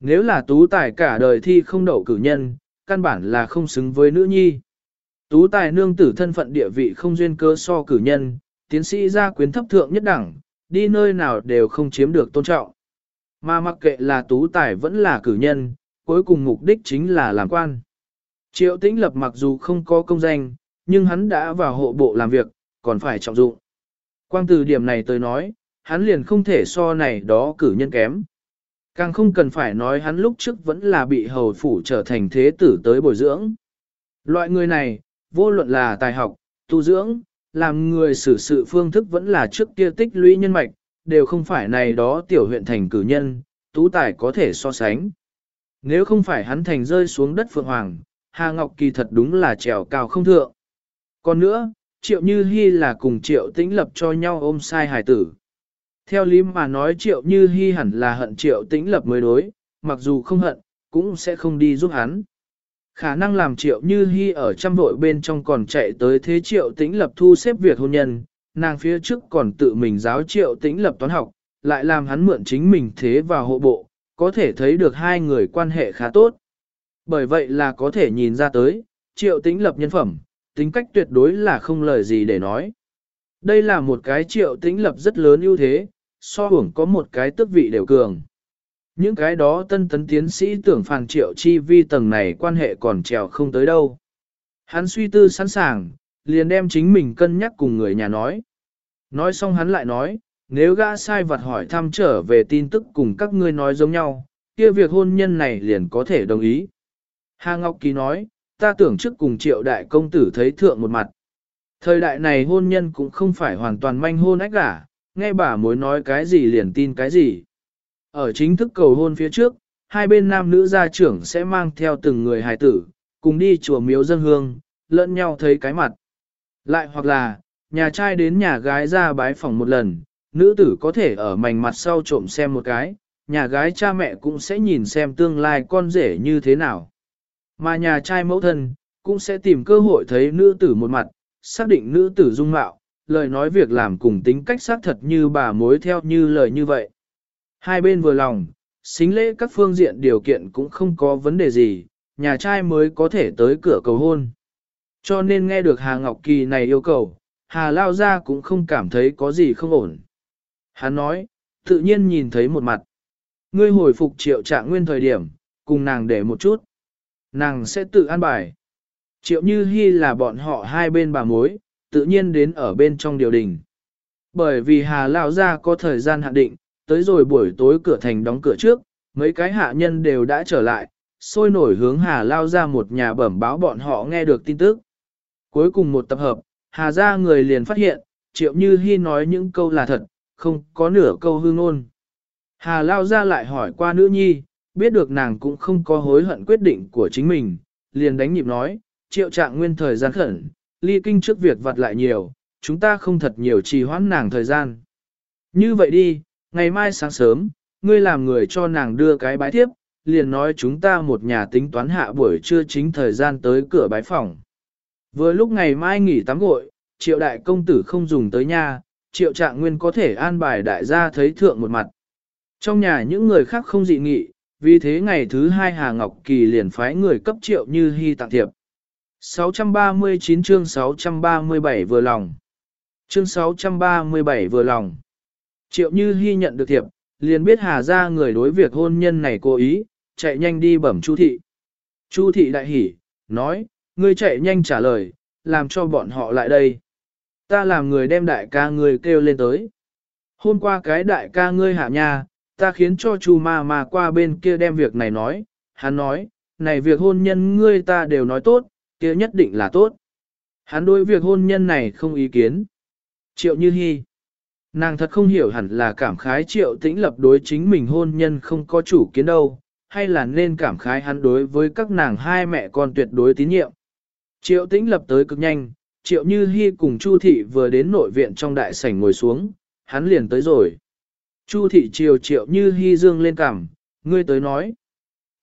Nếu là tú tài cả đời thi không đậu cử nhân, căn bản là không xứng với nữ nhi. Tú tài nương tử thân phận địa vị không duyên cơ so cử nhân, tiến sĩ gia quyến thấp thượng nhất đẳng, đi nơi nào đều không chiếm được tôn trọng. Mà mặc kệ là tú tài vẫn là cử nhân, cuối cùng mục đích chính là làm quan. Triệu tĩnh lập mặc dù không có công danh, nhưng hắn đã vào hộ bộ làm việc, còn phải trọng dụng. Quang từ điểm này tới nói, hắn liền không thể so này đó cử nhân kém. Càng không cần phải nói hắn lúc trước vẫn là bị hầu phủ trở thành thế tử tới bồi dưỡng. Loại người này, vô luận là tài học, tu dưỡng, làm người xử sự phương thức vẫn là trước kia tích lũy nhân mạch, đều không phải này đó tiểu huyện thành cử nhân, tú tài có thể so sánh. Nếu không phải hắn thành rơi xuống đất phượng hoàng, Hà Ngọc Kỳ thật đúng là trèo cao không thượng. Còn nữa, Triệu Như Hi là cùng Triệu Tĩnh Lập cho nhau ôm sai hài tử. Theo lý mà nói Triệu Như Hi hẳn là hận Triệu Tĩnh Lập mới đối, mặc dù không hận, cũng sẽ không đi giúp hắn. Khả năng làm Triệu Như Hi ở trăm vội bên trong còn chạy tới thế Triệu Tĩnh Lập thu xếp việc hôn nhân, nàng phía trước còn tự mình giáo Triệu Tĩnh Lập toán học, lại làm hắn mượn chính mình thế vào hộ bộ, có thể thấy được hai người quan hệ khá tốt. Bởi vậy là có thể nhìn ra tới, Triệu Tĩnh Lập nhân phẩm, tính cách tuyệt đối là không lời gì để nói. Đây là một cái triệu tĩnh lập rất lớn ưu thế, so hưởng có một cái tước vị đều cường. Những cái đó tân tấn tiến sĩ tưởng phàn triệu chi vi tầng này quan hệ còn trèo không tới đâu. Hắn suy tư sẵn sàng, liền đem chính mình cân nhắc cùng người nhà nói. Nói xong hắn lại nói, nếu gã sai vật hỏi thăm trở về tin tức cùng các ngươi nói giống nhau, kia việc hôn nhân này liền có thể đồng ý. Hà Ngọc Kỳ nói, ta tưởng trước cùng triệu đại công tử thấy thượng một mặt. Thời đại này hôn nhân cũng không phải hoàn toàn manh hôn ách gả, nghe bà mối nói cái gì liền tin cái gì. Ở chính thức cầu hôn phía trước, hai bên nam nữ gia trưởng sẽ mang theo từng người hài tử, cùng đi chùa miếu dân hương, lẫn nhau thấy cái mặt. Lại hoặc là, nhà trai đến nhà gái ra bái phòng một lần, nữ tử có thể ở mảnh mặt sau trộm xem một cái, nhà gái cha mẹ cũng sẽ nhìn xem tương lai con rể như thế nào. Mà nhà trai mẫu thân, cũng sẽ tìm cơ hội thấy nữ tử một mặt, xác định nữ tử dung mạo, lời nói việc làm cùng tính cách xác thật như bà mối theo như lời như vậy. Hai bên vừa lòng, xính lễ các phương diện điều kiện cũng không có vấn đề gì, nhà trai mới có thể tới cửa cầu hôn. Cho nên nghe được Hà Ngọc Kỳ này yêu cầu, Hà Lao Gia cũng không cảm thấy có gì không ổn. Hắn nói, tự nhiên nhìn thấy một mặt. Ngươi hồi phục triệu trạng nguyên thời điểm, cùng nàng để một chút. Nàng sẽ tự an bài. Triệu Như Hi là bọn họ hai bên bà mối, tự nhiên đến ở bên trong điều đình. Bởi vì Hà Lao Gia có thời gian hạn định, tới rồi buổi tối cửa thành đóng cửa trước, mấy cái hạ nhân đều đã trở lại, sôi nổi hướng Hà Lao ra một nhà bẩm báo bọn họ nghe được tin tức. Cuối cùng một tập hợp, Hà ra người liền phát hiện, Triệu Như hy nói những câu là thật, không có nửa câu hư ngôn. Hà Lao ra lại hỏi qua nữ nhi, biết được nàng cũng không có hối hận quyết định của chính mình, liền đánh nhịp nói, triệu trạng nguyên thời gian khẩn, ly kinh trước việc vặt lại nhiều, chúng ta không thật nhiều trì hoãn nàng thời gian. Như vậy đi, ngày mai sáng sớm, ngươi làm người cho nàng đưa cái bái tiếp, liền nói chúng ta một nhà tính toán hạ buổi trưa chính thời gian tới cửa bái phòng. Vừa lúc ngày mai nghỉ tắm gội, triệu đại công tử không dùng tới nhà, triệu trạng nguyên có thể an bài đại gia thấy thượng một mặt. Trong nhà những người khác không dị nghị, vì thế ngày thứ hai Hà Ngọc Kỳ liền phái người cấp triệu như hy tặng thiệp. 639 chương 637 vừa lòng. Chương 637 vừa lòng. Triệu như Hi nhận được thiệp, liền biết Hà ra người đối việc hôn nhân này cố ý, chạy nhanh đi bẩm Chu thị. Chu thị đại hỉ, nói, ngươi chạy nhanh trả lời, làm cho bọn họ lại đây. Ta làm người đem đại ca ngươi kêu lên tới. Hôm qua cái đại ca ngươi hạ nha, ta khiến cho chu ma ma qua bên kia đem việc này nói, hắn nói, này việc hôn nhân ngươi ta đều nói tốt, kia nhất định là tốt. Hắn đối việc hôn nhân này không ý kiến. Triệu Như Hi. Nàng thật không hiểu hẳn là cảm khái triệu tĩnh lập đối chính mình hôn nhân không có chủ kiến đâu, hay là nên cảm khái hắn đối với các nàng hai mẹ con tuyệt đối tín nhiệm. Triệu tĩnh lập tới cực nhanh, triệu như hy cùng Chu thị vừa đến nội viện trong đại sảnh ngồi xuống, hắn liền tới rồi. Chu thị triều triệu như hy dương lên cằm, ngươi tới nói.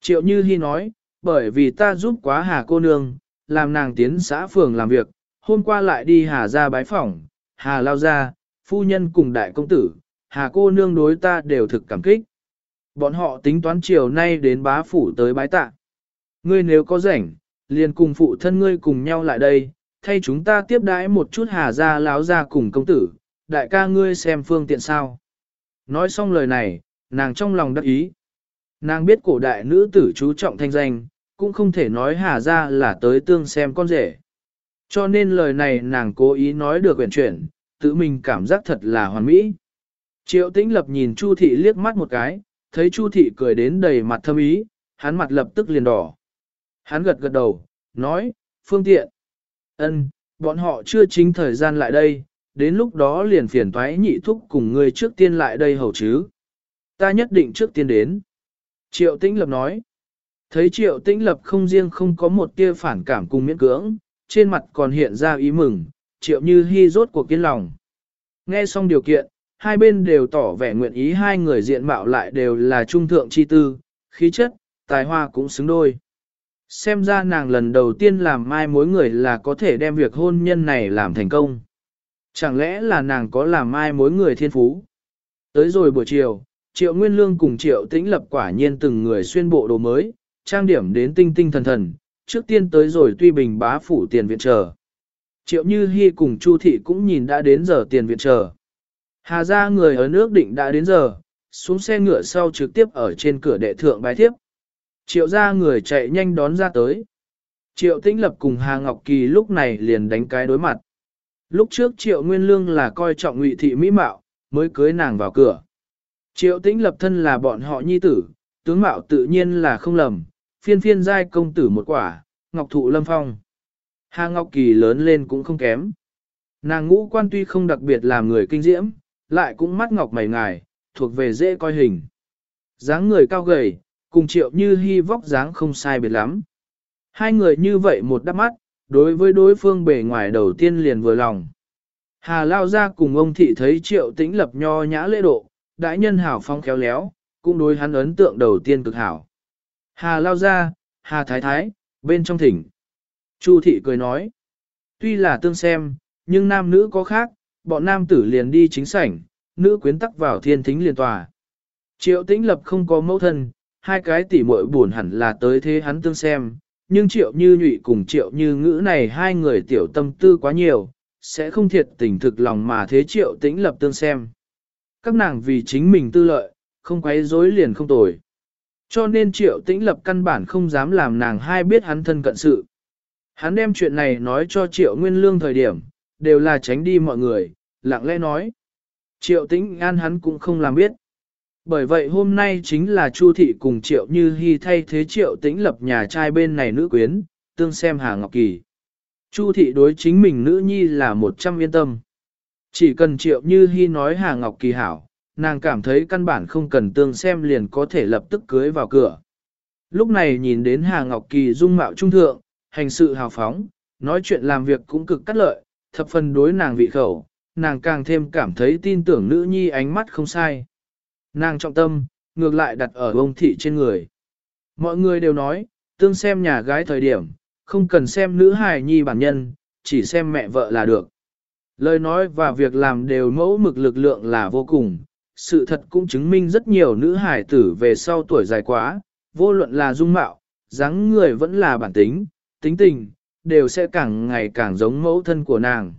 Triệu như hy nói, bởi vì ta giúp quá hà cô nương, làm nàng tiến xã phường làm việc, hôm qua lại đi hà ra bái phỏng, hà lao ra, phu nhân cùng đại công tử, hà cô nương đối ta đều thực cảm kích. Bọn họ tính toán chiều nay đến bá phủ tới bái tạ. Ngươi nếu có rảnh, liền cùng phụ thân ngươi cùng nhau lại đây, thay chúng ta tiếp đãi một chút hà ra láo ra cùng công tử, đại ca ngươi xem phương tiện sao. Nói xong lời này, nàng trong lòng đắc ý. Nàng biết cổ đại nữ tử chú trọng thanh danh, cũng không thể nói hà ra là tới tương xem con rể. Cho nên lời này nàng cố ý nói được quyển chuyển, tự mình cảm giác thật là hoàn mỹ. Triệu tĩnh lập nhìn Chu thị liếc mắt một cái, thấy Chu thị cười đến đầy mặt thâm ý, hắn mặt lập tức liền đỏ. Hắn gật gật đầu, nói, phương tiện. ân, bọn họ chưa chính thời gian lại đây, đến lúc đó liền phiền toái nhị thúc cùng người trước tiên lại đây hầu chứ. Ta nhất định trước tiên đến. Triệu tĩnh lập nói. Thấy triệu tĩnh lập không riêng không có một tia phản cảm cùng miễn cưỡng, trên mặt còn hiện ra ý mừng, triệu như hy rốt cuộc kiên lòng. Nghe xong điều kiện, hai bên đều tỏ vẻ nguyện ý hai người diện mạo lại đều là trung thượng chi tư, khí chất, tài hoa cũng xứng đôi. Xem ra nàng lần đầu tiên làm mai mối người là có thể đem việc hôn nhân này làm thành công. Chẳng lẽ là nàng có làm mai mối người thiên phú? Tới rồi buổi chiều, Triệu Nguyên Lương cùng Triệu Tĩnh Lập quả nhiên từng người xuyên bộ đồ mới, trang điểm đến tinh tinh thần thần, trước tiên tới rồi tuy bình bá phủ tiền viện chờ. Triệu Như Hi cùng Chu Thị cũng nhìn đã đến giờ tiền viện chờ. Hà ra người ở nước định đã đến giờ, xuống xe ngựa sau trực tiếp ở trên cửa đệ thượng bài thiếp. Triệu ra người chạy nhanh đón ra tới. Triệu Tĩnh Lập cùng Hà Ngọc Kỳ lúc này liền đánh cái đối mặt. Lúc trước Triệu Nguyên Lương là coi trọng ngụy thị mỹ mạo, mới cưới nàng vào cửa. Triệu Tĩnh Lập thân là bọn họ nhi tử, tướng mạo tự nhiên là không lầm, phiên phiên giai công tử một quả, ngọc thụ lâm phong. Hà Ngọc Kỳ lớn lên cũng không kém. Nàng ngũ quan tuy không đặc biệt làm người kinh diễm, lại cũng mắt ngọc mày ngài, thuộc về dễ coi hình. dáng người cao gầy, cùng triệu như hy vóc dáng không sai biệt lắm. Hai người như vậy một đắp mắt, đối với đối phương bề ngoài đầu tiên liền vừa lòng. Hà lao ra cùng ông thị thấy triệu tĩnh lập nho nhã lễ độ, đại nhân hảo phong khéo léo, cũng đối hắn ấn tượng đầu tiên cực hảo. Hà lao ra, Hà thái thái, bên trong thỉnh. Chu thị cười nói. Tuy là tương xem, nhưng nam nữ có khác, bọn nam tử liền đi chính sảnh, nữ quyến tắc vào thiên thính liền tòa. Triệu tĩnh lập không có mẫu thân, hai cái tỷ muội buồn hẳn là tới thế hắn tương xem, nhưng triệu như nhụy cùng triệu như ngữ này hai người tiểu tâm tư quá nhiều, sẽ không thiệt tình thực lòng mà thế triệu tĩnh lập tương xem. Các nàng vì chính mình tư lợi, không quấy rối liền không tồi. Cho nên triệu tĩnh lập căn bản không dám làm nàng hai biết hắn thân cận sự. Hắn đem chuyện này nói cho triệu nguyên lương thời điểm, đều là tránh đi mọi người, lặng lẽ nói. Triệu tĩnh an hắn cũng không làm biết. Bởi vậy hôm nay chính là Chu thị cùng Triệu Như Hi thay thế Triệu Tĩnh lập nhà trai bên này nữ quyến, tương xem Hà Ngọc Kỳ. Chu thị đối chính mình nữ nhi là một trăm yên tâm. Chỉ cần Triệu Như Hi nói Hà Ngọc Kỳ hảo, nàng cảm thấy căn bản không cần tương xem liền có thể lập tức cưới vào cửa. Lúc này nhìn đến Hà Ngọc Kỳ dung mạo trung thượng, hành sự hào phóng, nói chuyện làm việc cũng cực cắt lợi, thập phần đối nàng vị khẩu, nàng càng thêm cảm thấy tin tưởng nữ nhi ánh mắt không sai. Nàng trọng tâm, ngược lại đặt ở ông thị trên người. Mọi người đều nói, tương xem nhà gái thời điểm, không cần xem nữ hài nhi bản nhân, chỉ xem mẹ vợ là được. Lời nói và việc làm đều mẫu mực lực lượng là vô cùng, sự thật cũng chứng minh rất nhiều nữ hài tử về sau tuổi dài quá, vô luận là dung mạo, dáng người vẫn là bản tính, tính tình, đều sẽ càng ngày càng giống mẫu thân của nàng.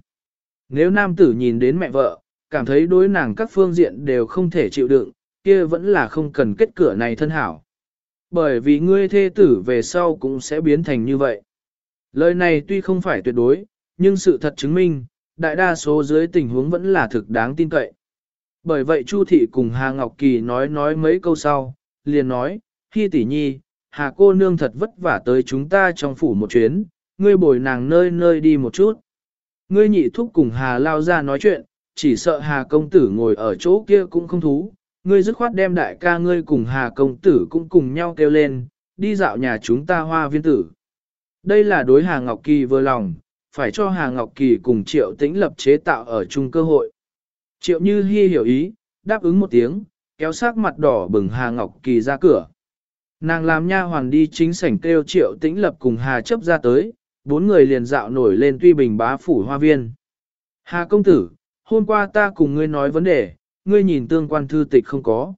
Nếu nam tử nhìn đến mẹ vợ, cảm thấy đối nàng các phương diện đều không thể chịu đựng, kia vẫn là không cần kết cửa này thân hảo. Bởi vì ngươi thê tử về sau cũng sẽ biến thành như vậy. Lời này tuy không phải tuyệt đối, nhưng sự thật chứng minh, đại đa số dưới tình huống vẫn là thực đáng tin cậy. Bởi vậy Chu Thị cùng Hà Ngọc Kỳ nói nói mấy câu sau, liền nói, khi tỷ nhi, Hà cô nương thật vất vả tới chúng ta trong phủ một chuyến, ngươi bồi nàng nơi nơi đi một chút. Ngươi nhị thúc cùng Hà lao ra nói chuyện, chỉ sợ Hà công tử ngồi ở chỗ kia cũng không thú, ngươi dứt khoát đem đại ca ngươi cùng Hà công tử cũng cùng nhau kêu lên, đi dạo nhà chúng ta hoa viên tử. Đây là đối Hà Ngọc Kỳ vừa lòng, phải cho Hà Ngọc Kỳ cùng Triệu Tĩnh lập chế tạo ở chung cơ hội. Triệu Như Hi hiểu ý, đáp ứng một tiếng, kéo sát mặt đỏ bừng Hà Ngọc Kỳ ra cửa. Nàng làm nha hoàn đi chính sảnh kêu Triệu Tĩnh lập cùng Hà chấp ra tới, bốn người liền dạo nổi lên tuy bình bá phủ hoa viên. Hà công tử, hôm qua ta cùng ngươi nói vấn đề, ngươi nhìn tương quan thư tịch không có.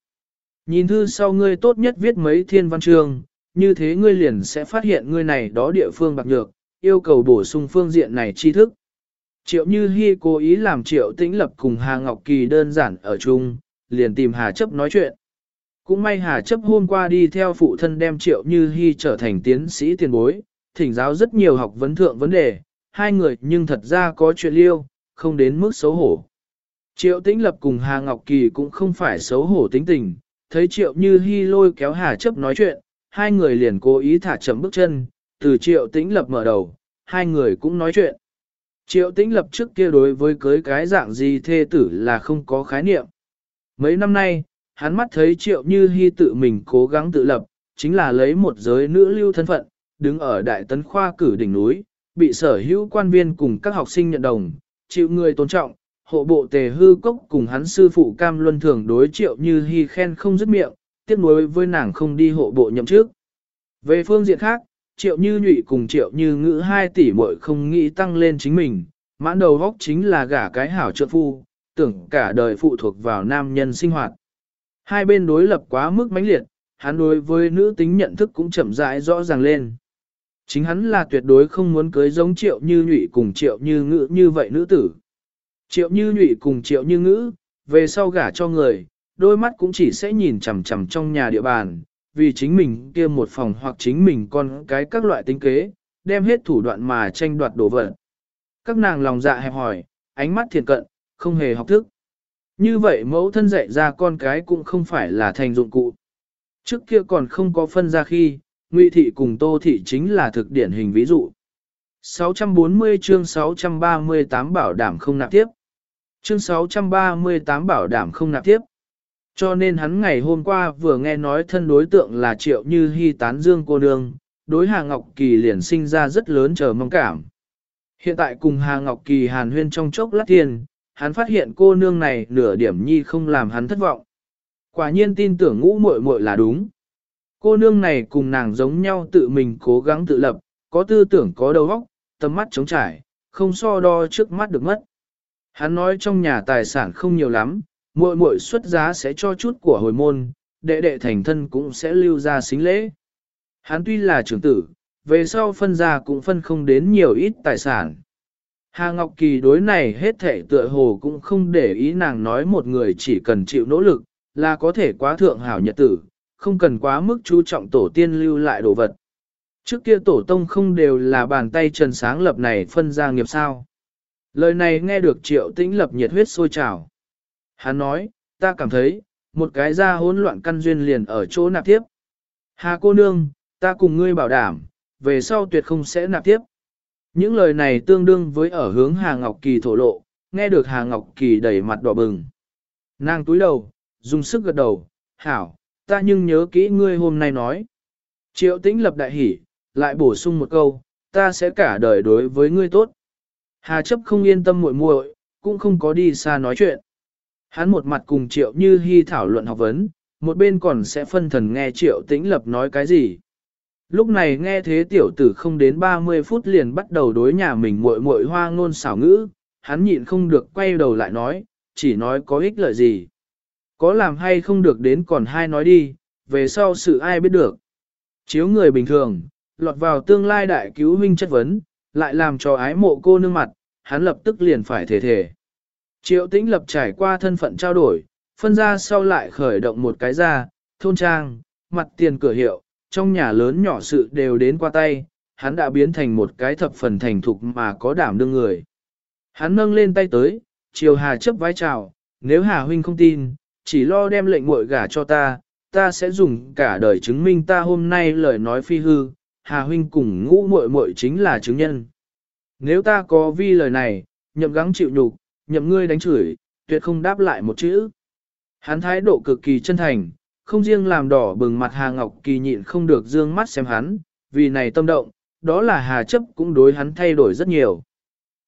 Nhìn thư sau ngươi tốt nhất viết mấy thiên văn chương, như thế ngươi liền sẽ phát hiện ngươi này đó địa phương bạc nhược, yêu cầu bổ sung phương diện này tri thức. Triệu Như Hi cố ý làm Triệu Tĩnh Lập cùng Hà Ngọc Kỳ đơn giản ở chung, liền tìm Hà Chấp nói chuyện. Cũng may Hà Chấp hôm qua đi theo phụ thân đem Triệu Như Hi trở thành tiến sĩ tiền bối, thỉnh giáo rất nhiều học vấn thượng vấn đề, hai người nhưng thật ra có chuyện liêu, không đến mức xấu hổ. Triệu Tĩnh Lập cùng Hà Ngọc Kỳ cũng không phải xấu hổ tính tình, thấy Triệu Như Hi lôi kéo Hà chấp nói chuyện, hai người liền cố ý thả chậm bước chân, từ Triệu Tĩnh Lập mở đầu, hai người cũng nói chuyện. Triệu Tĩnh Lập trước kia đối với cưới cái dạng gì thê tử là không có khái niệm. Mấy năm nay, hắn mắt thấy Triệu Như Hi tự mình cố gắng tự lập, chính là lấy một giới nữ lưu thân phận, đứng ở Đại Tấn Khoa cử đỉnh núi, bị sở hữu quan viên cùng các học sinh nhận đồng, chịu người tôn trọng, hộ bộ tề hư cốc cùng hắn sư phụ cam luân thường đối triệu như hy khen không dứt miệng, tiếc nuối với nàng không đi hộ bộ nhậm trước. Về phương diện khác, triệu như nhụy cùng triệu như ngữ hai tỷ muội không nghĩ tăng lên chính mình, mãn đầu góc chính là gả cái hảo trợ phu, tưởng cả đời phụ thuộc vào nam nhân sinh hoạt. Hai bên đối lập quá mức mãnh liệt, hắn đối với nữ tính nhận thức cũng chậm rãi rõ ràng lên. Chính hắn là tuyệt đối không muốn cưới giống triệu như nhụy cùng triệu như ngữ như vậy nữ tử. Triệu như nhụy cùng triệu như ngữ, về sau gả cho người, đôi mắt cũng chỉ sẽ nhìn chằm chằm trong nhà địa bàn, vì chính mình kia một phòng hoặc chính mình con cái các loại tính kế, đem hết thủ đoạn mà tranh đoạt đồ vật. Các nàng lòng dạ hẹp hỏi, ánh mắt thiền cận, không hề học thức. Như vậy mẫu thân dạy ra con cái cũng không phải là thành dụng cụ. Trước kia còn không có phân ra khi, Ngụy thị cùng Tô thị chính là thực điển hình ví dụ. 640 chương 638 bảo đảm không nạp tiếp. Chương 638 bảo đảm không nạp tiếp. Cho nên hắn ngày hôm qua vừa nghe nói thân đối tượng là triệu như hy tán dương cô nương, đối Hà Ngọc Kỳ liền sinh ra rất lớn chờ mong cảm. Hiện tại cùng Hà Ngọc Kỳ hàn huyên trong chốc lát tiền, hắn phát hiện cô nương này nửa điểm nhi không làm hắn thất vọng. Quả nhiên tin tưởng ngũ muội muội là đúng. Cô nương này cùng nàng giống nhau tự mình cố gắng tự lập, có tư tưởng có đầu óc, tầm mắt chống trải, không so đo trước mắt được mất. Hắn nói trong nhà tài sản không nhiều lắm, muội muội xuất giá sẽ cho chút của hồi môn, đệ đệ thành thân cũng sẽ lưu ra xính lễ. Hắn tuy là trưởng tử, về sau phân ra cũng phân không đến nhiều ít tài sản. Hà Ngọc Kỳ đối này hết thể tựa hồ cũng không để ý nàng nói một người chỉ cần chịu nỗ lực, là có thể quá thượng hảo nhật tử, không cần quá mức chú trọng tổ tiên lưu lại đồ vật. Trước kia tổ tông không đều là bàn tay trần sáng lập này phân ra nghiệp sao. Lời này nghe được triệu tĩnh lập nhiệt huyết sôi trào. Hắn nói, ta cảm thấy, một cái ra hỗn loạn căn duyên liền ở chỗ nạp tiếp. Hà cô nương, ta cùng ngươi bảo đảm, về sau tuyệt không sẽ nạp tiếp. Những lời này tương đương với ở hướng Hà Ngọc Kỳ thổ lộ, nghe được Hà Ngọc Kỳ đầy mặt đỏ bừng. Nàng túi đầu, dùng sức gật đầu, hảo, ta nhưng nhớ kỹ ngươi hôm nay nói. Triệu tĩnh lập đại hỉ, lại bổ sung một câu, ta sẽ cả đời đối với ngươi tốt. Hà chấp không yên tâm muội muội, cũng không có đi xa nói chuyện. Hắn một mặt cùng triệu như hy thảo luận học vấn, một bên còn sẽ phân thần nghe triệu tĩnh lập nói cái gì. Lúc này nghe thế tiểu tử không đến 30 phút liền bắt đầu đối nhà mình muội muội hoa ngôn xảo ngữ, hắn nhịn không được quay đầu lại nói, chỉ nói có ích lợi gì. Có làm hay không được đến còn hai nói đi, về sau sự ai biết được. Chiếu người bình thường, lọt vào tương lai đại cứu huynh chất vấn, lại làm cho ái mộ cô nương mặt, hắn lập tức liền phải thể thể. Triệu tĩnh lập trải qua thân phận trao đổi, phân ra sau lại khởi động một cái ra, thôn trang, mặt tiền cửa hiệu, trong nhà lớn nhỏ sự đều đến qua tay, hắn đã biến thành một cái thập phần thành thục mà có đảm đương người. Hắn nâng lên tay tới, chiều hà chấp vái chào, nếu hà huynh không tin, chỉ lo đem lệnh muội gả cho ta, ta sẽ dùng cả đời chứng minh ta hôm nay lời nói phi hư, hà huynh cùng ngũ muội muội chính là chứng nhân. Nếu ta có vi lời này, nhậm gắng chịu nhục, nhậm ngươi đánh chửi, tuyệt không đáp lại một chữ. Hắn thái độ cực kỳ chân thành, không riêng làm đỏ bừng mặt Hà Ngọc Kỳ nhịn không được dương mắt xem hắn, vì này tâm động, đó là Hà chấp cũng đối hắn thay đổi rất nhiều.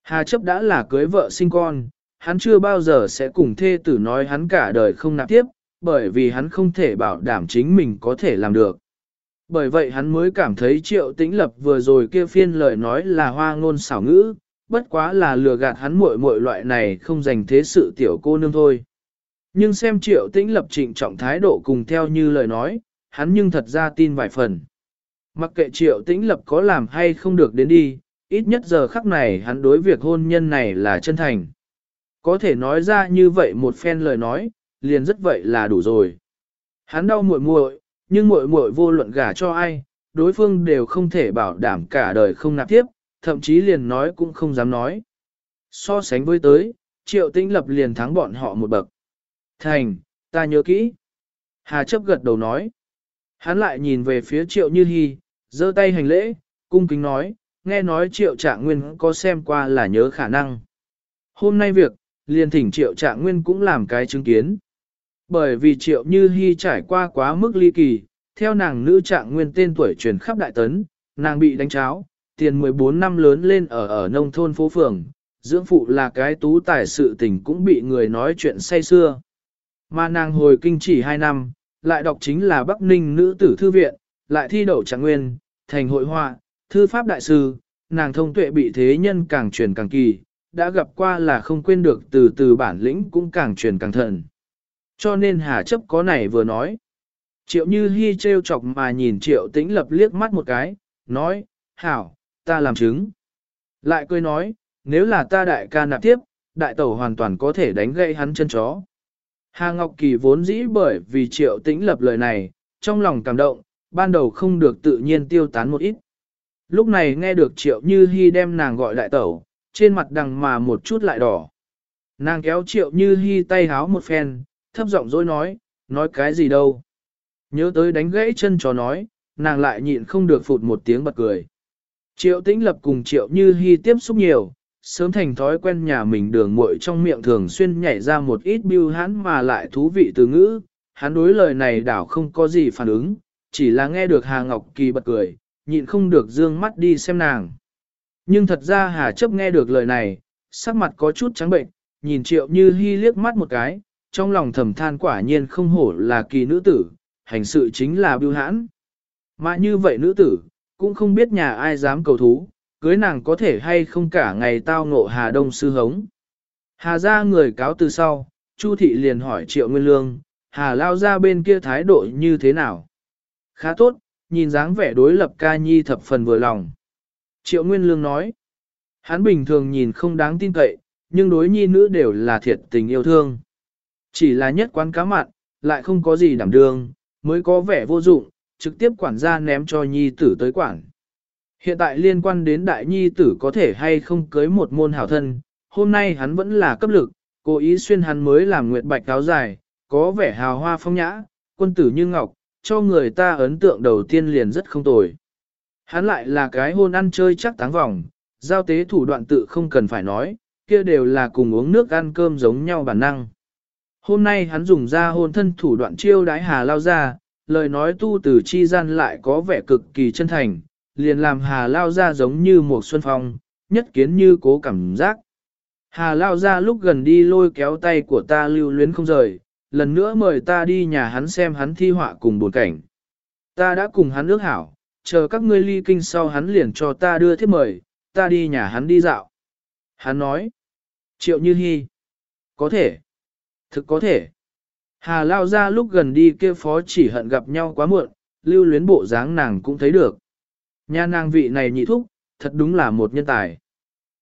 Hà chấp đã là cưới vợ sinh con, hắn chưa bao giờ sẽ cùng thê tử nói hắn cả đời không nạp tiếp, bởi vì hắn không thể bảo đảm chính mình có thể làm được. Bởi vậy hắn mới cảm thấy triệu tĩnh lập vừa rồi kia phiên lời nói là hoa ngôn xảo ngữ, bất quá là lừa gạt hắn muội muội loại này không dành thế sự tiểu cô nương thôi. Nhưng xem triệu tĩnh lập trịnh trọng thái độ cùng theo như lời nói, hắn nhưng thật ra tin vài phần. Mặc kệ triệu tĩnh lập có làm hay không được đến đi, ít nhất giờ khắc này hắn đối việc hôn nhân này là chân thành. Có thể nói ra như vậy một phen lời nói, liền rất vậy là đủ rồi. Hắn đau muội muội, nhưng muội muội vô luận gả cho ai, đối phương đều không thể bảo đảm cả đời không nạp tiếp, thậm chí liền nói cũng không dám nói. So sánh với tới, triệu tĩnh lập liền thắng bọn họ một bậc. Thành, ta nhớ kỹ. Hà chấp gật đầu nói. Hắn lại nhìn về phía triệu như hy, giơ tay hành lễ, cung kính nói, nghe nói triệu trạng nguyên có xem qua là nhớ khả năng. Hôm nay việc, liền thỉnh triệu trạng nguyên cũng làm cái chứng kiến. Bởi vì triệu như hy trải qua quá mức ly kỳ, theo nàng nữ trạng nguyên tên tuổi truyền khắp đại tấn, nàng bị đánh cháo, tiền 14 năm lớn lên ở ở nông thôn phố phường, dưỡng phụ là cái tú tài sự tình cũng bị người nói chuyện say xưa. Mà nàng hồi kinh chỉ 2 năm, lại đọc chính là Bắc Ninh nữ tử thư viện, lại thi đậu trạng nguyên, thành hội họa, thư pháp đại sư, nàng thông tuệ bị thế nhân càng truyền càng kỳ, đã gặp qua là không quên được từ từ bản lĩnh cũng càng truyền càng thần. Cho nên Hà chấp có này vừa nói. Triệu Như Hi trêu chọc mà nhìn Triệu Tĩnh Lập liếc mắt một cái, nói, hảo, ta làm chứng. Lại cười nói, nếu là ta đại ca nạp tiếp, đại tẩu hoàn toàn có thể đánh gãy hắn chân chó. Hà Ngọc Kỳ vốn dĩ bởi vì Triệu Tĩnh Lập lời này, trong lòng cảm động, ban đầu không được tự nhiên tiêu tán một ít. Lúc này nghe được Triệu Như Hi đem nàng gọi đại tẩu, trên mặt đằng mà một chút lại đỏ. Nàng kéo Triệu Như Hi tay háo một phen, thấp giọng dối nói, nói cái gì đâu. Nhớ tới đánh gãy chân chó nói, nàng lại nhịn không được phụt một tiếng bật cười. Triệu tĩnh lập cùng triệu như hy tiếp xúc nhiều, sớm thành thói quen nhà mình đường muội trong miệng thường xuyên nhảy ra một ít biêu hắn mà lại thú vị từ ngữ, hắn đối lời này đảo không có gì phản ứng, chỉ là nghe được Hà Ngọc Kỳ bật cười, nhịn không được dương mắt đi xem nàng. Nhưng thật ra Hà chấp nghe được lời này, sắc mặt có chút trắng bệnh, nhìn triệu như hy liếc mắt một cái, trong lòng thầm than quả nhiên không hổ là kỳ nữ tử, hành sự chính là biêu hãn. Mà như vậy nữ tử, cũng không biết nhà ai dám cầu thú, cưới nàng có thể hay không cả ngày tao ngộ Hà Đông sư hống. Hà ra người cáo từ sau, Chu thị liền hỏi Triệu Nguyên Lương, Hà lao ra bên kia thái độ như thế nào? Khá tốt, nhìn dáng vẻ đối lập ca nhi thập phần vừa lòng. Triệu Nguyên Lương nói, hắn bình thường nhìn không đáng tin cậy, nhưng đối nhi nữ đều là thiệt tình yêu thương. Chỉ là nhất quán cá mặn, lại không có gì đảm đương, mới có vẻ vô dụng, trực tiếp quản gia ném cho nhi tử tới quản. Hiện tại liên quan đến đại nhi tử có thể hay không cưới một môn hảo thân, hôm nay hắn vẫn là cấp lực, cố ý xuyên hắn mới làm nguyệt bạch áo dài, có vẻ hào hoa phong nhã, quân tử như ngọc, cho người ta ấn tượng đầu tiên liền rất không tồi. Hắn lại là cái hôn ăn chơi chắc táng vòng, giao tế thủ đoạn tự không cần phải nói, kia đều là cùng uống nước ăn cơm giống nhau bản năng. Hôm nay hắn dùng ra hôn thân thủ đoạn chiêu đái hà lao ra, lời nói tu từ chi gian lại có vẻ cực kỳ chân thành, liền làm hà lao ra giống như một xuân phong, nhất kiến như cố cảm giác. Hà lao ra lúc gần đi lôi kéo tay của ta lưu luyến không rời, lần nữa mời ta đi nhà hắn xem hắn thi họa cùng buồn cảnh. Ta đã cùng hắn ước hảo, chờ các ngươi ly kinh sau hắn liền cho ta đưa thiết mời, ta đi nhà hắn đi dạo. Hắn nói, triệu như hy, có thể, thực có thể. Hà lao ra lúc gần đi kia phó chỉ hận gặp nhau quá muộn, lưu luyến bộ dáng nàng cũng thấy được. Nhà nàng vị này nhị thúc, thật đúng là một nhân tài.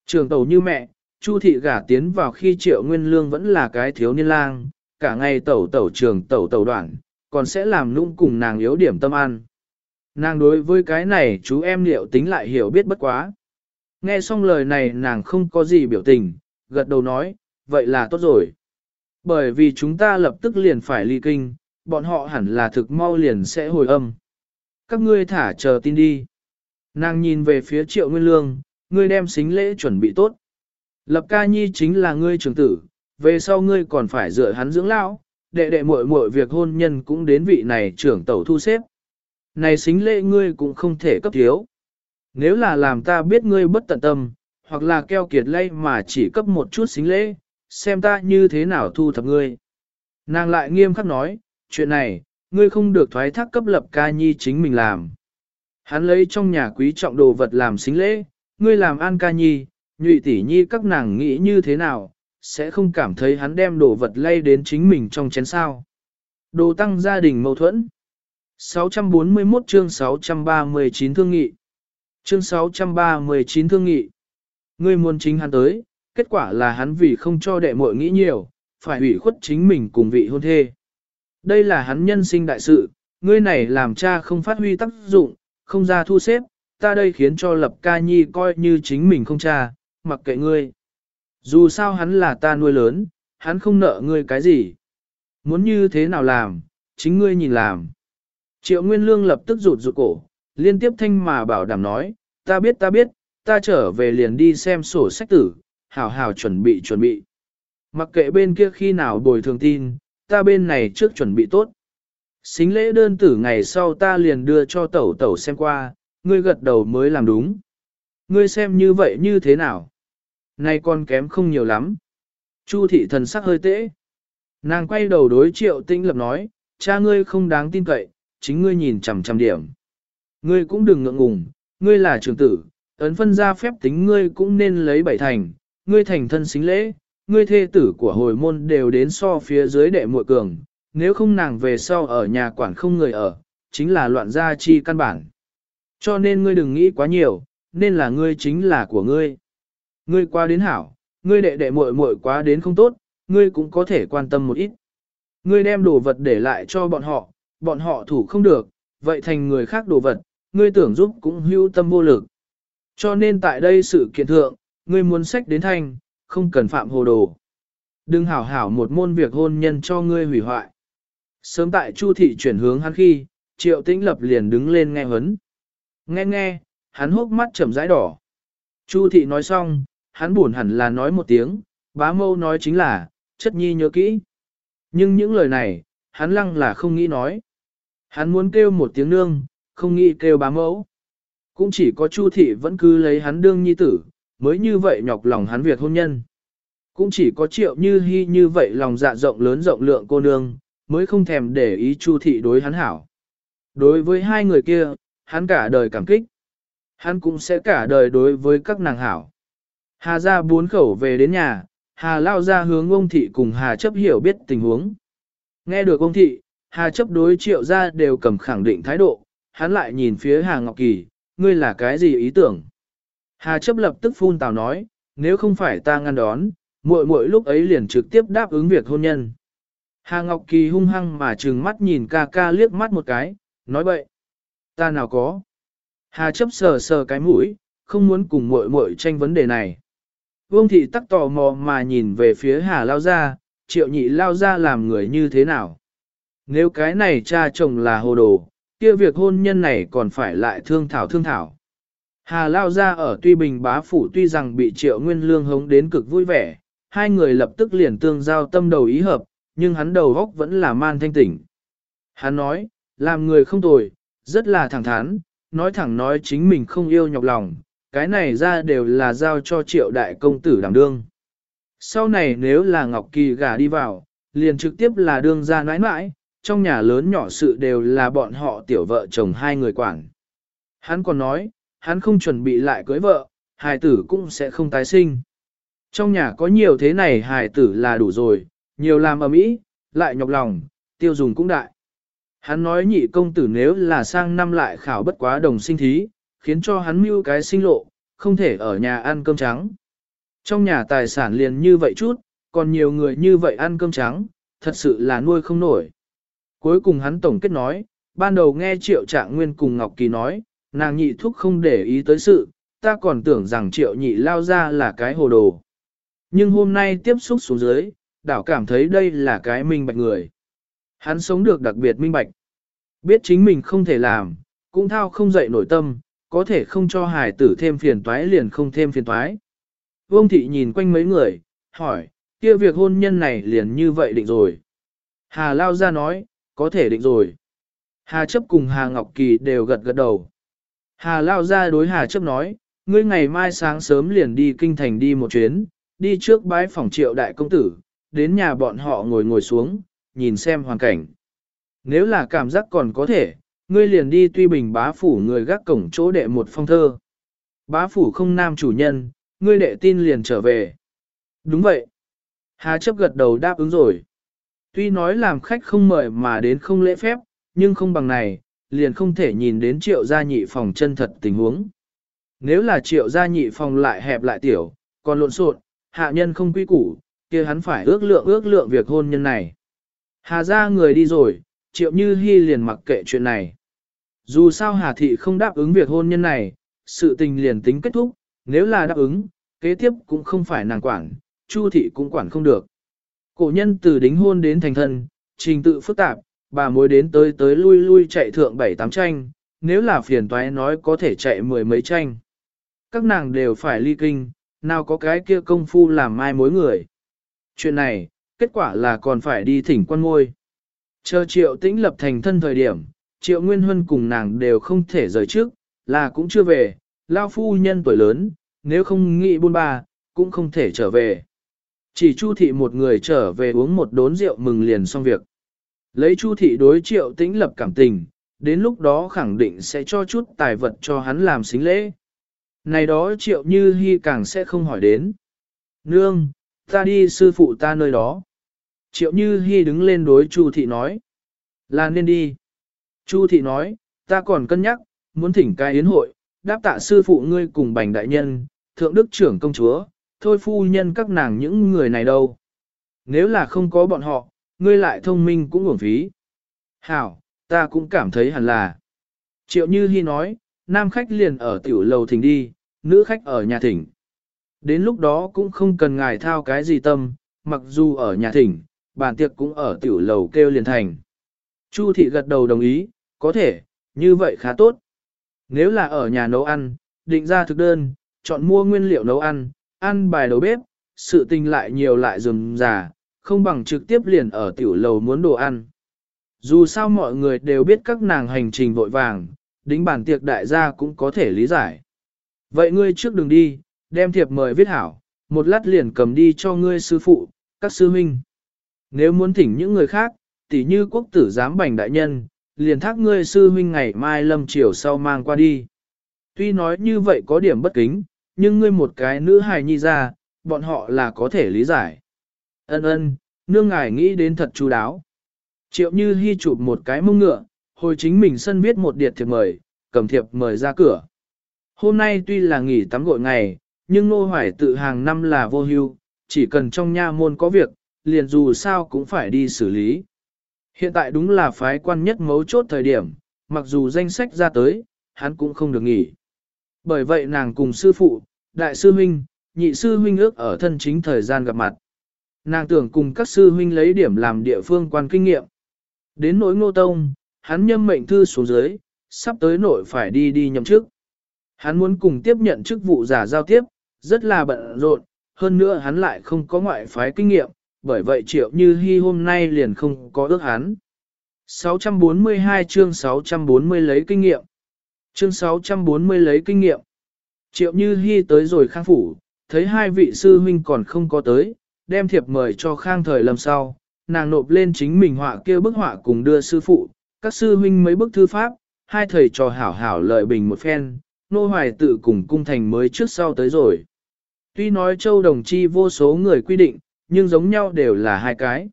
Trường tàu như mẹ, Chu thị gả tiến vào khi triệu nguyên lương vẫn là cái thiếu niên lang, cả ngày tẩu tẩu trường tẩu tẩu đoạn, còn sẽ làm nũng cùng nàng yếu điểm tâm ăn. Nàng đối với cái này chú em liệu tính lại hiểu biết bất quá. Nghe xong lời này nàng không có gì biểu tình, gật đầu nói, vậy là tốt rồi. Bởi vì chúng ta lập tức liền phải ly kinh, bọn họ hẳn là thực mau liền sẽ hồi âm. Các ngươi thả chờ tin đi. Nàng nhìn về phía triệu nguyên lương, ngươi đem xính lễ chuẩn bị tốt. Lập ca nhi chính là ngươi trưởng tử, về sau ngươi còn phải dựa hắn dưỡng lão, đệ đệ muội muội việc hôn nhân cũng đến vị này trưởng tẩu thu xếp. Này xính lễ ngươi cũng không thể cấp thiếu. Nếu là làm ta biết ngươi bất tận tâm, hoặc là keo kiệt lây mà chỉ cấp một chút xính lễ, xem ta như thế nào thu thập ngươi. Nàng lại nghiêm khắc nói, chuyện này, ngươi không được thoái thác cấp lập ca nhi chính mình làm. Hắn lấy trong nhà quý trọng đồ vật làm xính lễ, ngươi làm an ca nhi, nhụy tỷ nhi các nàng nghĩ như thế nào, sẽ không cảm thấy hắn đem đồ vật lay đến chính mình trong chén sao. Đồ tăng gia đình mâu thuẫn. 641 chương 639 thương nghị. Chương 639 thương nghị. Ngươi muốn chính hắn tới, kết quả là hắn vì không cho đệ muội nghĩ nhiều, phải ủy khuất chính mình cùng vị hôn thê. Đây là hắn nhân sinh đại sự, ngươi này làm cha không phát huy tác dụng, không ra thu xếp, ta đây khiến cho lập ca nhi coi như chính mình không cha, mặc kệ ngươi. Dù sao hắn là ta nuôi lớn, hắn không nợ ngươi cái gì. Muốn như thế nào làm, chính ngươi nhìn làm. Triệu Nguyên Lương lập tức rụt rụt cổ, liên tiếp thanh mà bảo đảm nói, ta biết ta biết, ta trở về liền đi xem sổ sách tử, hảo hảo chuẩn bị chuẩn bị. Mặc kệ bên kia khi nào bồi thường tin, ta bên này trước chuẩn bị tốt. Xính lễ đơn tử ngày sau ta liền đưa cho tẩu tẩu xem qua, ngươi gật đầu mới làm đúng. Ngươi xem như vậy như thế nào? Nay con kém không nhiều lắm. Chu thị thần sắc hơi tễ. Nàng quay đầu đối triệu tinh lập nói, cha ngươi không đáng tin cậy, chính ngươi nhìn chằm chằm điểm. Ngươi cũng đừng ngượng ngùng, ngươi là trưởng tử, ấn phân ra phép tính ngươi cũng nên lấy bảy thành, ngươi thành thân xính lễ, ngươi thê tử của hồi môn đều đến so phía dưới đệ muội cường, nếu không nàng về sau ở nhà quản không người ở, chính là loạn gia chi căn bản. Cho nên ngươi đừng nghĩ quá nhiều, nên là ngươi chính là của ngươi. Ngươi qua đến hảo, ngươi đệ đệ muội muội quá đến không tốt, ngươi cũng có thể quan tâm một ít. Ngươi đem đồ vật để lại cho bọn họ, bọn họ thủ không được, vậy thành người khác đồ vật, ngươi tưởng giúp cũng hưu tâm vô lực. Cho nên tại đây sự kiện thượng, ngươi muốn sách đến thanh, không cần phạm hồ đồ. Đừng hảo hảo một môn việc hôn nhân cho ngươi hủy hoại. Sớm tại Chu thị chuyển hướng hắn khi, Triệu Tĩnh Lập liền đứng lên nghe hấn. Nghe nghe, hắn hốc mắt chậm rãi đỏ. Chu thị nói xong, hắn buồn hẳn là nói một tiếng, bá mâu nói chính là, chất nhi nhớ kỹ. Nhưng những lời này, hắn lăng là không nghĩ nói. Hắn muốn kêu một tiếng nương, không nghĩ kêu bá mẫu. Cũng chỉ có Chu thị vẫn cứ lấy hắn đương nhi tử, mới như vậy nhọc lòng hắn việc hôn nhân. Cũng chỉ có triệu như hy như vậy lòng dạ rộng lớn rộng lượng cô nương, mới không thèm để ý Chu thị đối hắn hảo. Đối với hai người kia, hắn cả đời cảm kích. Hắn cũng sẽ cả đời đối với các nàng hảo. Hà ra bốn khẩu về đến nhà, Hà lao ra hướng ông thị cùng Hà chấp hiểu biết tình huống. Nghe được ông thị, Hà chấp đối triệu ra đều cầm khẳng định thái độ, hắn lại nhìn phía Hà Ngọc Kỳ, ngươi là cái gì ý tưởng? Hà chấp lập tức phun tào nói, nếu không phải ta ngăn đón, muội muội lúc ấy liền trực tiếp đáp ứng việc hôn nhân. Hà Ngọc Kỳ hung hăng mà trừng mắt nhìn ca ca liếc mắt một cái, nói bậy. Ta nào có. Hà chấp sờ sờ cái mũi, không muốn cùng muội muội tranh vấn đề này. Vương thị tắc tò mò mà nhìn về phía Hà Lao Gia, triệu nhị Lao Gia làm người như thế nào. Nếu cái này cha chồng là hồ đồ, kia việc hôn nhân này còn phải lại thương thảo thương thảo. Hà Lao Gia ở Tuy Bình bá phủ tuy rằng bị triệu nguyên lương hống đến cực vui vẻ, hai người lập tức liền tương giao tâm đầu ý hợp, nhưng hắn đầu góc vẫn là man thanh tỉnh. Hắn nói, làm người không tồi, rất là thẳng thắn, nói thẳng nói chính mình không yêu nhọc lòng, cái này ra đều là giao cho triệu đại công tử đảm đương. Sau này nếu là Ngọc Kỳ gả đi vào, liền trực tiếp là đương ra nãi nãi, trong nhà lớn nhỏ sự đều là bọn họ tiểu vợ chồng hai người quản. Hắn còn nói, hắn không chuẩn bị lại cưới vợ, hài tử cũng sẽ không tái sinh. Trong nhà có nhiều thế này hài tử là đủ rồi, nhiều làm ở mỹ, lại nhọc lòng, tiêu dùng cũng đại. Hắn nói nhị công tử nếu là sang năm lại khảo bất quá đồng sinh thí, khiến cho hắn mưu cái sinh lộ, không thể ở nhà ăn cơm trắng. Trong nhà tài sản liền như vậy chút, còn nhiều người như vậy ăn cơm trắng, thật sự là nuôi không nổi. Cuối cùng hắn tổng kết nói, ban đầu nghe triệu trạng nguyên cùng Ngọc Kỳ nói, nàng nhị thúc không để ý tới sự, ta còn tưởng rằng triệu nhị lao ra là cái hồ đồ. Nhưng hôm nay tiếp xúc xuống dưới, đảo cảm thấy đây là cái minh bạch người. Hắn sống được đặc biệt minh bạch. Biết chính mình không thể làm, cũng thao không dậy nổi tâm, có thể không cho hải tử thêm phiền toái liền không thêm phiền toái. Vương thị nhìn quanh mấy người, hỏi, kia việc hôn nhân này liền như vậy định rồi. Hà Lao ra nói, có thể định rồi. Hà chấp cùng Hà Ngọc Kỳ đều gật gật đầu. Hà Lao ra đối Hà chấp nói, ngươi ngày mai sáng sớm liền đi kinh thành đi một chuyến, đi trước bái phòng triệu đại công tử, đến nhà bọn họ ngồi ngồi xuống, nhìn xem hoàn cảnh. Nếu là cảm giác còn có thể, ngươi liền đi tuy bình bá phủ người gác cổng chỗ đệ một phong thơ. Bá phủ không nam chủ nhân, ngươi đệ tin liền trở về. Đúng vậy. Hà chấp gật đầu đáp ứng rồi. Tuy nói làm khách không mời mà đến không lễ phép, nhưng không bằng này, liền không thể nhìn đến triệu gia nhị phòng chân thật tình huống. Nếu là triệu gia nhị phòng lại hẹp lại tiểu, còn lộn xộn, hạ nhân không quy củ, kia hắn phải ước lượng ước lượng việc hôn nhân này. Hà gia người đi rồi, triệu như hy liền mặc kệ chuyện này. Dù sao Hà thị không đáp ứng việc hôn nhân này, sự tình liền tính kết thúc, nếu là đáp ứng, kế tiếp cũng không phải nàng quản, Chu thị cũng quản không được. Cổ nhân từ đính hôn đến thành thân, trình tự phức tạp, bà mối đến tới tới lui lui chạy thượng bảy tám tranh, nếu là phiền toái nói có thể chạy mười mấy tranh. Các nàng đều phải ly kinh, nào có cái kia công phu làm mai mối người. Chuyện này, kết quả là còn phải đi thỉnh quan ngôi. Chờ triệu tĩnh lập thành thân thời điểm, triệu nguyên huân cùng nàng đều không thể rời trước, là cũng chưa về, lao phu nhân tuổi lớn, nếu không nghĩ buôn ba, cũng không thể trở về. Chỉ Chu thị một người trở về uống một đốn rượu mừng liền xong việc. Lấy Chu thị đối triệu tĩnh lập cảm tình, đến lúc đó khẳng định sẽ cho chút tài vật cho hắn làm xính lễ. Này đó triệu như hy càng sẽ không hỏi đến. Nương, ta đi sư phụ ta nơi đó. Triệu như Hi đứng lên đối Chu thị nói. Là nên đi. Chu thị nói, ta còn cân nhắc, muốn thỉnh cai yến hội, đáp tạ sư phụ ngươi cùng bành đại nhân, thượng đức trưởng công chúa, thôi phu nhân các nàng những người này đâu. Nếu là không có bọn họ, ngươi lại thông minh cũng uổng phí. Hảo, ta cũng cảm thấy hẳn là. Triệu Như Hi nói, nam khách liền ở tiểu lầu thỉnh đi, nữ khách ở nhà thỉnh. Đến lúc đó cũng không cần ngài thao cái gì tâm, mặc dù ở nhà thỉnh, bàn tiệc cũng ở tiểu lầu kêu liền thành. Chu thị gật đầu đồng ý, có thể, như vậy khá tốt. Nếu là ở nhà nấu ăn, định ra thực đơn, chọn mua nguyên liệu nấu ăn, ăn bài đầu bếp, sự tình lại nhiều lại dườm già, không bằng trực tiếp liền ở tiểu lầu muốn đồ ăn. Dù sao mọi người đều biết các nàng hành trình vội vàng, đính bản tiệc đại gia cũng có thể lý giải. Vậy ngươi trước đừng đi, đem thiệp mời viết hảo, một lát liền cầm đi cho ngươi sư phụ, các sư huynh. Nếu muốn thỉnh những người khác, tỉ như quốc tử giám bành đại nhân, liền thác ngươi sư huynh ngày mai lâm chiều sau mang qua đi. Tuy nói như vậy có điểm bất kính, nhưng ngươi một cái nữ hài nhi ra, bọn họ là có thể lý giải. Ân ân, nương ngài nghĩ đến thật chú đáo. Triệu như hy chụp một cái mông ngựa, hồi chính mình sân viết một điệt thiệp mời, cầm thiệp mời ra cửa. Hôm nay tuy là nghỉ tắm gội ngày, nhưng nô hoài tự hàng năm là vô hưu, chỉ cần trong nha môn có việc, liền dù sao cũng phải đi xử lý. Hiện tại đúng là phái quan nhất mấu chốt thời điểm, mặc dù danh sách ra tới, hắn cũng không được nghỉ. Bởi vậy nàng cùng sư phụ, đại sư huynh, nhị sư huynh ước ở thân chính thời gian gặp mặt. Nàng tưởng cùng các sư huynh lấy điểm làm địa phương quan kinh nghiệm. Đến nỗi ngô tông, hắn nhâm mệnh thư xuống dưới, sắp tới nội phải đi đi nhậm chức. Hắn muốn cùng tiếp nhận chức vụ giả giao tiếp, rất là bận rộn, hơn nữa hắn lại không có ngoại phái kinh nghiệm, bởi vậy triệu như hy hôm nay liền không có ước hắn. 642 chương 640 lấy kinh nghiệm. Chương 640 lấy kinh nghiệm. Triệu như hy tới rồi khang phủ, thấy hai vị sư huynh còn không có tới, đem thiệp mời cho khang thời lâm sau, nàng nộp lên chính mình họa kia bức họa cùng đưa sư phụ, các sư huynh mấy bức thư pháp, hai thầy trò hảo hảo lợi bình một phen, nô hoài tự cùng cung thành mới trước sau tới rồi. Tuy nói châu đồng chi vô số người quy định, nhưng giống nhau đều là hai cái.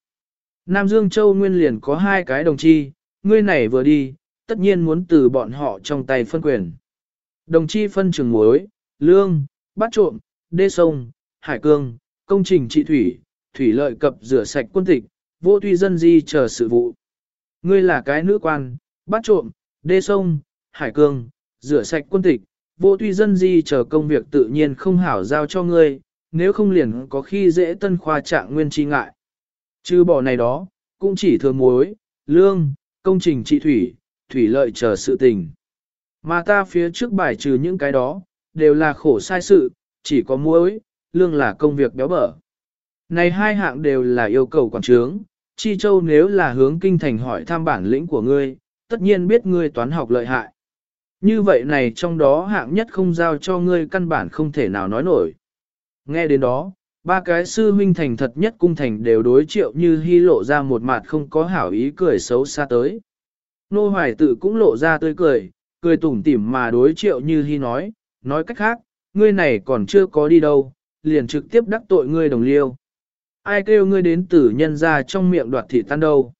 Nam Dương Châu nguyên liền có hai cái đồng chi, ngươi này vừa đi, tất nhiên muốn từ bọn họ trong tay phân quyền. Đồng chi phân trường muối, lương, bắt trộm, đê sông, hải cương, công trình trị thủy, thủy lợi cập rửa sạch quân tịch, vô tuy dân di chờ sự vụ. Ngươi là cái nữ quan, bắt trộm, đê sông, hải cương, rửa sạch quân tịch, vô tuy dân di chờ công việc tự nhiên không hảo giao cho ngươi, nếu không liền có khi dễ tân khoa trạng nguyên chi ngại. Chứ bỏ này đó, cũng chỉ thừa muối, lương, công trình trị thủy, thủy lợi chờ sự tình. Mà ta phía trước bài trừ những cái đó, đều là khổ sai sự, chỉ có muối, lương là công việc béo bở. Này hai hạng đều là yêu cầu quản trướng, Chi Châu nếu là hướng kinh thành hỏi thăm bản lĩnh của ngươi, tất nhiên biết ngươi toán học lợi hại. Như vậy này trong đó hạng nhất không giao cho ngươi căn bản không thể nào nói nổi. Nghe đến đó, ba cái sư huynh thành thật nhất cung thành đều đối triệu như hy lộ ra một mặt không có hảo ý cười xấu xa tới. Nô hoài tự cũng lộ ra tươi cười, cười tủm tỉm mà đối triệu như hy nói, nói cách khác, ngươi này còn chưa có đi đâu, liền trực tiếp đắc tội ngươi đồng liêu. Ai kêu ngươi đến tử nhân ra trong miệng đoạt thị tan đâu.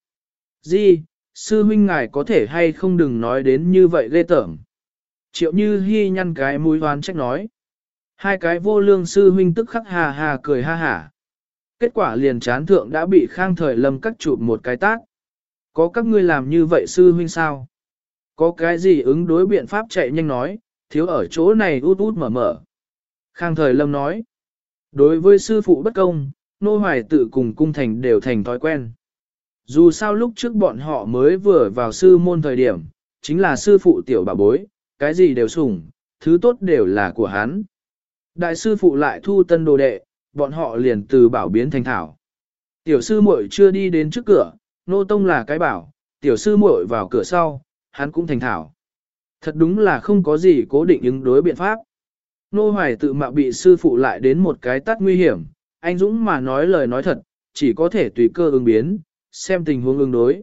Di, sư huynh ngài có thể hay không đừng nói đến như vậy ghê tởm. Triệu như Hi nhăn cái mũi hoán trách nói. Hai cái vô lương sư huynh tức khắc hà hà cười ha hả. Kết quả liền chán thượng đã bị khang thời lâm cắt chụp một cái tác. Có các ngươi làm như vậy sư huynh sao? Có cái gì ứng đối biện pháp chạy nhanh nói, thiếu ở chỗ này út út mở mở. Khang thời lâm nói. Đối với sư phụ bất công, nô hoài tự cùng cung thành đều thành thói quen. Dù sao lúc trước bọn họ mới vừa vào sư môn thời điểm, chính là sư phụ tiểu bà bối, cái gì đều sủng, thứ tốt đều là của hắn. Đại sư phụ lại thu tân đồ đệ, bọn họ liền từ bảo biến thành thảo. Tiểu sư muội chưa đi đến trước cửa, nô tông là cái bảo, tiểu sư muội vào cửa sau, hắn cũng thành thảo. Thật đúng là không có gì cố định ứng đối biện pháp. Nô hoài tự mạo bị sư phụ lại đến một cái tắt nguy hiểm, anh Dũng mà nói lời nói thật, chỉ có thể tùy cơ ứng biến, xem tình huống ứng đối.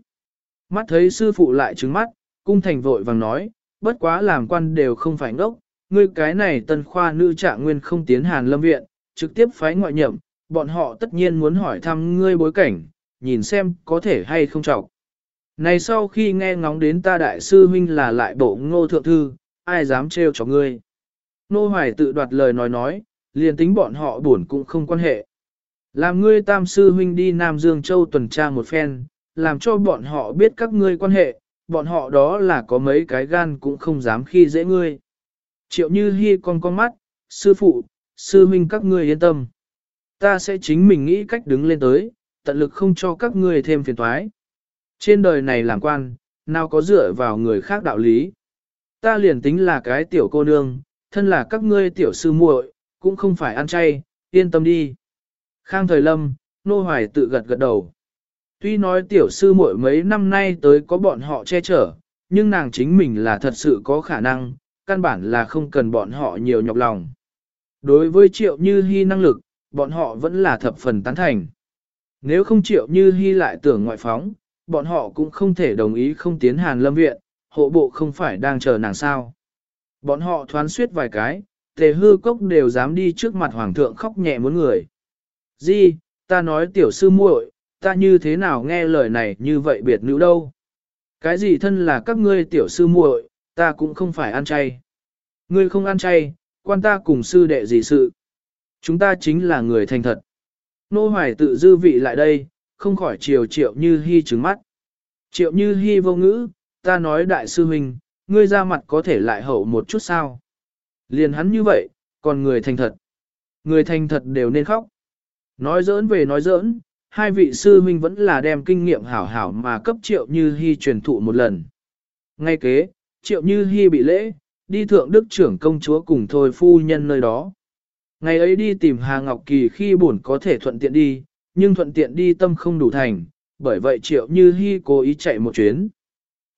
Mắt thấy sư phụ lại trứng mắt, cung thành vội vàng nói, bất quá làm quan đều không phải ngốc, ngươi cái này tân khoa nữ trạng nguyên không tiến hàn lâm viện, trực tiếp phái ngoại nhậm, bọn họ tất nhiên muốn hỏi thăm ngươi bối cảnh, nhìn xem có thể hay không trọng. Này sau khi nghe ngóng đến ta đại sư huynh là lại bộ ngô thượng thư, ai dám trêu cho ngươi. Nô hoài tự đoạt lời nói nói, liền tính bọn họ buồn cũng không quan hệ. Làm ngươi tam sư huynh đi Nam Dương Châu tuần tra một phen, làm cho bọn họ biết các ngươi quan hệ, bọn họ đó là có mấy cái gan cũng không dám khi dễ ngươi. Triệu như hy con con mắt, sư phụ, sư huynh các ngươi yên tâm. Ta sẽ chính mình nghĩ cách đứng lên tới, tận lực không cho các ngươi thêm phiền toái. Trên đời này làm quan, nào có dựa vào người khác đạo lý. Ta liền tính là cái tiểu cô nương, thân là các ngươi tiểu sư muội, cũng không phải ăn chay, yên tâm đi. Khang thời lâm, nô hoài tự gật gật đầu. Tuy nói tiểu sư muội mấy năm nay tới có bọn họ che chở, nhưng nàng chính mình là thật sự có khả năng, căn bản là không cần bọn họ nhiều nhọc lòng. Đối với triệu như hy năng lực, bọn họ vẫn là thập phần tán thành. Nếu không triệu như hy lại tưởng ngoại phóng, bọn họ cũng không thể đồng ý không tiến hàn lâm viện, hộ bộ không phải đang chờ nàng sao. Bọn họ thoán suyết vài cái, tề hư cốc đều dám đi trước mặt hoàng thượng khóc nhẹ muốn người. Di, ta nói tiểu sư muội, ta như thế nào nghe lời này như vậy biệt nữ đâu. Cái gì thân là các ngươi tiểu sư muội, ta cũng không phải ăn chay. Ngươi không ăn chay, quan ta cùng sư đệ gì sự. Chúng ta chính là người thành thật. Nô hoài tự dư vị lại đây, không khỏi chiều triệu như hy trứng mắt. Triệu như hy vô ngữ, ta nói đại sư huynh, ngươi ra mặt có thể lại hậu một chút sao. Liền hắn như vậy, còn người thành thật. Người thành thật đều nên khóc. Nói giỡn về nói giỡn, hai vị sư huynh vẫn là đem kinh nghiệm hảo hảo mà cấp triệu như hy truyền thụ một lần. Ngay kế, triệu như hy bị lễ, đi thượng đức trưởng công chúa cùng thôi phu nhân nơi đó. Ngày ấy đi tìm Hà Ngọc Kỳ khi buồn có thể thuận tiện đi, nhưng thuận tiện đi tâm không đủ thành, bởi vậy triệu như hy cố ý chạy một chuyến.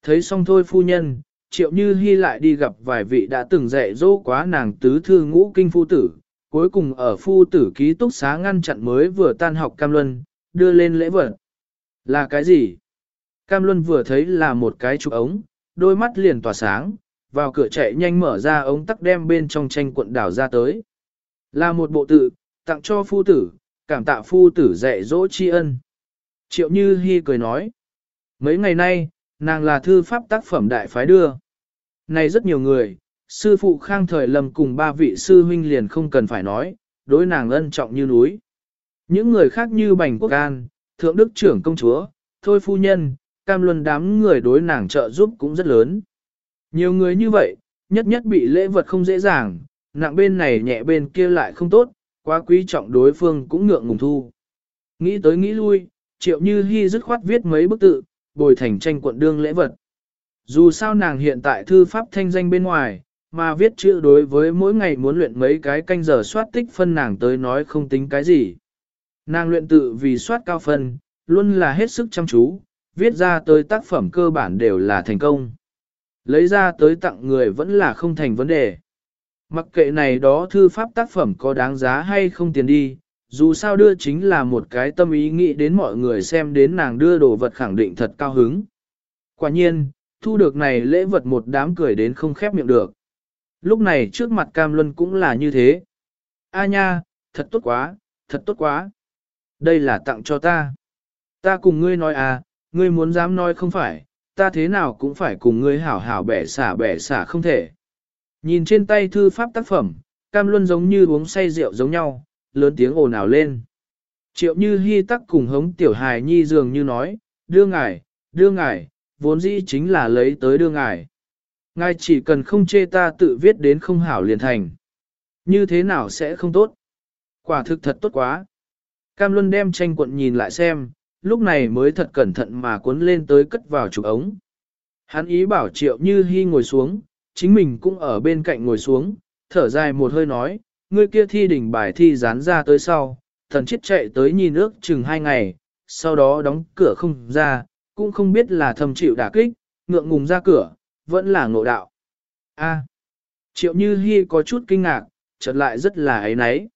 Thấy xong thôi phu nhân, triệu như hy lại đi gặp vài vị đã từng dạy dỗ quá nàng tứ thư ngũ kinh phu tử, cuối cùng ở phu tử ký túc xá ngăn chặn mới vừa tan học cam luân, đưa lên lễ vật. Là cái gì? Cam luân vừa thấy là một cái chụp ống, đôi mắt liền tỏa sáng, vào cửa chạy nhanh mở ra ống tắc đem bên trong tranh cuộn đảo ra tới. Là một bộ tự, tặng cho phu tử, cảm tạ phu tử dạy dỗ tri ân. Triệu Như Hi cười nói, mấy ngày nay, nàng là thư pháp tác phẩm đại phái đưa. Này rất nhiều người, sư phụ khang thời lầm cùng ba vị sư huynh liền không cần phải nói, đối nàng ân trọng như núi. Những người khác như Bành Quốc An, Thượng Đức trưởng công chúa, Thôi Phu Nhân, Cam Luân đám người đối nàng trợ giúp cũng rất lớn. Nhiều người như vậy, nhất nhất bị lễ vật không dễ dàng, nặng bên này nhẹ bên kia lại không tốt, quá quý trọng đối phương cũng ngượng ngùng thu. Nghĩ tới nghĩ lui, triệu như hy dứt khoát viết mấy bức tự, bồi thành tranh quận đương lễ vật. Dù sao nàng hiện tại thư pháp thanh danh bên ngoài, mà viết chữ đối với mỗi ngày muốn luyện mấy cái canh giờ soát tích phân nàng tới nói không tính cái gì. Nàng luyện tự vì soát cao phân, luôn là hết sức chăm chú, viết ra tới tác phẩm cơ bản đều là thành công. Lấy ra tới tặng người vẫn là không thành vấn đề. Mặc kệ này đó thư pháp tác phẩm có đáng giá hay không tiền đi, dù sao đưa chính là một cái tâm ý nghĩ đến mọi người xem đến nàng đưa đồ vật khẳng định thật cao hứng. Quả nhiên, thu được này lễ vật một đám cười đến không khép miệng được. Lúc này trước mặt Cam Luân cũng là như thế. A nha, thật tốt quá, thật tốt quá. Đây là tặng cho ta. Ta cùng ngươi nói à, ngươi muốn dám nói không phải, ta thế nào cũng phải cùng ngươi hảo hảo bẻ xả bẻ xả không thể. Nhìn trên tay thư pháp tác phẩm, Cam Luân giống như uống say rượu giống nhau, lớn tiếng ồn ào lên. Triệu như hy tắc cùng hống tiểu hài nhi dường như nói, đưa ngài, đưa ngài, vốn dĩ chính là lấy tới đưa ngài. Ngài chỉ cần không chê ta tự viết đến không hảo liền thành. Như thế nào sẽ không tốt? Quả thực thật tốt quá. Cam Luân đem tranh cuộn nhìn lại xem, lúc này mới thật cẩn thận mà cuốn lên tới cất vào chụp ống. Hắn ý bảo triệu như Hi ngồi xuống, chính mình cũng ở bên cạnh ngồi xuống, thở dài một hơi nói, ngươi kia thi đỉnh bài thi dán ra tới sau, thần chết chạy tới nhìn nước chừng hai ngày, sau đó đóng cửa không ra, cũng không biết là thầm chịu đả kích, ngượng ngùng ra cửa, vẫn là ngộ đạo. A. triệu như Hi có chút kinh ngạc, chợt lại rất là ấy náy.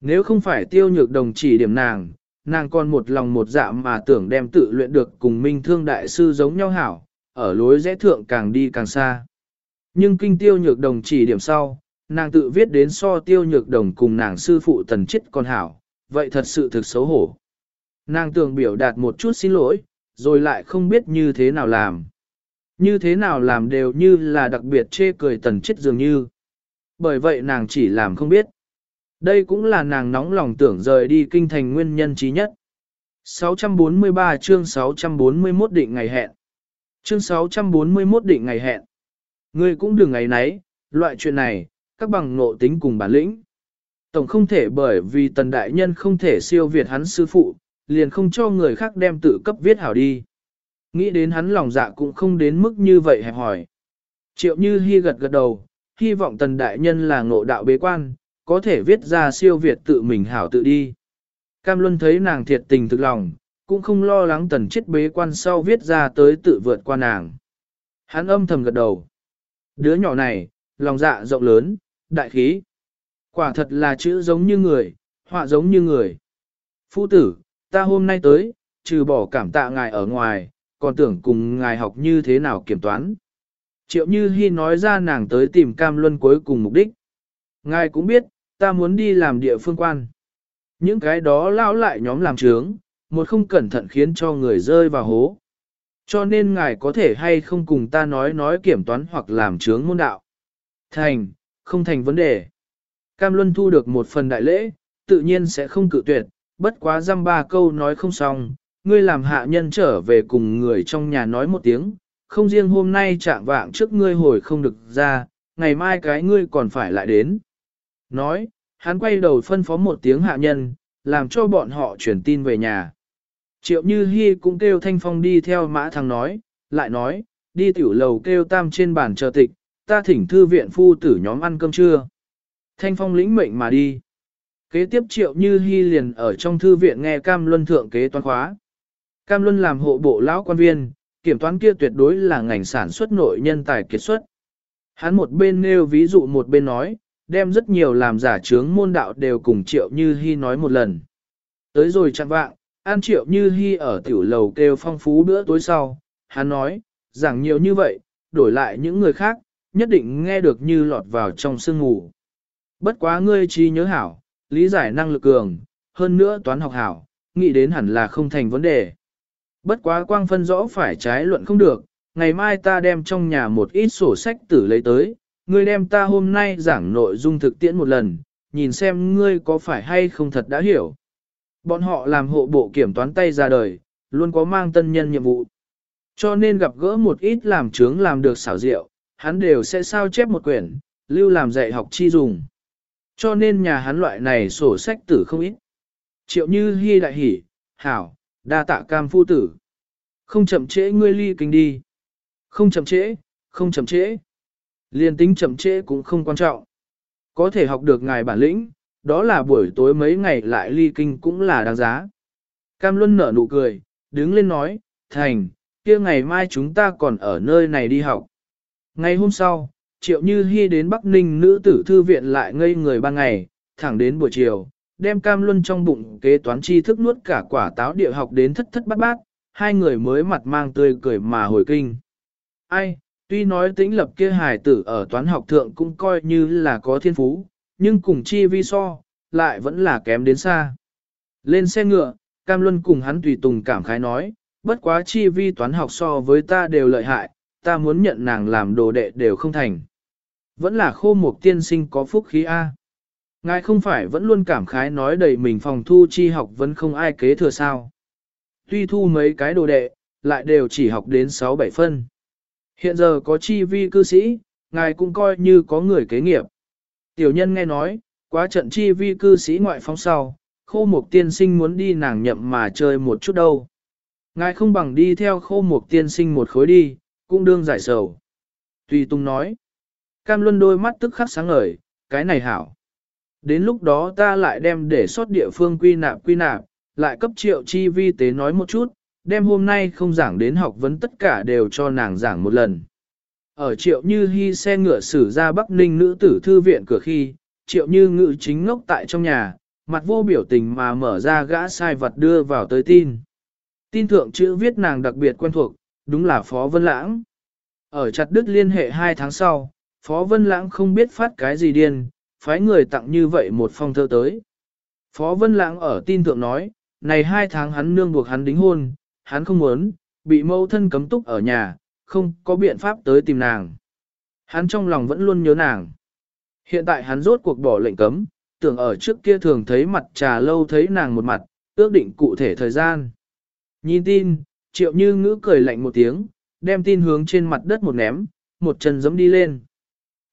Nếu không phải tiêu nhược đồng chỉ điểm nàng, nàng còn một lòng một dạ mà tưởng đem tự luyện được cùng minh thương đại sư giống nhau hảo, ở lối rẽ thượng càng đi càng xa. Nhưng kinh tiêu nhược đồng chỉ điểm sau, nàng tự viết đến so tiêu nhược đồng cùng nàng sư phụ tần chết con hảo, vậy thật sự thực xấu hổ. Nàng tưởng biểu đạt một chút xin lỗi, rồi lại không biết như thế nào làm. Như thế nào làm đều như là đặc biệt chê cười tần chết dường như. Bởi vậy nàng chỉ làm không biết. Đây cũng là nàng nóng lòng tưởng rời đi kinh thành nguyên nhân trí nhất. 643 chương 641 định ngày hẹn. Chương 641 định ngày hẹn. Ngươi cũng đừng ngày nấy, loại chuyện này, các bằng nộ tính cùng bản lĩnh. Tổng không thể bởi vì tần đại nhân không thể siêu việt hắn sư phụ, liền không cho người khác đem tự cấp viết hảo đi. Nghĩ đến hắn lòng dạ cũng không đến mức như vậy hẹp hỏi. Triệu như hy gật gật đầu, hy vọng tần đại nhân là ngộ đạo bế quan, có thể viết ra siêu việt tự mình hảo tự đi. Cam Luân thấy nàng thiệt tình thực lòng, cũng không lo lắng tần chết bế quan sau viết ra tới tự vượt qua nàng. Hắn âm thầm gật đầu. Đứa nhỏ này, lòng dạ rộng lớn, đại khí. Quả thật là chữ giống như người, họa giống như người. Phu tử, ta hôm nay tới, trừ bỏ cảm tạ ngài ở ngoài, còn tưởng cùng ngài học như thế nào kiểm toán. Triệu Như Hi nói ra nàng tới tìm Cam Luân cuối cùng mục đích. Ngài cũng biết, ta muốn đi làm địa phương quan. Những cái đó lão lại nhóm làm trướng, một không cẩn thận khiến cho người rơi vào hố. Cho nên ngài có thể hay không cùng ta nói nói kiểm toán hoặc làm trướng môn đạo. Thành, không thành vấn đề. Cam Luân thu được một phần đại lễ, tự nhiên sẽ không cự tuyệt, bất quá dăm ba câu nói không xong, ngươi làm hạ nhân trở về cùng người trong nhà nói một tiếng, không riêng hôm nay chạm vạng trước ngươi hồi không được ra, ngày mai cái ngươi còn phải lại đến. Nói, hắn quay đầu phân phó một tiếng hạ nhân, làm cho bọn họ chuyển tin về nhà. Triệu Như Hi cũng kêu Thanh Phong đi theo mã thằng nói, lại nói, đi tiểu lầu kêu tam trên bàn chờ tịch, ta thỉnh thư viện phu tử nhóm ăn cơm trưa. Thanh Phong lĩnh mệnh mà đi. Kế tiếp Triệu Như Hi liền ở trong thư viện nghe Cam Luân thượng kế toán khóa. Cam Luân làm hộ bộ lão quan viên, kiểm toán kia tuyệt đối là ngành sản xuất nội nhân tài kiệt xuất. Hắn một bên nêu ví dụ một bên nói, đem rất nhiều làm giả trướng môn đạo đều cùng Triệu Như Hi nói một lần. Tới rồi chặn vạng, An Triệu Như Hi ở tiểu lầu kêu phong phú bữa tối sau, hắn nói, giảng nhiều như vậy, đổi lại những người khác, nhất định nghe được như lọt vào trong sương ngủ. Bất quá ngươi trí nhớ hảo, lý giải năng lực cường, hơn nữa toán học hảo, nghĩ đến hẳn là không thành vấn đề. Bất quá quang phân rõ phải trái luận không được, ngày mai ta đem trong nhà một ít sổ sách tử lấy tới, ngươi đem ta hôm nay giảng nội dung thực tiễn một lần, nhìn xem ngươi có phải hay không thật đã hiểu. Bọn họ làm hộ bộ kiểm toán tay ra đời, luôn có mang tân nhân nhiệm vụ. Cho nên gặp gỡ một ít làm trướng làm được xảo diệu, hắn đều sẽ sao chép một quyển, lưu làm dạy học chi dùng. Cho nên nhà hắn loại này sổ sách tử không ít. Triệu như hy đại hỉ, hảo, đa tạ cam phu tử. Không chậm trễ ngươi ly kinh đi. Không chậm trễ, không chậm trễ. Liên tính chậm trễ cũng không quan trọng. Có thể học được ngài bản lĩnh, đó là buổi tối mấy ngày lại ly kinh cũng là đáng giá. Cam Luân nở nụ cười, đứng lên nói, Thành, kia ngày mai chúng ta còn ở nơi này đi học. Ngày hôm sau, Triệu Như Hi đến Bắc Ninh nữ tử thư viện lại ngây người ban ngày, thẳng đến buổi chiều, đem Cam Luân trong bụng kế toán tri thức nuốt cả quả táo địa học đến thất thất bát bát, hai người mới mặt mang tươi cười mà hồi kinh. Ai, tuy nói tĩnh lập kia hài tử ở toán học thượng cũng coi như là có thiên phú, nhưng cùng chi vi so, lại vẫn là kém đến xa. Lên xe ngựa, Cam Luân cùng hắn tùy tùng cảm khái nói, bất quá chi vi toán học so với ta đều lợi hại, ta muốn nhận nàng làm đồ đệ đều không thành. Vẫn là khô một tiên sinh có phúc khí A. Ngài không phải vẫn luôn cảm khái nói đầy mình phòng thu chi học vẫn không ai kế thừa sao. Tuy thu mấy cái đồ đệ, lại đều chỉ học đến 6-7 phân. Hiện giờ có chi vi cư sĩ, ngài cũng coi như có người kế nghiệp. Tiểu nhân nghe nói, quá trận chi vi cư sĩ ngoại phóng sau, khô mục tiên sinh muốn đi nàng nhậm mà chơi một chút đâu. Ngài không bằng đi theo khô mục tiên sinh một khối đi, cũng đương giải sầu. Tùy Tung nói, Cam Luân đôi mắt tức khắc sáng ngời, cái này hảo. Đến lúc đó ta lại đem để sót địa phương quy nạp quy nạp, lại cấp triệu chi vi tế nói một chút, đem hôm nay không giảng đến học vấn tất cả đều cho nàng giảng một lần. Ở triệu như hy xe ngựa xử ra Bắc Ninh nữ tử thư viện cửa khi, triệu như ngự chính ngốc tại trong nhà, mặt vô biểu tình mà mở ra gã sai vật đưa vào tới tin. Tin thượng chữ viết nàng đặc biệt quen thuộc, đúng là Phó Vân Lãng. Ở chặt đức liên hệ hai tháng sau, Phó Vân Lãng không biết phát cái gì điên, phái người tặng như vậy một phong thơ tới. Phó Vân Lãng ở tin thượng nói, này hai tháng hắn nương buộc hắn đính hôn, hắn không muốn, bị mâu thân cấm túc ở nhà, không có biện pháp tới tìm nàng. Hắn trong lòng vẫn luôn nhớ nàng. Hiện tại hắn rốt cuộc bỏ lệnh cấm, tưởng ở trước kia thường thấy mặt trà lâu thấy nàng một mặt, ước định cụ thể thời gian. Nhìn tin, triệu như ngữ cười lạnh một tiếng, đem tin hướng trên mặt đất một ném, một chân giẫm đi lên.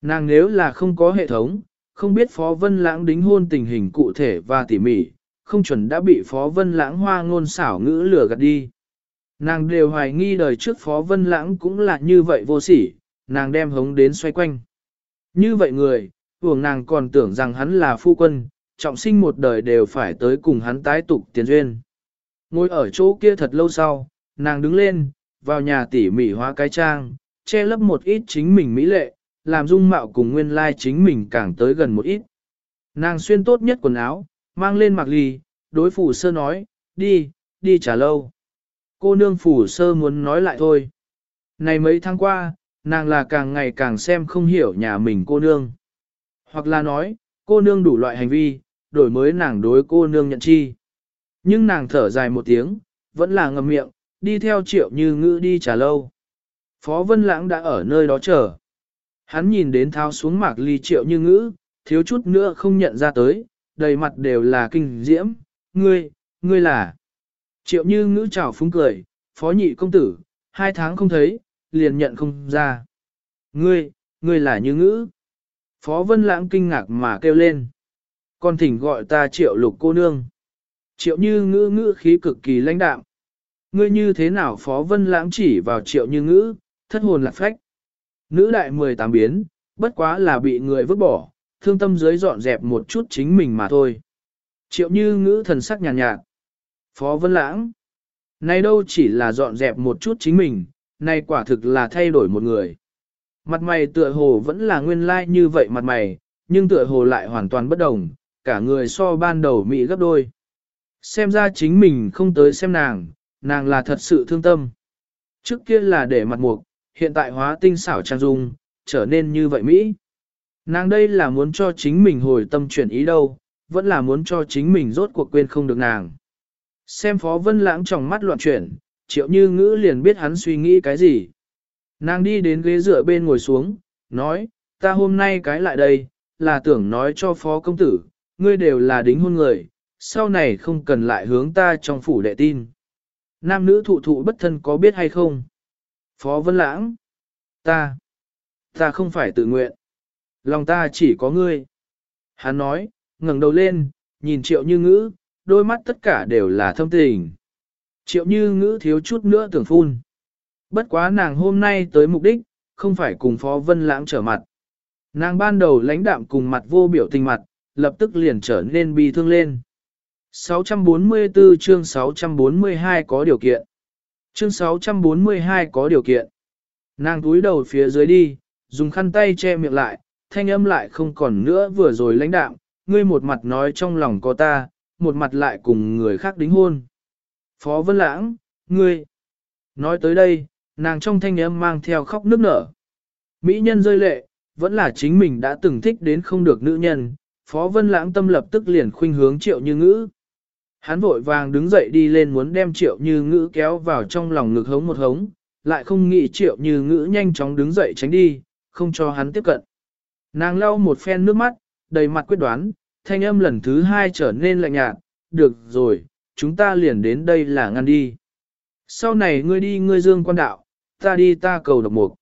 Nàng nếu là không có hệ thống, không biết Phó Vân Lãng đính hôn tình hình cụ thể và tỉ mỉ, không chuẩn đã bị Phó Vân Lãng hoa ngôn xảo ngữ lừa gạt đi. Nàng đều hoài nghi đời trước Phó Vân Lãng cũng là như vậy vô sỉ, nàng đem hống đến xoay quanh. Như vậy người, tưởng nàng còn tưởng rằng hắn là phu quân, trọng sinh một đời đều phải tới cùng hắn tái tục tiền duyên. Ngồi ở chỗ kia thật lâu sau, nàng đứng lên, vào nhà tỉ mỉ hóa cái trang, che lấp một ít chính mình mỹ lệ, làm dung mạo cùng nguyên lai chính mình càng tới gần một ít. Nàng xuyên tốt nhất quần áo, mang lên mặc ly, đối phủ sơ nói, đi, đi trả lâu. Cô nương phủ sơ muốn nói lại thôi. Này mấy tháng qua, nàng là càng ngày càng xem không hiểu nhà mình cô nương. Hoặc là nói, cô nương đủ loại hành vi, đổi mới nàng đối cô nương nhận chi. Nhưng nàng thở dài một tiếng, vẫn là ngầm miệng, đi theo triệu như ngữ đi trả lâu. Phó Vân Lãng đã ở nơi đó chờ. Hắn nhìn đến tháo xuống mạc ly triệu như ngữ, thiếu chút nữa không nhận ra tới, đầy mặt đều là kinh diễm, ngươi, ngươi là. Triệu như ngữ chào phúng cười, phó nhị công tử, hai tháng không thấy, liền nhận không ra. Ngươi, ngươi là như ngữ. Phó Vân Lãng kinh ngạc mà kêu lên. Con thỉnh gọi ta triệu lục cô nương. Triệu như ngữ ngữ khí cực kỳ lãnh đạm. Ngươi như thế nào Phó Vân Lãng chỉ vào triệu như ngữ, thất hồn lạc phách. Nữ đại 18 biến, bất quá là bị người vứt bỏ, thương tâm dưới dọn dẹp một chút chính mình mà thôi. Triệu như ngữ thần sắc nhàn nhạt, nhạt. Phó Vân Lãng. Này đâu chỉ là dọn dẹp một chút chính mình, này quả thực là thay đổi một người. Mặt mày tựa hồ vẫn là nguyên lai like như vậy mặt mày, nhưng tựa hồ lại hoàn toàn bất đồng, cả người so ban đầu mỹ gấp đôi. Xem ra chính mình không tới xem nàng, nàng là thật sự thương tâm. Trước kia là để mặt mục, hiện tại hóa tinh xảo trang dung, trở nên như vậy Mỹ. Nàng đây là muốn cho chính mình hồi tâm chuyển ý đâu, vẫn là muốn cho chính mình rốt cuộc quên không được nàng. Xem Phó Vân Lãng trong mắt loạn chuyển, triệu như ngữ liền biết hắn suy nghĩ cái gì. Nàng đi đến ghế dựa bên ngồi xuống, nói, ta hôm nay cái lại đây, là tưởng nói cho Phó Công Tử, ngươi đều là đính hôn người, sau này không cần lại hướng ta trong phủ đệ tin. Nam nữ thụ thụ bất thân có biết hay không? Phó Vân Lãng, ta, ta không phải tự nguyện. Lòng ta chỉ có ngươi. Hắn nói, ngẩng đầu lên, nhìn triệu như ngữ, đôi mắt tất cả đều là thâm tình. Triệu như ngữ thiếu chút nữa tưởng phun. Bất quá nàng hôm nay tới mục đích, không phải cùng Phó Vân Lãng trở mặt. Nàng ban đầu lãnh đạm cùng mặt vô biểu tình mặt, lập tức liền trở nên bi thương lên. 644 chương 642 có điều kiện. Chương 642 có điều kiện. Nàng túi đầu phía dưới đi, dùng khăn tay che miệng lại, thanh âm lại không còn nữa vừa rồi lãnh đạm, ngươi một mặt nói trong lòng có ta, một mặt lại cùng người khác đính hôn. Phó Vân Lãng, ngươi. Nói tới đây, nàng trong thanh âm mang theo khóc nước nở. Mỹ nhân rơi lệ, vẫn là chính mình đã từng thích đến không được nữ nhân, Phó Vân Lãng tâm lập tức liền khuynh hướng triệu như ngữ. Hắn vội vàng đứng dậy đi lên muốn đem triệu như ngữ kéo vào trong lòng ngực hống một hống, lại không nghĩ triệu như ngữ nhanh chóng đứng dậy tránh đi, không cho hắn tiếp cận. Nàng lau một phen nước mắt, đầy mặt quyết đoán, thanh âm lần thứ hai trở nên lạnh nhạt, được rồi, chúng ta liền đến đây là ngăn đi. Sau này ngươi đi ngươi dương quan đạo, ta đi ta cầu độc mục.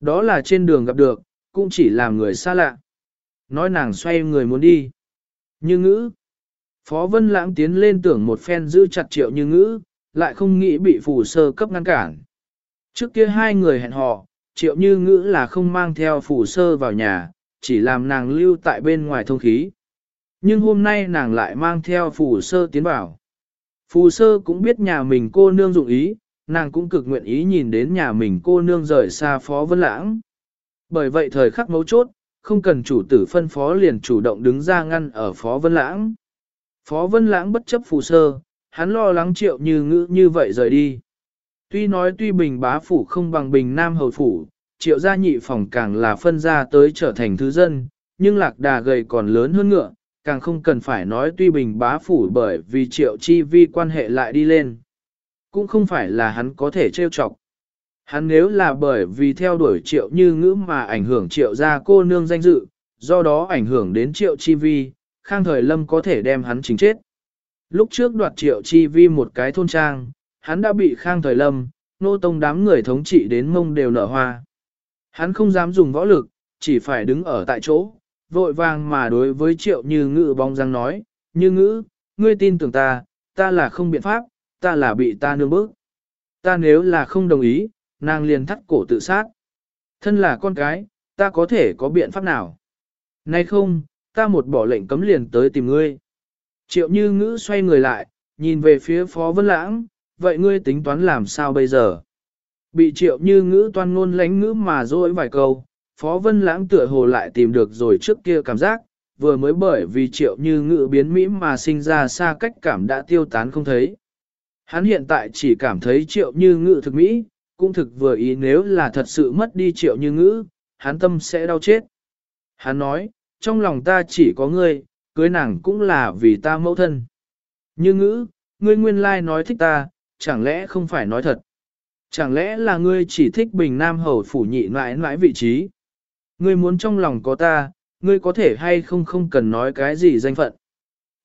Đó là trên đường gặp được, cũng chỉ làm người xa lạ. Nói nàng xoay người muốn đi. Như ngữ. Phó Vân Lãng tiến lên tưởng một phen giữ chặt triệu như ngữ, lại không nghĩ bị phủ sơ cấp ngăn cản. Trước kia hai người hẹn hò, triệu như ngữ là không mang theo phủ sơ vào nhà, chỉ làm nàng lưu tại bên ngoài thông khí. Nhưng hôm nay nàng lại mang theo phù sơ tiến vào. Phù sơ cũng biết nhà mình cô nương dụng ý, nàng cũng cực nguyện ý nhìn đến nhà mình cô nương rời xa phó vân lãng. Bởi vậy thời khắc mấu chốt, không cần chủ tử phân phó liền chủ động đứng ra ngăn ở phó vân lãng. Phó vân lãng bất chấp phù sơ, hắn lo lắng triệu như ngữ như vậy rời đi. Tuy nói tuy bình bá phủ không bằng bình nam hầu phủ, triệu gia nhị phòng càng là phân ra tới trở thành thứ dân, nhưng lạc đà gầy còn lớn hơn ngựa, càng không cần phải nói tuy bình bá phủ bởi vì triệu chi vi quan hệ lại đi lên. Cũng không phải là hắn có thể trêu chọc. Hắn nếu là bởi vì theo đuổi triệu như ngữ mà ảnh hưởng triệu gia cô nương danh dự, do đó ảnh hưởng đến triệu chi vi, khang thời lâm có thể đem hắn chính chết. Lúc trước đoạt triệu chi vi một cái thôn trang, hắn đã bị khang thời lâm, nô tông đám người thống trị đến mông đều nở hoa. Hắn không dám dùng võ lực, chỉ phải đứng ở tại chỗ, vội vàng mà đối với triệu như ngữ bóng răng nói, như ngữ, ngươi tin tưởng ta, ta là không biện pháp, ta là bị ta nương bức. Ta nếu là không đồng ý, nàng liền thắt cổ tự sát. Thân là con cái, ta có thể có biện pháp nào? Nay không, ta một bỏ lệnh cấm liền tới tìm ngươi. Triệu như ngữ xoay người lại, nhìn về phía phó vân lãng, vậy ngươi tính toán làm sao bây giờ? Bị triệu như ngữ toan ngôn lánh ngữ mà dối vài câu, Phó Vân Lãng tựa hồ lại tìm được rồi trước kia cảm giác, vừa mới bởi vì triệu như ngự biến Mỹ mà sinh ra xa cách cảm đã tiêu tán không thấy. Hắn hiện tại chỉ cảm thấy triệu như ngự thực Mỹ, cũng thực vừa ý nếu là thật sự mất đi triệu như ngữ, hắn tâm sẽ đau chết. Hắn nói, trong lòng ta chỉ có ngươi, cưới nàng cũng là vì ta mẫu thân. Như ngữ, ngươi nguyên lai nói thích ta, chẳng lẽ không phải nói thật? Chẳng lẽ là ngươi chỉ thích bình nam hầu phủ nhị mãi mãi vị trí? Ngươi muốn trong lòng có ta, ngươi có thể hay không không cần nói cái gì danh phận.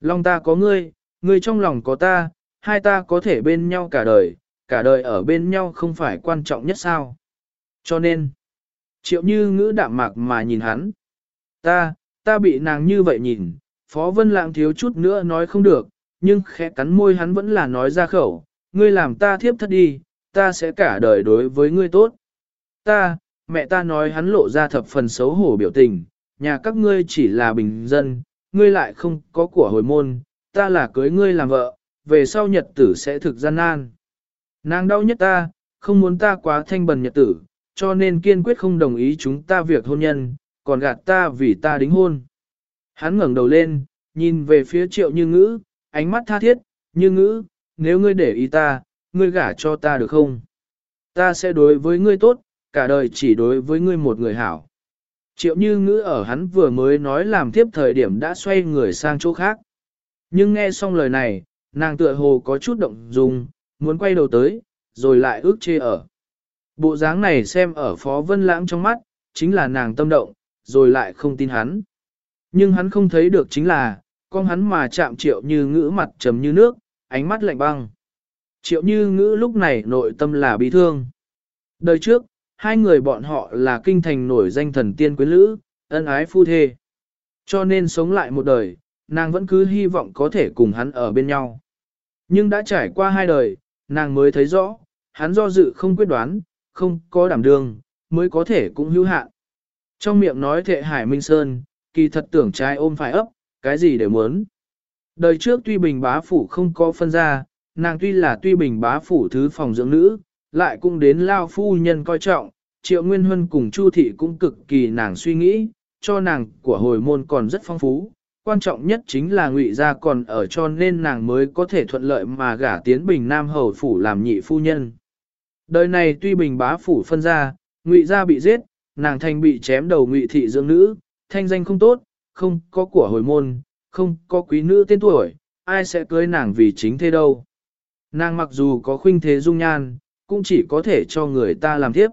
Lòng ta có ngươi, ngươi trong lòng có ta, hai ta có thể bên nhau cả đời, cả đời ở bên nhau không phải quan trọng nhất sao. Cho nên, triệu như ngữ đạm mạc mà nhìn hắn. Ta, ta bị nàng như vậy nhìn, Phó Vân Lãng thiếu chút nữa nói không được, nhưng khẽ cắn môi hắn vẫn là nói ra khẩu, ngươi làm ta thiếp thất đi, ta sẽ cả đời đối với ngươi tốt. Ta, mẹ ta nói hắn lộ ra thập phần xấu hổ biểu tình, nhà các ngươi chỉ là bình dân, ngươi lại không có của hồi môn, ta là cưới ngươi làm vợ, về sau nhật tử sẽ thực gian nan. Nàng đau nhất ta, không muốn ta quá thanh bần nhật tử, cho nên kiên quyết không đồng ý chúng ta việc hôn nhân, còn gạt ta vì ta đính hôn. Hắn ngẩng đầu lên, nhìn về phía triệu như ngữ, ánh mắt tha thiết, như ngữ, nếu ngươi để ý ta, ngươi gả cho ta được không? Ta sẽ đối với ngươi tốt, cả đời chỉ đối với ngươi một người hảo. Triệu như ngữ ở hắn vừa mới nói làm tiếp thời điểm đã xoay người sang chỗ khác. Nhưng nghe xong lời này, nàng tựa hồ có chút động dung, muốn quay đầu tới, rồi lại ước chê ở. Bộ dáng này xem ở Phó Vân Lãng trong mắt, chính là nàng tâm động, rồi lại không tin hắn. Nhưng hắn không thấy được chính là, con hắn mà chạm triệu như ngữ mặt trầm như nước, ánh mắt lạnh băng. Triệu như ngữ lúc này nội tâm là bi thương. Đời trước, hai người bọn họ là kinh thành nổi danh thần tiên quyến lữ, ân ái phu thê. Cho nên sống lại một đời, nàng vẫn cứ hy vọng có thể cùng hắn ở bên nhau. Nhưng đã trải qua hai đời, nàng mới thấy rõ, hắn do dự không quyết đoán, không có đảm đương, mới có thể cũng hữu hạn. Trong miệng nói thệ Hải Minh Sơn, kỳ thật tưởng trai ôm phải ấp, cái gì đều muốn. Đời trước tuy bình bá phủ không có phân ra, nàng tuy là tuy bình bá phủ thứ phòng dưỡng nữ, lại cũng đến lao phu nhân coi trọng, triệu nguyên huân cùng chu thị cũng cực kỳ nàng suy nghĩ, cho nàng của hồi môn còn rất phong phú. Quan trọng nhất chính là ngụy gia còn ở cho nên nàng mới có thể thuận lợi mà gả tiến bình nam hầu phủ làm nhị phu nhân. Đời này tuy bình bá phủ phân ra, ngụy gia bị giết, nàng thành bị chém đầu ngụy thị dưỡng nữ, thanh danh không tốt, không có của hồi môn, không có quý nữ tên tuổi, ai sẽ cưới nàng vì chính thế đâu. Nàng mặc dù có khuynh thế dung nhan, cũng chỉ có thể cho người ta làm tiếp.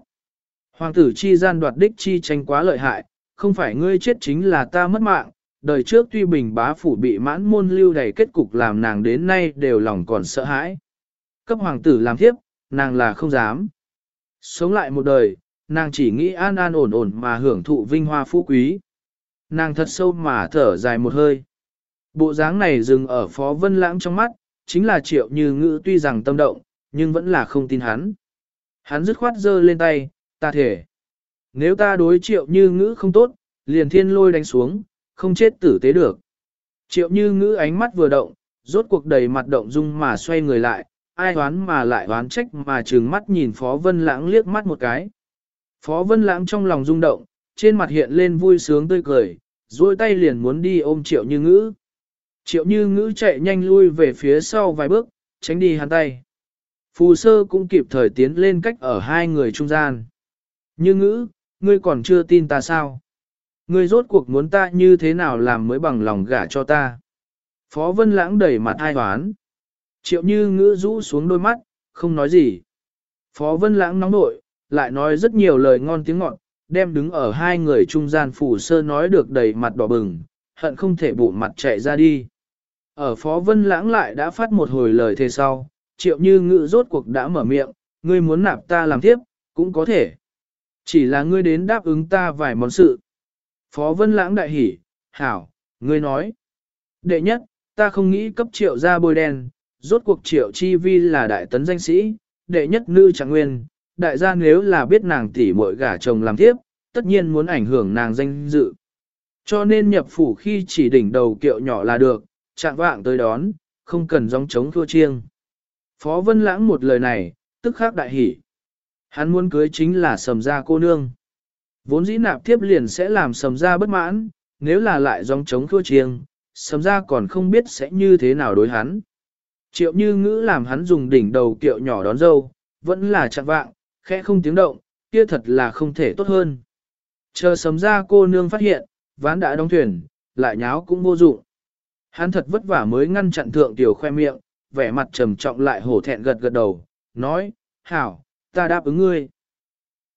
Hoàng tử chi gian đoạt đích chi tranh quá lợi hại, không phải ngươi chết chính là ta mất mạng, đời trước tuy bình bá phủ bị mãn môn lưu đầy kết cục làm nàng đến nay đều lòng còn sợ hãi. Cấp hoàng tử làm thiếp, nàng là không dám. Sống lại một đời, nàng chỉ nghĩ an an ổn ổn mà hưởng thụ vinh hoa phú quý. Nàng thật sâu mà thở dài một hơi. Bộ dáng này dừng ở phó vân lãng trong mắt, chính là triệu như ngữ tuy rằng tâm động, nhưng vẫn là không tin hắn. Hắn dứt khoát giơ lên tay, ta thể. Nếu ta đối triệu như ngữ không tốt, liền thiên lôi đánh xuống, không chết tử tế được. Triệu như ngữ ánh mắt vừa động, rốt cuộc đầy mặt động dung mà xoay người lại, ai hoán mà lại hoán trách mà trừng mắt nhìn Phó Vân Lãng liếc mắt một cái. Phó Vân Lãng trong lòng rung động, trên mặt hiện lên vui sướng tươi cười, duỗi tay liền muốn đi ôm Triệu Như Ngữ. Triệu Như Ngữ chạy nhanh lui về phía sau vài bước, tránh đi hắn tay. Phù sơ cũng kịp thời tiến lên cách ở hai người trung gian. Như Ngữ, ngươi còn chưa tin ta sao? Ngươi rốt cuộc muốn ta như thế nào làm mới bằng lòng gả cho ta? Phó Vân Lãng đẩy mặt hai hoán. Triệu Như Ngữ rũ xuống đôi mắt, không nói gì. Phó Vân Lãng nóng nội, lại nói rất nhiều lời ngon tiếng ngọt, đem đứng ở hai người trung gian phủ sơ nói được đầy mặt đỏ bừng, hận không thể bụ mặt chạy ra đi. Ở Phó Vân Lãng lại đã phát một hồi lời thề sau, triệu như ngự rốt cuộc đã mở miệng, ngươi muốn nạp ta làm tiếp, cũng có thể. Chỉ là ngươi đến đáp ứng ta vài món sự. Phó Vân Lãng đại hỉ, hảo, ngươi nói. Đệ nhất, ta không nghĩ cấp triệu ra bôi đen, rốt cuộc triệu chi vi là đại tấn danh sĩ, đệ nhất nữ trạng nguyên, đại gia nếu là biết nàng tỷ muội gả chồng làm tiếp, tất nhiên muốn ảnh hưởng nàng danh dự. Cho nên nhập phủ khi chỉ đỉnh đầu kiệu nhỏ là được, chạm vạng tới đón, không cần gióng trống thua chiêng. Phó Vân Lãng một lời này, tức khắc đại hỉ. Hắn muốn cưới chính là sầm gia cô nương. Vốn dĩ nạp tiếp liền sẽ làm sầm gia bất mãn, nếu là lại dòng chống thua chiêng, sầm gia còn không biết sẽ như thế nào đối hắn. Triệu như ngữ làm hắn dùng đỉnh đầu kiệu nhỏ đón dâu, vẫn là chặn vạng, khẽ không tiếng động, kia thật là không thể tốt hơn. Chờ sầm gia cô nương phát hiện, ván đã đóng thuyền, lại nháo cũng vô dụng. Hắn thật vất vả mới ngăn chặn thượng tiểu khoe miệng, vẻ mặt trầm trọng lại hổ thẹn gật gật đầu, nói, hảo, ta đáp ứng ngươi.